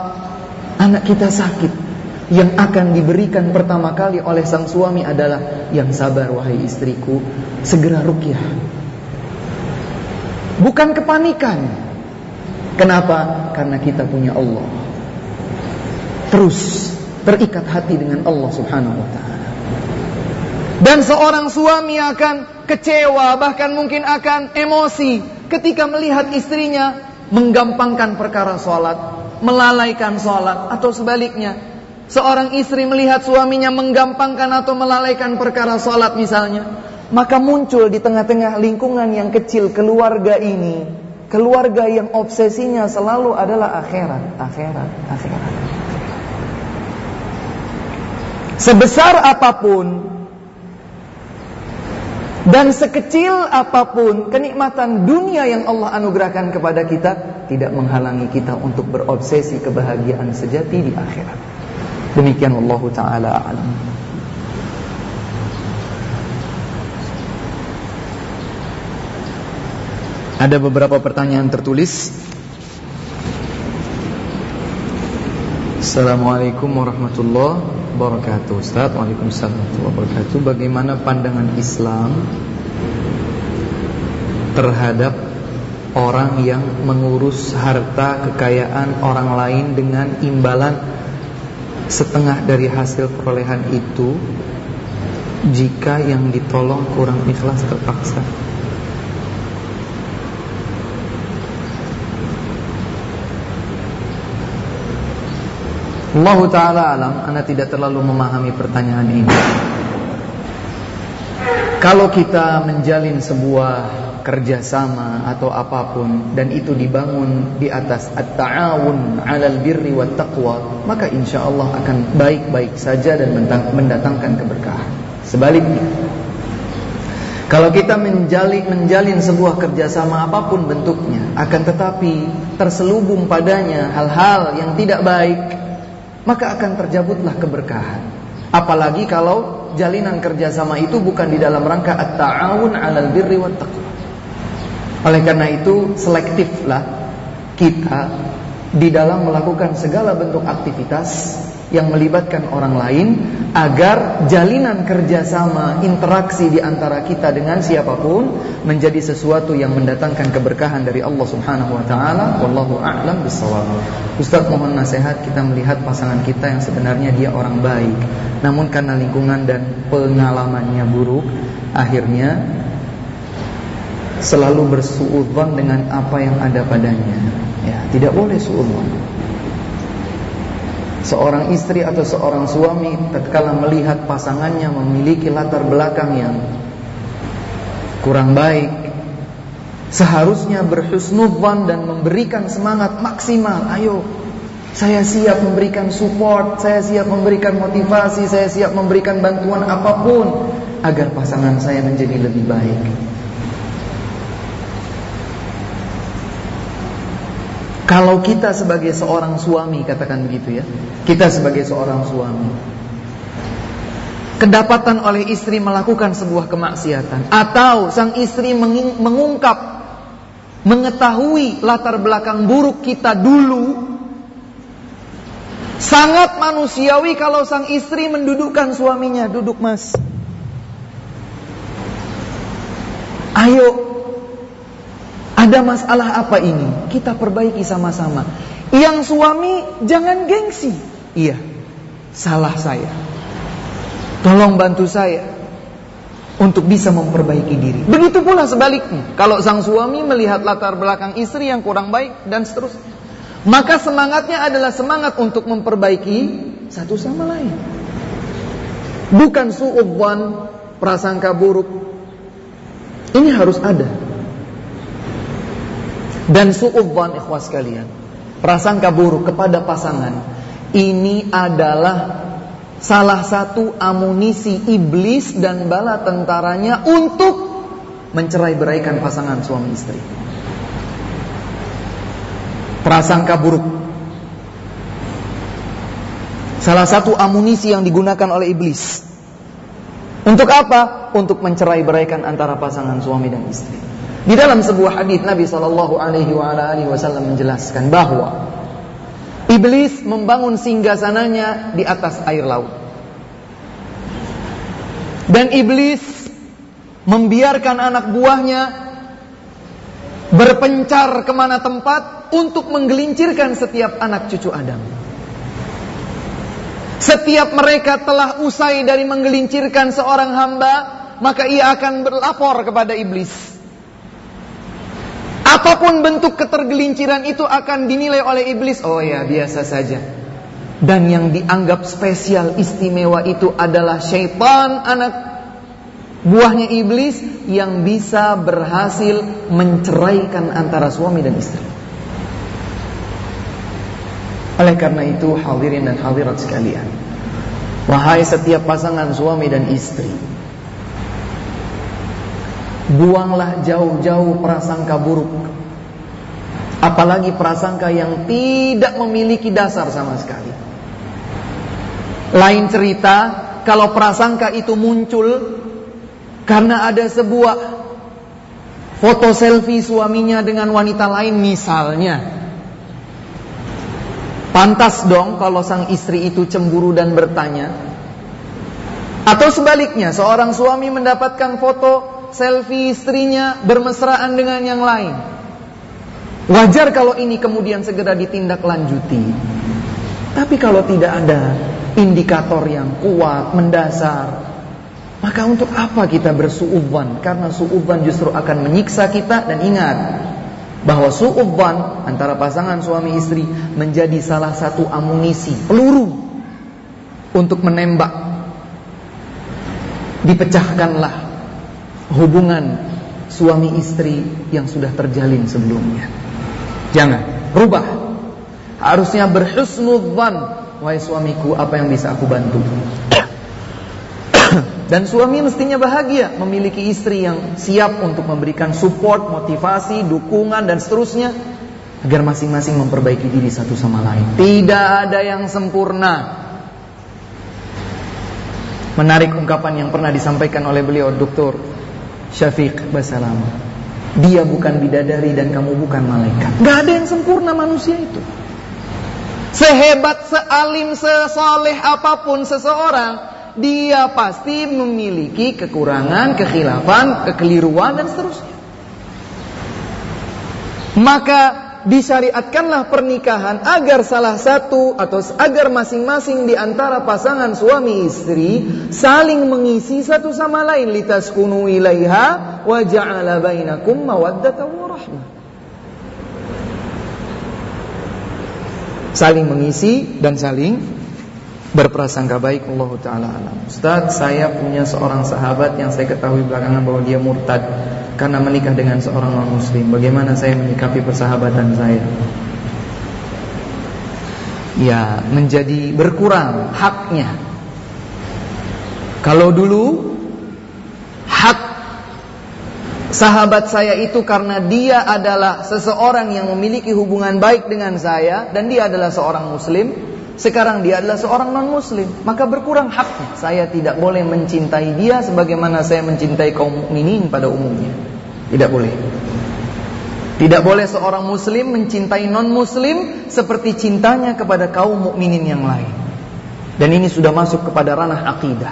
Anak kita sakit. Yang akan diberikan pertama kali oleh sang suami adalah yang sabar wahai istriku, segera rukyah. Bukan kepanikan. Kenapa? Karena kita punya Allah. Terus terikat hati dengan Allah Subhanahu wa taala. Dan seorang suami akan kecewa bahkan mungkin akan emosi ketika melihat istrinya menggampangkan perkara sholat, melalaikan sholat atau sebaliknya Seorang istri melihat suaminya menggampangkan atau melalaikan perkara sholat misalnya. Maka muncul di tengah-tengah lingkungan yang kecil keluarga ini. Keluarga yang obsesinya selalu adalah akhirat, akhirat, akhirat. Sebesar apa pun dan sekecil apa pun kenikmatan dunia yang Allah anugerahkan kepada kita tidak menghalangi kita untuk berobsesi kebahagiaan sejati di akhirat. Demikian Allah taala alam. Ada beberapa pertanyaan tertulis. Assalamualaikum warahmatullahi wabarakatuh. Ustaz, Waalaikumsalam warahmatullahi wabarakatuh. Bagaimana pandangan Islam terhadap orang yang mengurus harta kekayaan orang lain dengan imbalan setengah dari hasil perolehan itu jika yang ditolong kurang ikhlas terpaksa. Allah Ta'ala alam Anda tidak terlalu memahami pertanyaan ini. Kalau kita menjalin sebuah kerjasama atau apa pun dan itu dibangun di atas at-ta'awun 'alal birri wat taqwa maka insya Allah akan baik-baik saja dan mendatangkan keberkahan. Sebaliknya kalau kita menjalin menjalin sebuah kerjasama apa pun bentuknya akan tetapi terselubung padanya hal-hal yang tidak baik maka akan terjabutlah keberkahan. Apalagi kalau jalinan kerjasama itu bukan di dalam rangka at-ta'awun 'alal birri wat taqwa. Oleh karena itu selektiflah kita di dalam melakukan segala bentuk aktivitas yang melibatkan orang lain agar jalinan kerjasama interaksi di antara kita dengan siapa pun menjadi sesuatu yang mendatangkan keberkahan dari Allah Subhanahu wa taala wallahu a'lam bissawab. Ustaz mohon nasihat kita melihat pasangan kita yang sebenarnya dia orang baik namun karena lingkungan dan pengalamannya buruk akhirnya selalu bersuudzon dengan apa yang ada padanya. Ya, tidak boleh suudzon. Seorang istri atau seorang suami tatkala melihat pasangannya memiliki latar belakang yang kurang baik, seharusnya berhusnudzon dan memberikan semangat maksimal. Ayo, Saya siap memberikan support, saya siap memberikan motivasi, saya siap memberikan bantuan apa pun agar pasangan saya menjadi lebih baik. Kalau kita sebagai seorang suami katakan begitu ya. Kita sebagai seorang suami. Kedapatan oleh istri melakukan sebuah kemaksiatan. Atau sang istri mengungkap mengetahui latar belakang buruk kita dulu. Sangat manusiawi kalau sang istri mendudukkan suaminya. Duduk mas. Ayo ada masalah apa ini kita perbaiki sama-sama yang suami jangan gengsi iya salah saya Tolong bantu saya untuk bisa memperbaiki diri. Begitu pula sebaliknya. Kalau sang suami melihat latar belakang istri yang kurang baik dan seterusnya, maka semangatnya adalah semangat untuk memperbaiki satu sama lain. Bukan suudzon, prasangka buruk. Ini harus ada. Dan suudzon ikhwas kalian, prasangka buruk kepada pasangan ini adalah salah satu amunisi iblis dan bala tentaranya untuk mencerai beraikan pasangan suami istri. Prasangka buruk. Salah satu amunisi yang digunakan oleh iblis. Untuk apa? Untuk mencerai beraikan antara pasangan suami dan istri. Di dalam sebuah hadis Nabi Shallallahu Alaihi Wasallam menjelaskan bahwa Iblis membangun singgasananya di atas air laut. Dan iblis membiarkan anak buahnya berpencar ke mana tempat untuk menggelincirkan setiap anak cucu Adam. Setiap mereka telah usai dari menggelincirkan seorang hamba, maka ia akan berlapor kepada iblis. Apa pun bentuk ketergelinciran itu akan dinilai oleh iblis. Oh ya, biasa saja. Dan yang dianggap spesial istimewa itu adalah syaitan anak buahnya iblis yang bisa berhasil menceraikan antara suami dan istri. Oleh karena itu hadirin dan hadirat sekalian. Wahai setiap pasangan suami dan istri Buanglah jauh-jauh prasangka buruk Apalagi prasangka yang tidak memiliki dasar sama sekali. Lain cerita Kalau prasangka itu muncul Karena ada sebuah Foto selfie suaminya dengan wanita lain misalnya. Pantas dong kalau sang istri itu cemburu dan bertanya. Atau sebaliknya Seorang suami mendapatkan foto selfie istrinya bermesraan dengan yang lain. Wajar kalau ini kemudian segera ditindaklanjuti. Tapi kalau tidak ada indikator yang kuat, mendasar, maka untuk apa kita bersuuban? Karena suuban justru akan menyiksa kita dan ingat bahwa suuban antara pasangan suami istri menjadi salah satu amunisi, peluru untuk menembak. Dipecahkanlah hubungan suami istri yang sudah terjalin sebelumnya. Jangan rubah. Harusnya berhusnudzan, wahai suamiku, apa yang bisa aku bantu? Dan suami mestinya bahagia memiliki istri yang siap untuk memberikan support, motivasi, dukungan dan seterusnya agar masing-masing memperbaiki diri satu sama lain. Tidak ada yang sempurna. Menarik ungkapan yang pernah disampaikan oleh beliau Dr. Syafiq Basalam Dia bukan bidadari dan kamu bukan malaikat. Gak ada yang sempurna manusia itu. Sehebat, sealim, sesoleh apa pun seseorang Dia pasti memiliki kekurangan, kekhilafan, kekeliruan dan seterusnya. Maka disyariatkanlah pernikahan agar salah satu atau agar masing-masing di antara pasangan suami istri saling mengisi satu sama lain litaskunu ilaiha wa ja'ala bainakum mawaddatan wa rahmah. Saling mengisi dan saling berprasangka baik Allah taala alam. Ustaz, saya punya seorang sahabat yang saya ketahui belakangan bahwa dia murtad karena menikah dengan seorang non muslim. Bagaimana saya menyikapi persahabatan saya? ya menjadi berkurang haknya. Kalau dulu hak sahabat saya itu karena dia adalah seseorang yang memiliki hubungan baik dengan saya dan dia adalah seorang muslim, sekarang dia adalah seorang non muslim, maka berkurang haknya. Saya tidak boleh mencintai dia sebagaimana saya mencintai kaum mukminin pada umumnya. Tidak boleh. Tidak boleh seorang muslim mencintai non-muslim seperti cintanya kepada kaum mukminin yang lain. Dan ini sudah masuk kepada ranah akidah.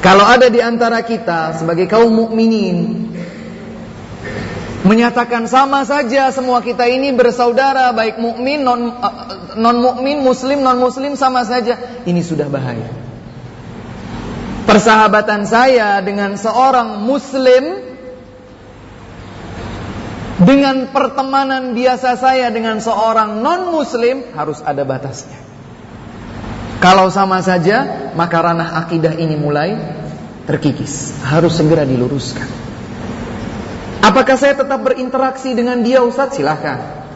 Kalau ada di antara kita sebagai kaum mukminin menyatakan sama saja semua kita ini bersaudara baik mukmin non uh, non mukmin muslim non muslim sama saja ini sudah bahaya persahabatan saya dengan seorang muslim dengan pertemanan biasa saya dengan seorang non-muslim harus ada batasnya. Kalau sama saja, maka ranah akidah ini mulai terkikis. Harus segera diluruskan. Apakah saya tetap berinteraksi dengan dia Ustaz? Silahkan.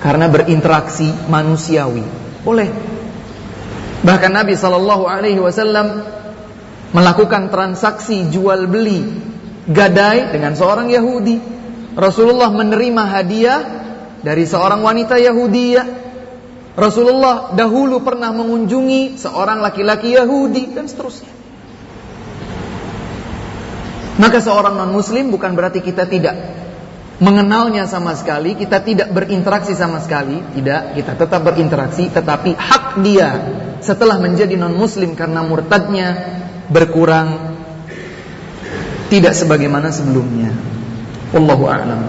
Karena berinteraksi manusiawi. Boleh. Bahkan Nabi Shallallahu Alaihi Wasallam melakukan transaksi jual beli gadai dengan seorang Yahudi Rasulullah menerima hadiah dari seorang wanita Yahudi. Rasulullah dahulu pernah mengunjungi seorang laki-laki Yahudi dan seterusnya. Maka seorang non-muslim bukan berarti kita tidak mengenalnya sama sekali, kita tidak berinteraksi sama sekali, tidak, kita tetap berinteraksi, tetapi hak dia setelah menjadi non-muslim karena murtadnya berkurang tidak sebagaimana sebelumnya. Wallahu a'lam.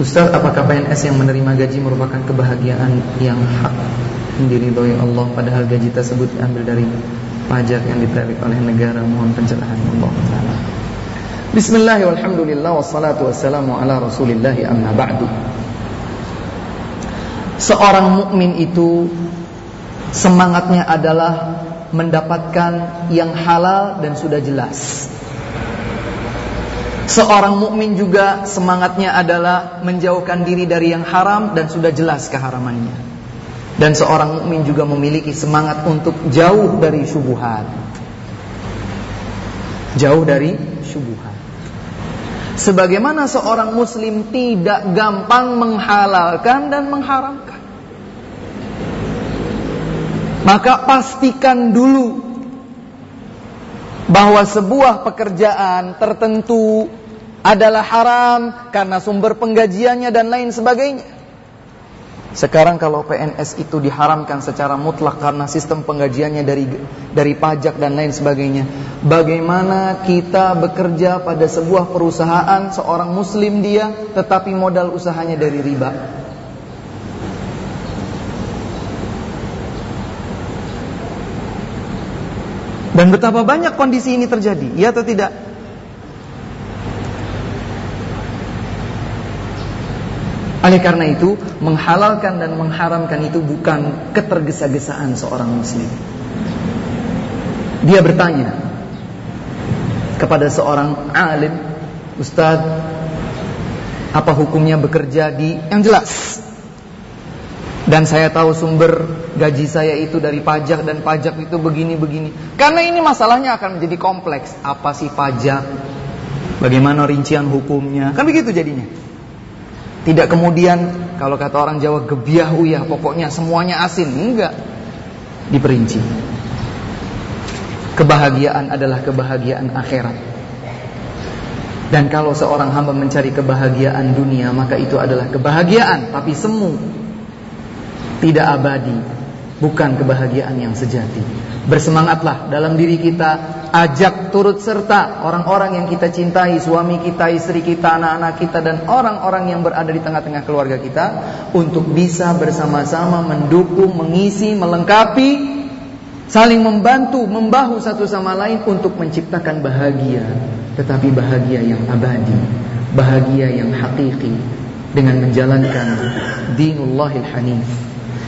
Ustaz, apakah PNS yang menerima gaji merupakan kebahagiaan yang hak yang diridhoi Allah padahal gaji tersebut diambil dari pajak yang ditarik oleh negara? Mohon pencerahan Allah taala. Bismillah walhamdulillah wassalatu wassalamu ala Rasulillah amma ba'du. Seorang mukmin itu semangatnya adalah mendapatkan yang halal dan sudah jelas. Seorang mukmin juga semangatnya adalah menjauhkan diri dari yang haram dan sudah jelas keharamannya. Dan seorang mukmin juga memiliki semangat untuk jauh dari syubhat. Jauh dari syubhat. Sebagaimana seorang muslim tidak gampang menghalalkan dan mengharamkan. Maka pastikan dulu bahwa sebuah pekerjaan tertentu adalah haram karena sumber penggajiannya dan lain sebagainya. Sekarang kalau PNS itu diharamkan secara mutlak karena sistem penggajiannya dari dari pajak dan lain sebagainya. Bagaimana kita bekerja pada sebuah perusahaan seorang muslim dia tetapi modal usahanya dari riba? Dan betapa banyak kondisi ini terjadi, ya atau tidak? Oleh karena itu, menghalalkan dan mengharamkan itu bukan ketergesa-gesaan seorang muslim. Dia bertanya kepada seorang alim, Ustaz, apa hukumnya bekerja di yang jelas? Dan saya tahu sumber gaji saya itu dari pajak dan pajak itu begini-begini. Karena ini masalahnya akan menjadi kompleks. Apa sih pajak? Bagaimana rincian hukumnya? Kan begitu jadinya. Tidak kemudian kalau kata orang Jawa gebiah uyah pokoknya semuanya asin, enggak. Diperinci. Kebahagiaan adalah kebahagiaan akhirat. Dan kalau seorang hamba mencari kebahagiaan dunia maka itu adalah kebahagiaan tapi semu. Tidak abadi, bukan kebahagiaan yang sejati. Bersemangatlah dalam diri kita ajak turut serta orang-orang yang kita cintai, suami kita, istri kita, anak-anak kita dan orang-orang yang berada di tengah-tengah keluarga kita untuk bisa bersama-sama mendukung, mengisi, melengkapi, saling membantu, membahu satu sama lain untuk menciptakan bahagia, tetapi bahagia yang abadi, bahagia yang hakiki dengan menjalankan dinullahil hanif.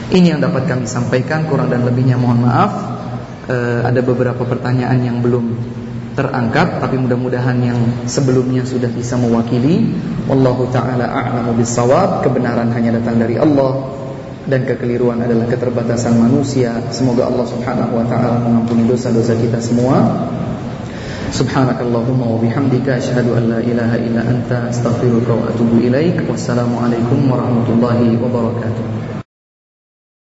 Ini yang dapat kami sampaikan, kurang dan lebihnya mohon maaf uh, ada beberapa pertanyaan yang belum terangkat tapi mudah-mudahan yang sebelumnya sudah bisa mewakili wallahu taala a'lamu bissawab kebenaran hanya datang dari Allah dan kekeliruan adalah keterbatasan manusia. Semoga Allah Subhanahu wa taala mengampuni dosa-dosa kita semua. Subhanakallahumma wa bihamdika asyhadu an la ilaha illa anta astaghfiruka wa atubu ilaik. Wassalamualaikum warahmatullahi wabarakatuh.